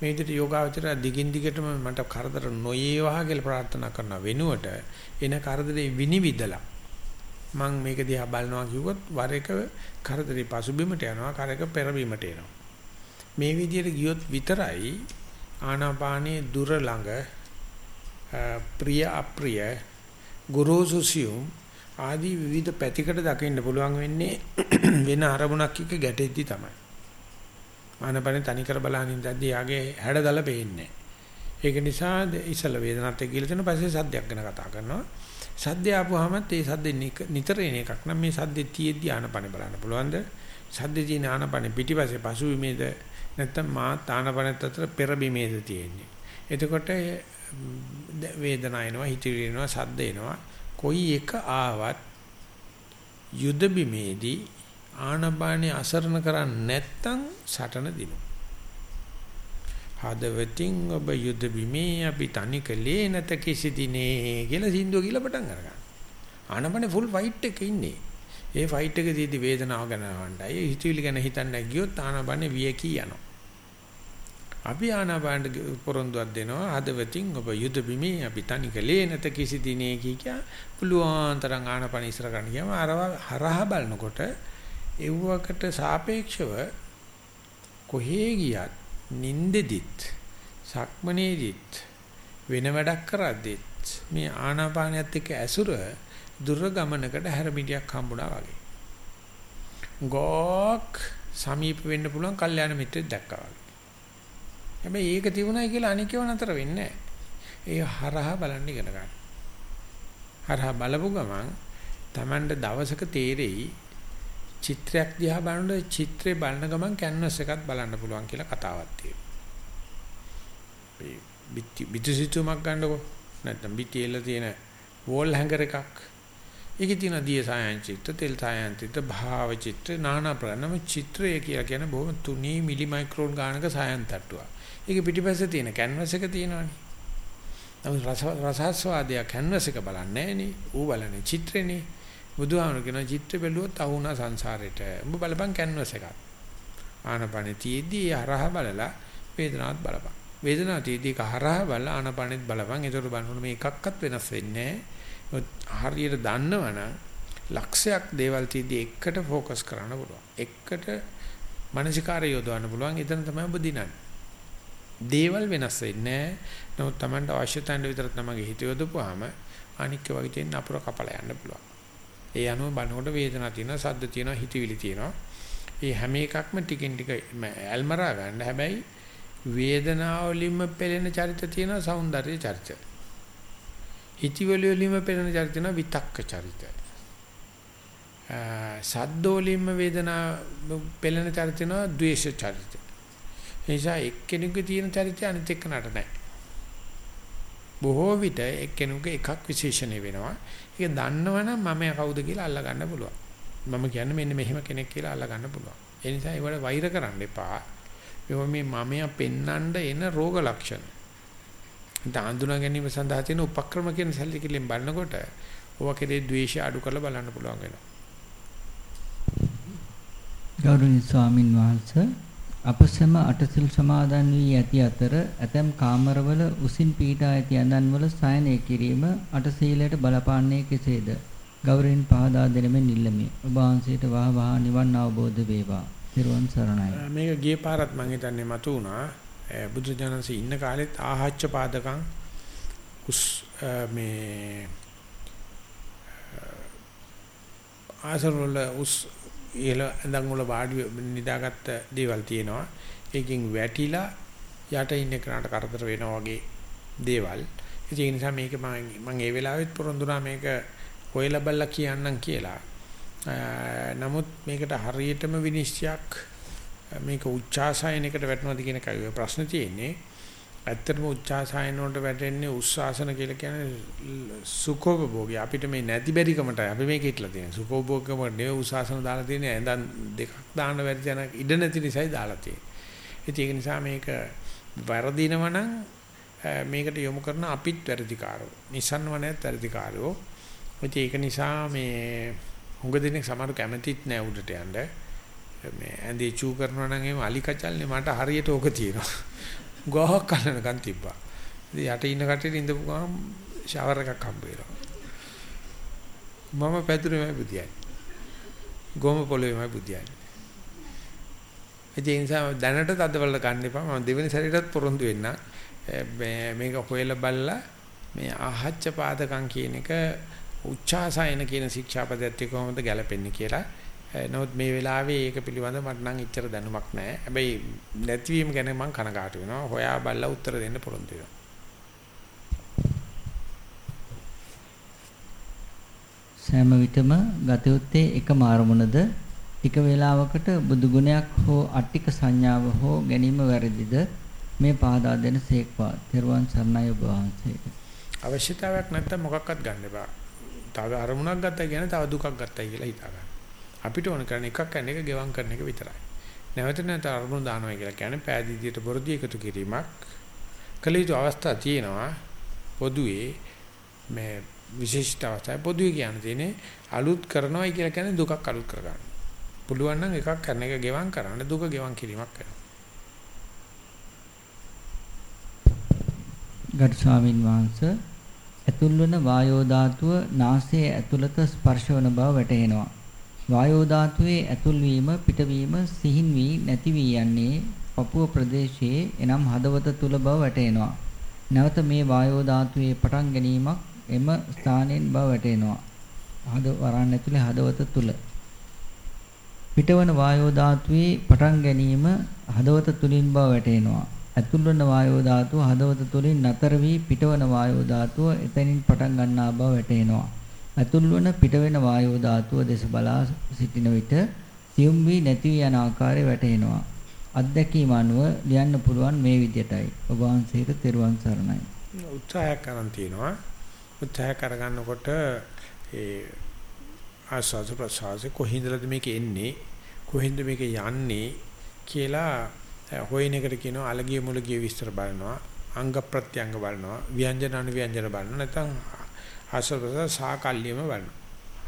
මේ විදිහට යෝගාවචරය දිගින් දිගටම මට කරදර නොයේවා කියලා ප්‍රාර්ථනා කරන වෙනුවට එන කරදරේ විනිවිදලා මම මේක දිහා බලනවා කිව්වොත් වර එක කරදරේ පසුබිමට යනවා, කර එක පෙරබිමට එනවා. මේ විදිහට ගියොත් විතරයි ආනාපානයේ දුර ළඟ ප්‍රිය අප්‍රිය ගුරුසු සියුම් ආදී විවිධ පැතිකඩ දකින්න පුළුවන් වෙන්නේ වෙන අරමුණක් එක්ක ගැටෙද්දි තමයි. ආනාපානේ තනිකර බලන ඉඳද්දී යාගේ හැඩදල පේන්නේ. ඒක නිසා ඉසල වේදනත් එක්ක කියලා තියෙන පස්සේ සද්දයක් ගැන කතා කරනවා. සද්ද ආපුවාමත් ඒ සද්ද නිතර එන එකක් නම් මේ සද්දේ තියෙද්දි ආනාපානේ බලන්න පුළුවන්ද? සද්දේ තියෙන ආනාපානේ පිටිපස්සේ පසුවිමේද නැත්තම් මා තානපනත් අතර පෙරබිමේද තියෙන්නේ. එතකොට වේදනාව එනවා, හිතිවිලි එනවා, සද්ද එනවා. කොයි එක ආවත් යුද බිමේදී ආනපානේ අසරණ කරන්නේ නැත්තම් සටන දිනු. හදවතින් ඔබ යුද බිමේ අපි තනිකලේ නැත කිසි දිනේ කියලා සින්දුව කියලා පටන් අරගන්න. ආනපනේ ෆුල් ෆයිට් එකේ ඉන්නේ. ඒ ෆයිට් එකේදී වේදනාව ගැන වණ්ඩයි හිතවිලි ගැන හිතන්න ගියොත් ආනපනේ වියකී යනවා. අපි ආනාපාන පොරොන්දුවක් දෙනවා හදවතින් ඔබ යුද බිමේ අපි තනිකලේ නැත කිසි දිනේ කිය පුළුවන් තරම් ආනාපාන ඉස්සර ගන්න කියම අරව හරහා බලනකොට එව්වකට සාපේක්ෂව කොහේ ගියත් නින්දෙදිත් සක්මනේදිත් වෙන වැඩක් කරද්දිත් මේ ආනාපානයත් එක්ක ඇසුර දුර ගමනකට හැරමිටියක් හම්බුණා වගේ. ගෝක් සමීප වෙන්න පුළුවන් කල්යාණ මිත්‍රෙක් දැක්කා වගේ. හැබැයි ඒක තිබුණයි කියලා අනිකව නතර වෙන්නේ ඒ හරහා බලන්න ඉගෙන ගන්න. හරහා බලපු ගමන් Tamanට දවසක තේරෙයි චිත්‍රයක් දිහා බලනකොට චිත්‍රේ බලන ගමන් කැන්වස් එකක් බලන්න පුළුවන් කියලා කතාවක් තියෙනවා. බිත්ති බිත්තිසිතුමක් ගන්නකො නැත්නම් බිත්තියල තියෙන වෝල් හැංගර් එකක්. ඒකේ තියෙන දිය සායන් චිත්‍ර, තෙල් සායන් චිත්‍ර, භාව චිත්‍ර, නානා ප්‍රණම චිත්‍රය කියලා කියන බොහොම තුනී මිලි මයික්‍රෝන් ගානක සායන් තට්ටුවක්. ඒක පිටිපස්සේ තියෙන කැන්වස් එක තියෙනවනේ. නමුත් රස රසස්වාදය කැන්වස් එක බලන්නේ නෑනේ. ඌ බලන්නේ චිත්‍රෙනේ. බුදුහාමර කියන චිත්‍ර බැලුවොත් අහුණා සංසාරෙට. උඹ බලපන් කැන්වස් එකක්. ආනපනෙ තියේදී හරහ බලලා වේදනාවත් බලපන්. වේදනාව තියේදී කහරහ බලලා ආනපනෙත් බලපන්. ඒතර බලනකොට මේ එකක්වත් වෙනස් වෙන්නේ නෑ. හරියට දන්නවනම් ලක්ෂයක් දේවල් තියදී එකට ફોකස් කරන්න පුළුවන්. එකට මනසිකාරය යොදවන්න පුළුවන්. එතන තමයි ඔබ දිනන්නේ. දේවල් වෙනස් වෙන්නේ නැහැ. නමුත් Tamanට අවශ්‍ය තැන විතර තමගේ හිත යොදපුවාම අනික්ක වගේ තියෙන අපුර කපලා යන්න පුළුවන්. ඒ අනුව බලනකොට වේදනාවක් තියෙනවා, සද්ද තියෙනවා, හිතවිලි තියෙනවා. ඒ හැම එකක්ම ටිකින් ටික ඇල්මරා ගන්න. හැබැයි වේදනාව වලින්ම පෙළෙන චරිත තියෙනවා, సౌందර්ය චරිත. හිතවිලි වලින්ම පෙළෙන චරිත තියෙනවා, විතක්ක චරිත. සද්ද වලින්ම වේදනාව පෙළෙන චරිත තියෙනවා, ද්වේෂ චරිත. නිසා එක්කෙනෙකුගේ තියෙන චරිතය අනිත් එක්කනට නැහැ. බොහෝ විට එක්කෙනෙකුගේ එකක් විශේෂණය වෙනවා. ඒක දන්නවනම් මම කවුද කියලා අල්ලා ගන්න පුළුවන්. මම කියන්නේ මෙන්න මෙහෙම කෙනෙක් කියලා අල්ලා ගන්න පුළුවන්. ඒ නිසා ඒවට වෛර කරන්න එපා. ඒවා මේ මමයා පෙන්නඳ එන රෝග ලක්ෂණ. දාඳුනා ගැනීම සඳහා තියෙන උපක්‍රම කියන සැලකිලිෙන් බලනකොට ඕවා කෙරේ ද්වේෂය අඩු කරලා බලන්න පුළුවන් වෙනවා. ගෞරවනීය ස්වාමින් වහන්සේ අප සැම අටසිල් සමාදන් වී ඇති අතර ඇතැම් කාමරවල උසින් පීඩා ඇති ඇඳන්වල සයනය කිරීම අටසීලයට බලපාන්නේ කෙසේද? ගෞරවයෙන් පහදා දෙනමින් ඉල්ලමි. ඔබ වහන්සේට වහ වහ නිවන් අවබෝධ වේවා. ත්‍රිවන් සරණයි. මේක ගිය පාරත් මම හිතන්නේ මතු වුණා. බුදු ජානන්සේ ඉන්න කාලෙත් ආහච්ච පාදකම් උස් මේ ආසරවල උස් ඉහළ ඇඳන් වල වාඩි නිදාගත්ත දේවල් තියෙනවා. ඒකෙන් වැටිලා යට ඉන්න කෙනාට කරදර වෙනවා වගේ දේවල්. ඒ නිසා මේක මම ඒ වෙලාවෙත් පොරොන්දුනා මේක හොයලා බලලා කියන්නම් කියලා. නමුත් මේකට හරියටම විනිශ්චයක් මේක උච්චාසයනයකට වැටෙනවද කියන එකයි ප්‍රශ්න තියෙන්නේ. ඇත්තටම උච්චාසයන වලට වැටෙන්නේ උස්සාසන කියලා කියන්නේ සුඛෝපභෝගී. අපිට මේ නැති බැරිකමට අපි මේක හිටලා තියෙන. සුඛෝපභෝගකම නෙවෙයි උස්සාසන දාලා තියෙන්නේ. ඇඳන් දෙකක් දාන්න බැරි තැන ඉඩ නැති නිසායි දාලා තියෙන්නේ. ඒක නිසා මේක වරදිනවනම් මේකට යොමු කරන අපිත් වැඩිකාරෝ. නිසන්ව නැත් වැඩිකාරෝ. ඒක නිසා මේ හුඟ දෙනෙක් සමහර කැමතිත් නෑ උඩට යන්න. මේ ඇඳේ චූ කරනවා නම් එහෙම අලි කචල්නේ මට හරියට ඕක තියෙනවා. ගොහක් කලනකන් තිබ්බා. ඉතින් යට ඉන්න කට්ටියට ඉඳපු ගමන් ෂවර් එකක් හම්බ වෙනවා. මම පැදුරේමයි බුදියයි. ගොම පොළොවේමයි බුදියයි. ඒ නිසා දැනට තදවල ගන්න එපා. මම දෙවෙනි සැරේටත් පොරොන්දු වෙන්න. මේක හොයලා බලලා මේ ආහච්ච පාදකම් කියන එක උච්චාසයන කියන ශික්ෂාපදයට කොහොමද ගැලපෙන්නේ කියලා නමුත් මේ වෙලාවේ ඒක පිළිබඳව මට නම් ඉච්චර දැනුමක් නැහැ. හැබැයි නැතිවීම ගැන මම කනගාටු වෙනවා. හොයා බලලා උත්තර දෙන්න පොරොන්දු වෙනවා. සෑම විටම ගත යුත්තේ එකම අරමුණද ටික වේලාවකට බුදු ගුණයක් හෝ අට්ටික සංඥාව හෝ ගැනීම වැරදිද මේ පහදා දෙන සේක්වා. තෙරුවන් සරණයි ඔබ වහන්සේට. අවශ්‍යතාවයක් නැත්නම් මොකක්වත් ගන්න එපා. තව අරමුණක් ගත්තා කියන්නේ තව දුකක් ගත්තයි කියලා හිතා ගන්න. අපිට ඕන කරන්නේ එකක් කරන එක ගෙවම් කරන එක විතරයි. නැවත නැවත අරමුණු දානවා කියලා කියන්නේ පෑදීදියට බොරදී එකතු කිරීමක්. කළ යුතු අවස්ථා තියෙනවා. පොදුවේ මේ විශේෂිත අවස්ථාවේ පොදුවේ කියන තියෙන්නේ අලුත් කරනවායි කියලා කියන්නේ දුකක් අලුත් කරගන්න. පුළුවන් නම් එකක් කරන එක ගෙවම් කරන්න දුක ගෙවම් කිරීමක් කරනවා. ගරු ස්වාමින් වහන්සේ ඇතුල්වන වායෝ ධාතුව නාසයේ ඇතුළත ස්පර්ශවන බව වැටහෙනවා. වායෝ ධාතුවේ ඇතුල් වීම පිටවීම සිහින් වී නැති වී යන්නේ පපුව ප්‍රදේශයේ එනම් හදවත තුල බව වැටහෙනවා. නැවත මේ වායෝ ධාතුවේ පටන් ගැනීමක් එම ස්ථානයෙන් බව වැටහෙනවා. හද වරන් ඇතුලේ හදවත තුල පිටවන වායෝ ධාතුවේ පටන් ගැනීම හදවත තුලින් බව වැටහෙනවා. ඇතුල්වන වායෝ ධාතුව හදවත තුලින් නතර වී පිටවන වායෝ ධාතුව එතනින් පටන් ගන්නා බව වැටහෙනවා. ඇතුල්වන පිටවෙන වායෝ ධාතුව දෙස බලා සිටින විට සියුම් වී නැති වී යන ආකාරය වැටහෙනවා. අත්දැකීම අනුව ලියන්න පුළුවන් මේ විදියටයි. ඔබ වහන්සේට තෙරුවන් සරණයි. උත්සාහයක් කරන් තිනවා. උත්සාහ කරගන්නකොට ඒ ආස්වාද ප්‍රසආස කොහින්දලද මේක එන්නේ කොහින්ද මේක යන්නේ කියලා හොයන එකට කියනවා අලගිය මුලගිය විස්තර බලනවා අංග ප්‍රත්‍යංග බලනවා ව්‍යංජන අනුව්‍යංජන බලනවා නැත්නම් ආස්වාද සාකල්යෙම බලනවා.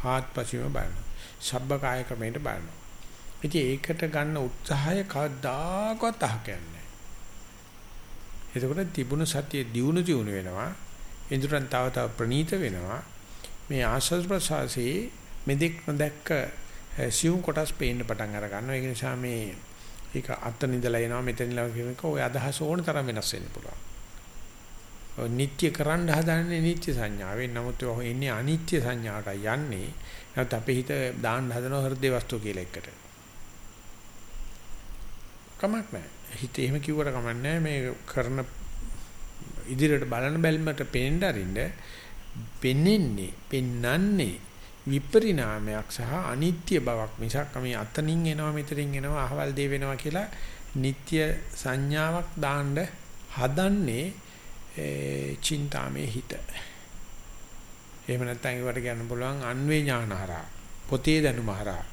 ආත්පසීම බලනවා. සබ්බ කාය ක්‍රමයට බලනවා. ඉතින් ඒකට ගන්න උත්සාහය කවදාකවත් අහකන්නේ එතකොට තිබුණු සතිය දියුණු දියුණු වෙනවා. ඉන්ද්‍රයන් තව තව ප්‍රනීත වෙනවා. මේ ආස්වාද ප්‍රසආසයේ මෙදෙක් නොදැක්ක සියුම් කොටස් පේන්න පටන් අර ගන්නවා. ඒ නිසා මේ ඒක අතන ඉඳලා එනවා මෙතන ඉඳලා කියනක ඔය අදහස ඕන තරම් වෙනස් වෙන්න පුළුවන්. ඔය නිට්ටය කරන්න හදන්නේ නිට්ටය සංඥාවෙන් නමුත් ඔය එන්නේ අනිත්‍ය සංඥාට යන්නේ. නැත්නම් අපේ හිත දාන්න හදන හෘද වස්තු කියලා එකට. කමක් නැහැ. හිත එහෙම කිව්වට කමක් නැහැ මේ කරන ඉදිරියට බලන බැල්මට පේන්න අරින්න පෙන්න්නේ පෙන්නන්නේ විපරිණාමයක් සහ අනිත්‍ය බවක් මිසක් මේ අතනින් එනවා මෙතනින් එනවා අහවල් දේ වෙනවා කියලා නিত্য සංඥාවක් දාන්න හදන්නේ චින්තාමේ හිත. එහෙම නැත්නම් ඒකට කියන්න පුළුවන් අන්වේ ඥානහරා පොතේ දැනුමහරා.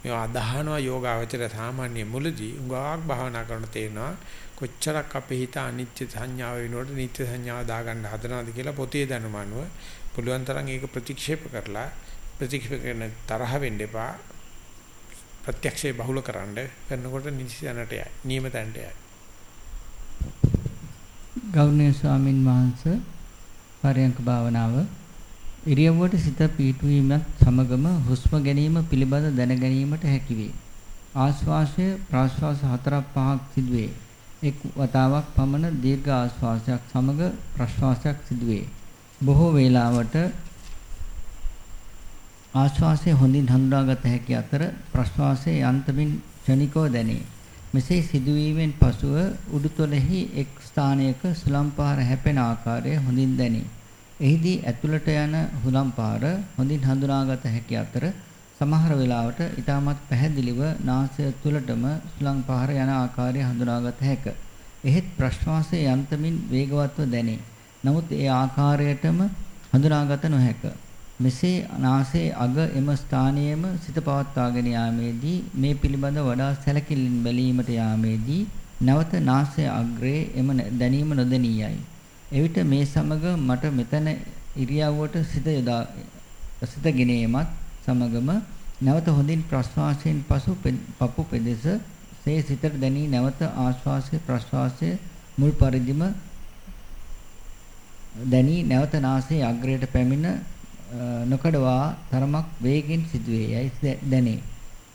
මේවා අදහනවා යෝගාවචර සාමාන්‍ය මුලදී උගාවක් භාවනා කරන තේරෙනවා කොච්චරක් අපේ හිත අනිත්‍ය සංඥාව වෙනකොට නිත්‍ය සංඥාව දාගන්න හදනවද කියලා පොතේ දැනුම අනුව පුළුවන් තරම් ඒක ප්‍රතික්ෂේප කරලා ප්‍රතික්ෂේප කරන තරහ වෙන්න එපා. ප්‍රත්‍යක්ෂේ බහුල කරන්න කරනකොට නිසිතනට යයි. නියමතන්ට යයි. ගෞරවනීය ස්වාමින් වහන්සේ පරයන්ක භාවනාව ඉරියව්වට සිත පීඨවීමත් සමගම හුස්ම ගැනීම පිළිබඳ දැන ගැනීමට හැකිවේ. ආශ්වාසය ප්‍රාශ්වාස හතරක් පහක් සිදුවේ. එක් වතාවක් පමණ දීර්ඝ ආශ්වාසයක් සමග ප්‍රශ්වාසයක් සිදුවේ. බොහෝ වේලාවට ආශ්වාසය හොඳින් හඳුනාගත හැකි අතර ප්‍රශ්වාසයේ යන්තමින් ක්ෂණිකව දැනේ. මෙසේ සිදුවීමෙන් පසුව උඩුතොලෙහි එක් ස්ථානයක සුලම්පාර හැපෙන ආකාරය හොඳින් දැනේ. එහිදී ඇතුළට යන හුලම්පාර හොඳින් හඳුනාගත හැකි අතර සමහර වෙලාවට ඊටමත් පැහැදිලිව නාසය තුළටම සුලම්පාර යන ආකාරය හඳුනාගත හැක. එහෙත් ප්‍රශ්වාසයේ යන්තමින් වේගවත්ව දැනේ. නමුත් ඒ ආකාරයටම හඳුනාගත නොහැක. මෙසේ නාසයේ අග එම ස්ථානයේම සිත පවත්වාගෙන යාමේදී මේ පිළිබඳ වඩා සැලකිලින් බැලීමට යාමේදී නැවත නාසයේ අග්‍රයේ එම දැනීම නොදෙනියයි. එවිට මේ සමග මට මෙතන ඉරියව්වට සිත යොදා සිත ගෙනීමත් සමගම නැවත හොඳින් ප්‍රශ්වාසයෙන් පසු පපු පෙදෙස සේ සිතට දැනී නැවත ආශ්වාසය ප්‍රශ්වාසය මුල් පරිදිම දැනී නැවත නාසයේ අග්‍රයට පැමිණ නොකඩවා තරමක් වේගෙන් සිදුවේ යයි දැනේ.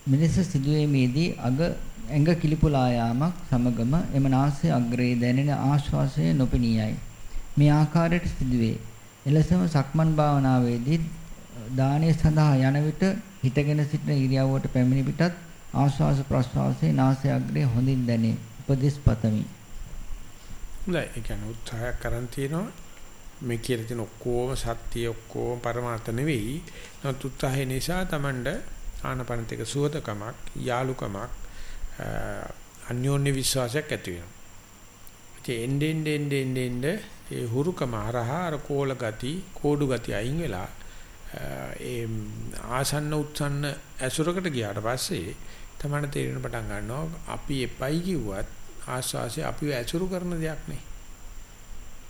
මිනිස සිදුවීමේදී අග ඇඟ කිලිපුලා යාමක් සමගම එම නාසයේ අග්‍රයේ දැනෙන ආශ්වාසය නොපෙනියයි. මේ ආකාරයට සිදුවේ. එලෙසම සක්මන් භාවනාවේදී දානයේ සඳහා යන විට හිතගෙන සිටින ඉරියව්වට පැමිණි පිටත් ආශ්වාස ප්‍රශ්වාසයේ නාසය අග්‍රයේ හොඳින් දැනේ. උපදේශ පතමි. හොඳයි ඒ කියන්නේ උත්සාහයක් කරන් තියෙනවා මේ කියලා තියෙන ඔක්කොම සත්‍ය ඔක්කොම පරමාර්ථ නෙවෙයි. නමුත් උත්සාහය නිසා Tamand ආනපනතික සුවදකමක්, යාලුකමක්, අන්‍යෝන්‍ය විශ්වාසයක් ඇති වෙනවා. ඉතින් එන්නේ එන්නේ එන්නේ එන්නේ ඒ හුරුකම හරහා අර කෝල ගති, කෝඩු ගති අයින් වෙලා ඒ ආසන්න උත්සන්න ඇසුරකට ගියාට පස්සේ තමයි තේරෙන පටන් ගන්නවා අපි එපයි කිව්වත් ආස්වාසිය අපිව ඇසුරු කරන දෙයක් නෙයි.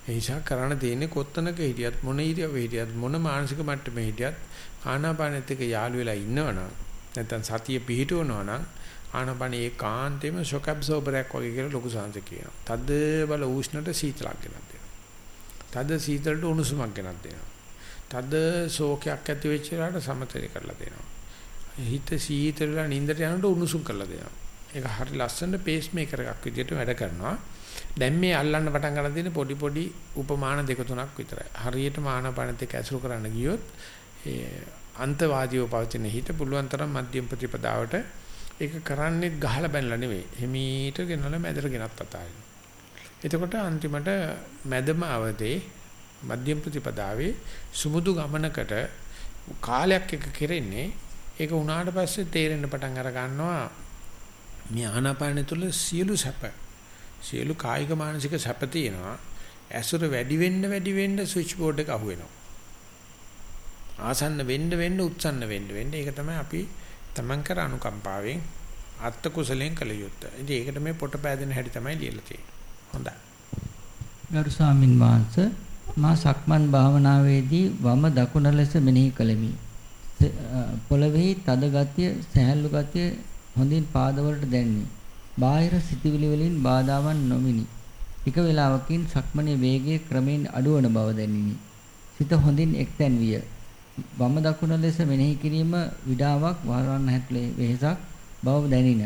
ඒ නිසා කරණ තියෙන්නේ කොත්තනක හිටියත් මොන ඉරියව්ව හිටියත් මොන මානසික මට්ටමේ හිටියත් ආනාපානෙත් එක්ක යාළු වෙලා ඉන්නවනම් නැත්නම් සතිය පිහිටවනවා නම් ආනාපාන ඒකාන්තෙම ෂොක් ඇබ්සෝබරයක් වගේ කියලා ලොකු සංස කියනවා. තද බල උෂ්ණට සීතලක් ගෙනත් දෙනවා. තද සීතලට උණුසුමක් ගෙනත් දෙනවා. තද ශෝකයක් ඇති වෙච්ච වෙලාවට සමතේ කරලා දෙනවා. හිත සීතලලා නින්දට යනකොට උණුසුම් කරලා දෙනවා. ඒක හරි ලස්සන පේස් මේකර් එකක් විදිහට වැඩ කරනවා. දැන් මේ අල්ලන්න පටන් ගන්න තියෙන පොඩි පොඩි උපමාන දෙක තුනක් විතරයි. හරියට මානපනත් එක්ක ඇසුරු කරන්න ගියොත් ඒ අන්තවාදීව පවතින හිත පුළුවන් තරම් මධ්‍යම ප්‍රතිපදාවට ඒක කරන්නේ ගහලා බැනලා නෙවෙයි. හිමීට ගෙනලා මැදට ගෙනත් අතාරිනවා. එතකොට අන්තිමට මැදම අවදී මධ්‍යම ප්‍රතිපදාවේ සුමුදු ගමනකට කාලයක් එක කෙරෙන්නේ ඒක උනාට පස්සේ තේරෙන්න පටන් අර ගන්නවා මේ ආනාපානය තුළ සියලු සැප සියලු කායික මානසික සැප තියෙනවා ඇසුර වැඩි වෙන්න වැඩි වෙන්න ස්විච් බෝඩ් එක අහු වෙනවා ආසන්න වෙන්න වෙන්න උත්සන්න වෙන්න වෙන්න ඒක තමයි අපි තමන් කර අනුකම්පාවෙන් අත්ත කුසලෙන් කළ යුත්තේ. ඉතින් ඒකට මේ පොට පෑදෙන හැටි තමයි ලියලා තියෙන්නේ. හොඳයි. ගරු ස්වාමින් වහන්සේ මා සක්මන් භාවනාවේදී වම දකුණ ලෙස මෙනෙහි කළෙමි. පොළවේ තද ගතිය, සැහැල්ලු ගතිය හොඳින් පාදවලට දැන්නේ. බාහිර සිතුවිලි වලින් බාධාවන් නොමිනි. ටික වේලාවකින් සක්මනේ වේගය ක්‍රමෙන් අඩුවන බව දැනිනි. සිත හොඳින් එක්තැන් විය. වම දකුණ ලෙස මෙනෙහි කිරීම විඩාවක් වහරවන්න හැටලේ වෙහසක් බව දැනින.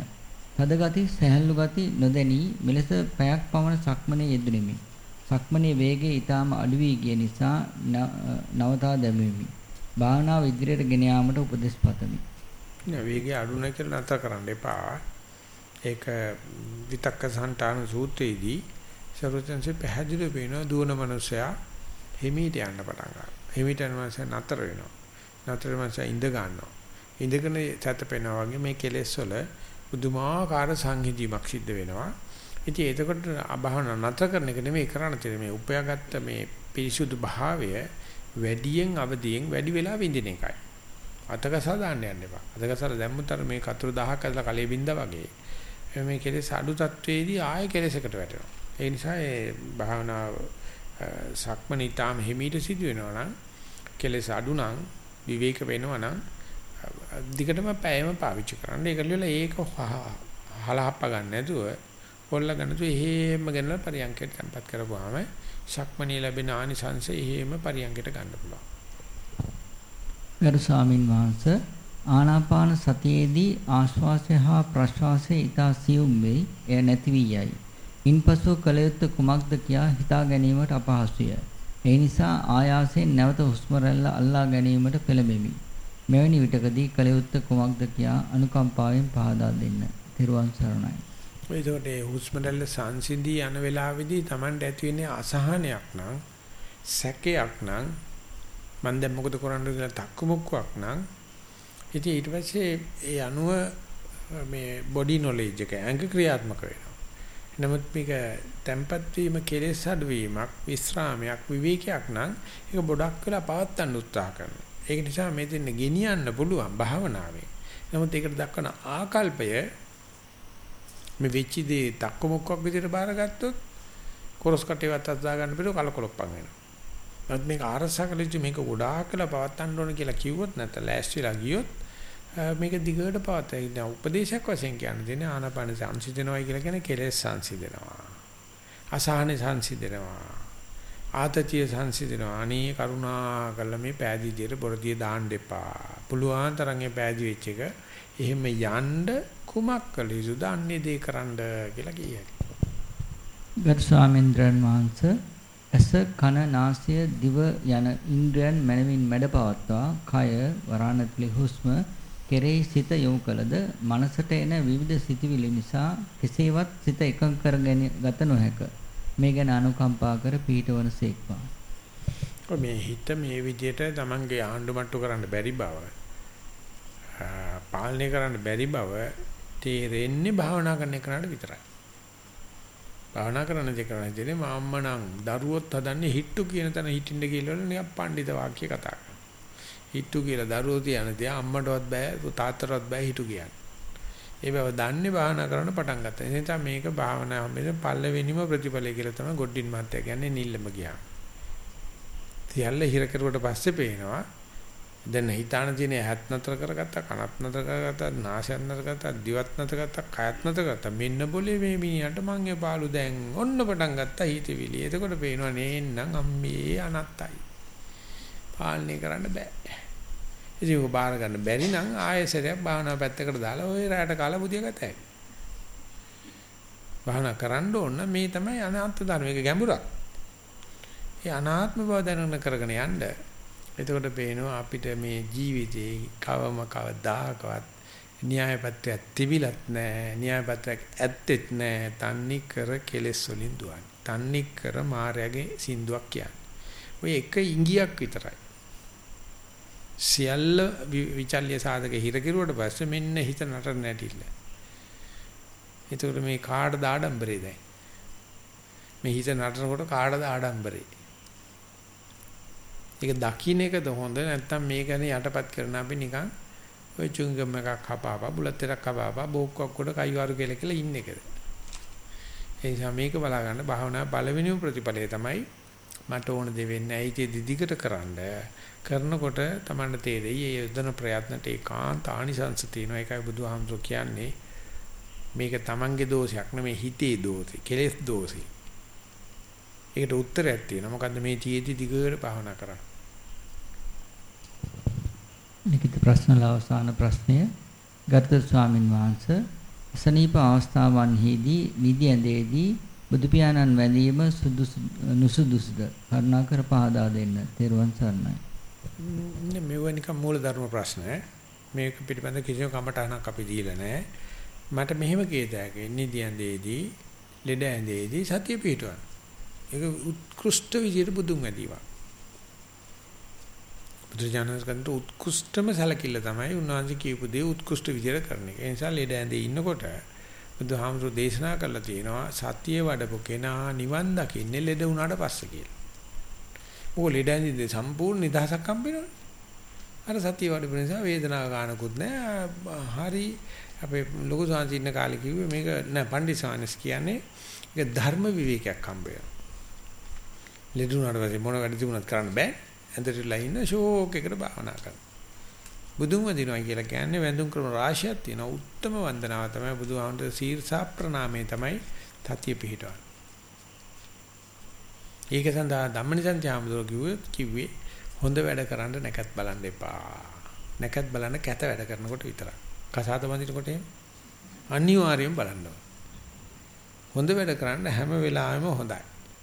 තද ගති, සැහැල්ලු ගති නොදැනී මෙලෙස පැයක් පමණ සක්මනේ යෙදුණෙමි. සක්මනේ වේගය ඊටාම අඩු වී ගිය නිසා නවතා දැමුවෙමි. භාවනාව ඉදිරියට ගෙන යාමට උපදෙස් පතමි. නෑ වේගය අඩු නැ කියලා නැතර කරන්න එපා. ඒක විතක්ක සන්තාන සූත්‍රයේදී සරුවචන්සේ පැහැදිලිව වෙනවා දුවන මනුස්සයා හිමීට යන්න පටන් ගන්නවා. හිමීට යන මනුස්සයා නතර වෙනවා. නතර මනුස්සයා ඉඳ ගන්නවා. ඉඳගෙන සැතපෙනවා වගේ මේ කෙලෙස් වල පුදුමාකාර සංහිඳීමක් සිද්ධ වෙනවා. ඉතින් එතකොට අභාවන නතර කරන එක නෙමෙයි කරන්න තියෙන්නේ මේ උපයාගත්ත මේ පිරිසුදු භාවය වැඩියෙන් අවදියෙන් වැඩි වෙලා විඳින එකයි. අතකසා දාන්න යන්න එපා. අතකසල දැම්මුතර මේ කතුරු 1000ක් ඇදලා කලේ බින්දා වගේ. මේ කෙලෙස් අඩු තත්වයේදී ආයෙ කෙලෙසකට වැටෙනවා. ඒ නිසා ඒ භාවනාව සක්මනිතාම හිමීට සිදු වෙනවා නම් කෙලෙස් අඩු නම් විවේක වෙනවා නම් දිගටම පැයම පාවිච්චි කරන්න. ඒක ලියලා ඒක හලහප්ප ගන්න නැතුව පොල්ල ගන්නතු එහෙම ගෙනලා පරියන්කයට තැම්පත් කරපුවාම ශක්මණී ලැබෙන ආනිසංශ එහෙම පරියන්කයට ගන්න පුළුවන්. ගරු ස්වාමින් වහන්සේ ආනාපාන සතියේදී ආශ්වාසය හා ප්‍රශ්වාසය ඊතා සියුම් වෙයි එය නැති වී යයි. ඉන්පසු කල යුත්තේ කුමක්ද කියා හිතා ගැනීමට අපහසුය. ඒ නිසා ආයාසයෙන් නැවත හුස්ම රැල්ල අල්ලා ගැනීමට පෙළඹෙමි. මෙවැනි විටකදී කල යුත්තේ කුමක්ද කියා අනුකම්පාවෙන් පහදා දෙන්න. ත්‍රිවන් සරණයි. එතකොට ඒ හුස්ම රැල්ල සංසිඳී යන වෙලාවේදී Tamanට ඇති වෙන්නේ අසහනයක් නම් සැකයක් නම් මම දැන් මොකද කරන්න කියලා තක්කමුක්කක් නම් ඉතින් ඊට පස්සේ ඒ අනුව මේ බොඩි නොලෙජ් එක ඇඟ ක්‍රියාත්මක වෙනවා. නමුත් මේක tempat වීම කෙලෙස් අඩුවීමක් විස්රාමයක් විවේකයක් නම් ඒක බොඩක් වෙලා පවත්වන්න උත්සාහ කරනවා. ඒක නිසා මේ දෙන්න ගෙනියන්න පුළුවන් භාවනාවේ. නමුත් ඒකට දක්වන ආකල්පය මේ වෙච්ච දේ තක්කමුක්කක් විදිහට බාරගත්තොත් කොරස් කටේවත් අත්දා ගන්න බැරුව කලකොලොප්පන් වෙනවා. නමුත් මේක ආරසකලෙදි මේක ගොඩාක් කළා පවත්තන්න ඕන කියලා කිව්වොත් නැත්නම් ලෑස්තිලා ගියොත් මේක දිගට පවතයි. දැන් උපදේශයක් වශයෙන් කියන්නේ දෙන්නේ ආනාපාන සංසිඳනවායි කියලා කියන්නේ කෙලෙස් සංසිඳනවා. අසහන සංසිඳනවා. ආතතිය සංසිඳනවා. අනේ කරුණා කළා මේ පෑදීදියට බොරදිය දාන්න එපා. පුළුවන් තරම් ඒ පෑදි වෙච්ච එක එහෙම යන්න කුමක් කළ යුතුද අන්නේ දේ කරන්න කියලා කියයි. ගරු ස්වාමීන්ද්‍රයන් වහන්සේ ඇස කන නාසය දිව යන ඉන්ද්‍රයන් මනමින් මැඩපවත්වා කය වරාණතුලි හුස්ම කෙරෙහි සිත යොමු කළද මනසට එන විවිධ සිතිවිලි නිසා කෙසේවත් සිත එකඟ කරගෙන ගත නොහැක. මේ ගැන අනුකම්පා කර පීඨවන සේක්වා. මේ හිත මේ විදිහට Tamange ආණ්ඩු මට්ටු කරන්න බැරි බව පාලනය කරන්න බැරි බව තේරෙන්නේ භාවනා කරන එකට විතරයි. භාවනා කරන දේ කරන දේ මම්මනම් දරුවොත් හදන්නේ හිට්ටු කියන තැන හිටින්න කියලා නිකන් පඬිත වාක්‍ය කතා කරනවා. හිට්ටු කියලා දරුවෝ තියන දේ අම්මටවත් බෑ තාත්තටවත් බෑ හිටු කියන්නේ. ඒ බව දන්නේ භාවනා කරන පටන් ගත්තා. ඒ නිසා මේක භාවනා හැමෙද පල්ලවෙනිම ප්‍රතිඵලය කියලා තමයි ගොඩින් මහත්තයා කියන්නේ නිල්ලම ගියා. තියල්ල හිර කරුවට පස්සේ පේනවා දැන් හිතාන තියෙන හැත් නතර කරගත්තා කනත් නතර කරගත්තා නාසයත් නතර කරගත්තා දිවත් නතර කරගත්තා කයත් නතර කරගත්තා මෙන්න બોලේ මේ මිනිහට මං එපාලු දැන් ඔන්න පටන් ගත්තා හිතවිලි එතකොට පේනවා නේන්නම් අම්මේ අනත්තයි පාලනය කරන්න බෑ ඉතින් ඔබ බාර ගන්න බැරි නම් ආයෙසරයක් භාවනා පැත්තකට දාලා ওই රැයට කාලා බුදිය ගතයි භාවනා කරන්න ඕන මේ තමයි අනාත්ම ධර්ම. එක ගැඹුරක්. ඒ අනාත්ම බව දැනගෙන කරගෙන යන්න. එතකොට පේනවා අපිට මේ ජීවිතේ කවම කවදාකවත් න්‍යායපත්‍රයක් තිබිලත් නැහැ න්‍යායපත්‍රයක් ඇත්තෙත් නැහැ තන්නේ කර කෙලෙස් වලින් දුවන්නේ. තන්නේ කර මායාවේ සින්දුවක් කියන්නේ. ඔය එක ඉංගියක් විතරයි. සියල්ල විචල්්‍ය සාධක හිර කෙරුවට පස්සේ මෙන්න හිත නටර නැටිල්ල එතකොට මේ කාටද ආඩම්බරේ දැන්. මේ හිත නටනකොට කාටද ආඩම්බරේ ඒක දකින්න එකද හොඳ නැත්නම් මේකනේ යටපත් කරන අපි නිකන් ඔය චුංගම් එකක් කපාපා බුලත් එකක් කපාපා බෝක්කක් උඩ කයිවාරු කියලා කියලා ඉන්න එකද? ඒ නිසා මේක බලා ගන්න භාවනා පළවෙනිම ප්‍රතිඵලය තමයි මට ඕන දේ වෙන්නේ ඇයි දිදිකට කරන්න කරනකොට Tamanට තේරෙයි ඒ යොදන ප්‍රයත්නට ඒකාන්ත ආනිසංස තියෙනවා ඒකයි බුදුහාමුදුරු කියන්නේ මේක Tamanගේ දෝෂයක් නෙමෙයි හිතේ දෝෂේ කෙලෙස් දෝෂේ ඒකට උත්තරයක් තියෙනවා. මොකද්ද මේ තියේදී දිගට භාවනා කරන්න. ලිඛිත ප්‍රශ්න අවසාන ප්‍රශ්නය ගරුතර ස්වාමින් වහන්සේ සනීප අවස්ථාවන්හිදී නිදි ඇඳේදී බුදු පියාණන් වැඳීම සුදුසු නුසුදුසුද කරුණාකර පහදා දෙන්න. තෙරුවන් සරණයි. මේව නිකන් මූල ධර්ම ප්‍රශ්න. මේක පිළිබඳ කිසිම කමටහනක් අපි දීලා නැහැ. මට මෙහෙම කීයදාක නිදි ඇඳේදී ලෙඩ ඇඳේදී සතිය පිටවන්න. ඒක උත්කෘෂ්ඨ විදියට බුදුන් වැඩිවා. බුදුජානකන්ට උත්කෘෂ්ඨම සැලකිල්ල තමයි උන්වහන්සේ කියපු දේ උත්කෘෂ්ඨ විදියට කරන එක. ඒ නිසා ලෙඩ ඇඳේ ඉන්නකොට බුදුහාමුදුරු දේශනා කළා තියෙනවා සතිය වඩපු කෙනා නිවන් දකින්නේ ලෙඩ වුණාට පස්සේ කියලා. මොකද ලෙඩ ඇඳින්නේ සම්පූර්ණ නිදහසක් හම්බෙනවනේ. අර සතිය වඩපු නිසා වේදනාව ගන්නකුත් නෑ. හරි අපේ ලොකු සාංශින්න කාලේ කිව්වේ මේක නෑ පණ්ඩිත කියන්නේ ඒක ධර්ම විවේකයක් හම්බ වෙනවා. ලෙඩුණාට පස්සේ මොන වැඩ තිබුණත් කරන්න බෑ. ඇඳටලා ඉන්න ෂෝක් එකට භාවනා කරනවා. බුදුන් වදිනවා කියලා කියන්නේ වැඳුම් කරන රාශියක් තියෙනවා. උත්තරම වන්දනාව තමයි බුදුහාමුදුරේ සීර්සා ප්‍රණාමය තමයි තතිය පිහිටවන්නේ. ඒක සඳහා ධම්මනිසන්ති ආමතුරු කිව්වේ කිව්වේ හොඳ වැඩ කරන්න නැකත් බලන්න එපා. නැකත් බලන්න කැත වැඩ කරනකොට විතරයි. කසාද බඳිනකොට අනිවාර්යයෙන් බලන්න හොඳ වැඩ කරන්න හැම වෙලාවෙම හොඳයි.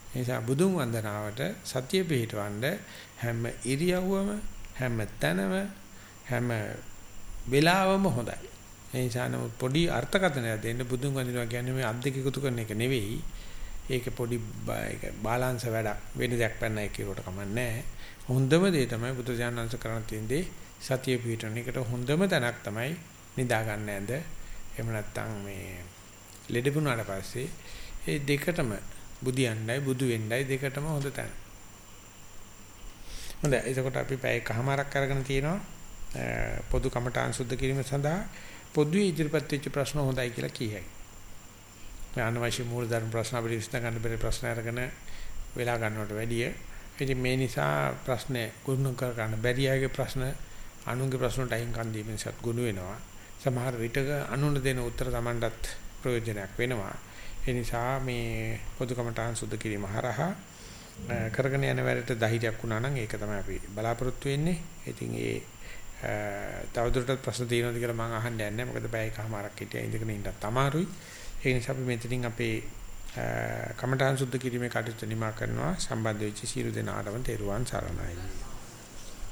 ඒ නිසා බුදුන් වන්දනාවට සතිය පිහිටවන්න හැම ඉරියව්වම හැම තැනම හැම වෙලාවම හොඳයි. ඒ නිසා නම් පොඩි අර්ථකථනයක් දෙන්න බුදුන් වන්දනාව කියන්නේ මේ අද්දක එකතු කරන එක නෙවෙයි. ඒක පොඩි ඒක බාලන්ස් වැඩක්. වෙන දෙයක් පන්නයි කියනකොට කමන්නේ හොඳම දේ තමයි බුදු දානංශ කරණ තියන්නේ සතිය පිහිටන එකට හොඳම තැනක් තමයි නිදා ගන්න ඇඳ. එහෙම නැත්නම් මේ ලෙඩුණාට පස්සේ ඒ දෙකටම බුදියණ්ඩයි බුදු වෙන්නයි දෙකටම හොඳ තැන. හොඳයි. එතකොට අපි පැය එකමාරක් අරගෙන තියෙනවා. පොදු කමඨාන් සුද්ධ කිරීම සඳහා පොදුවේ ඉදිරිපත් වෙච්ච ප්‍රශ්න හොඳයි කියලා කියයි. මේ අනවශ්‍ය මූලධර්ම ප්‍රශ්න අපිට විසඳ ගන්න බැරි ප්‍රශ්න අරගෙන වෙලා ගන්නවට වැඩිය. ඉතින් මේ නිසා ප්‍රශ්නේ ගුණ කර ගන්න බැරි අයගේ ප්‍රශ්න අනුන්ගේ ප්‍රශ්නට අයින් කන් දීමෙන් සත් ගුණ වෙනවා. සමහර විටක අනුන් දෙන උත්තර Tamanටත් ප්‍රයෝජනයක් වෙනවා. ඒ නිසා මේ පොදු කමඨාන් සුද්ධ කිරීම හරහා කරගෙන යන වැඩට ධෛර්යයක් වුණා නම් ඒක තමයි අපි බලාපොරොත්තු වෙන්නේ. ඉතින් ඒ තවදුරටත් ප්‍රශ්න තියෙනවද කියලා මම අහන්න යන්නේ. මොකද බෑ එකමාරක් හිටියා ඉඳගෙන ඉන්නත් අමාරුයි. ඒ නිසා අපි මෙතනින් අපේ කමඨාන් සුද්ධ කිරීමේ කටයුතු නිමා කරනවා. සම්බන්ධ වෙච්ච සියලු දෙනාටම තෙරුවන් සරණයි.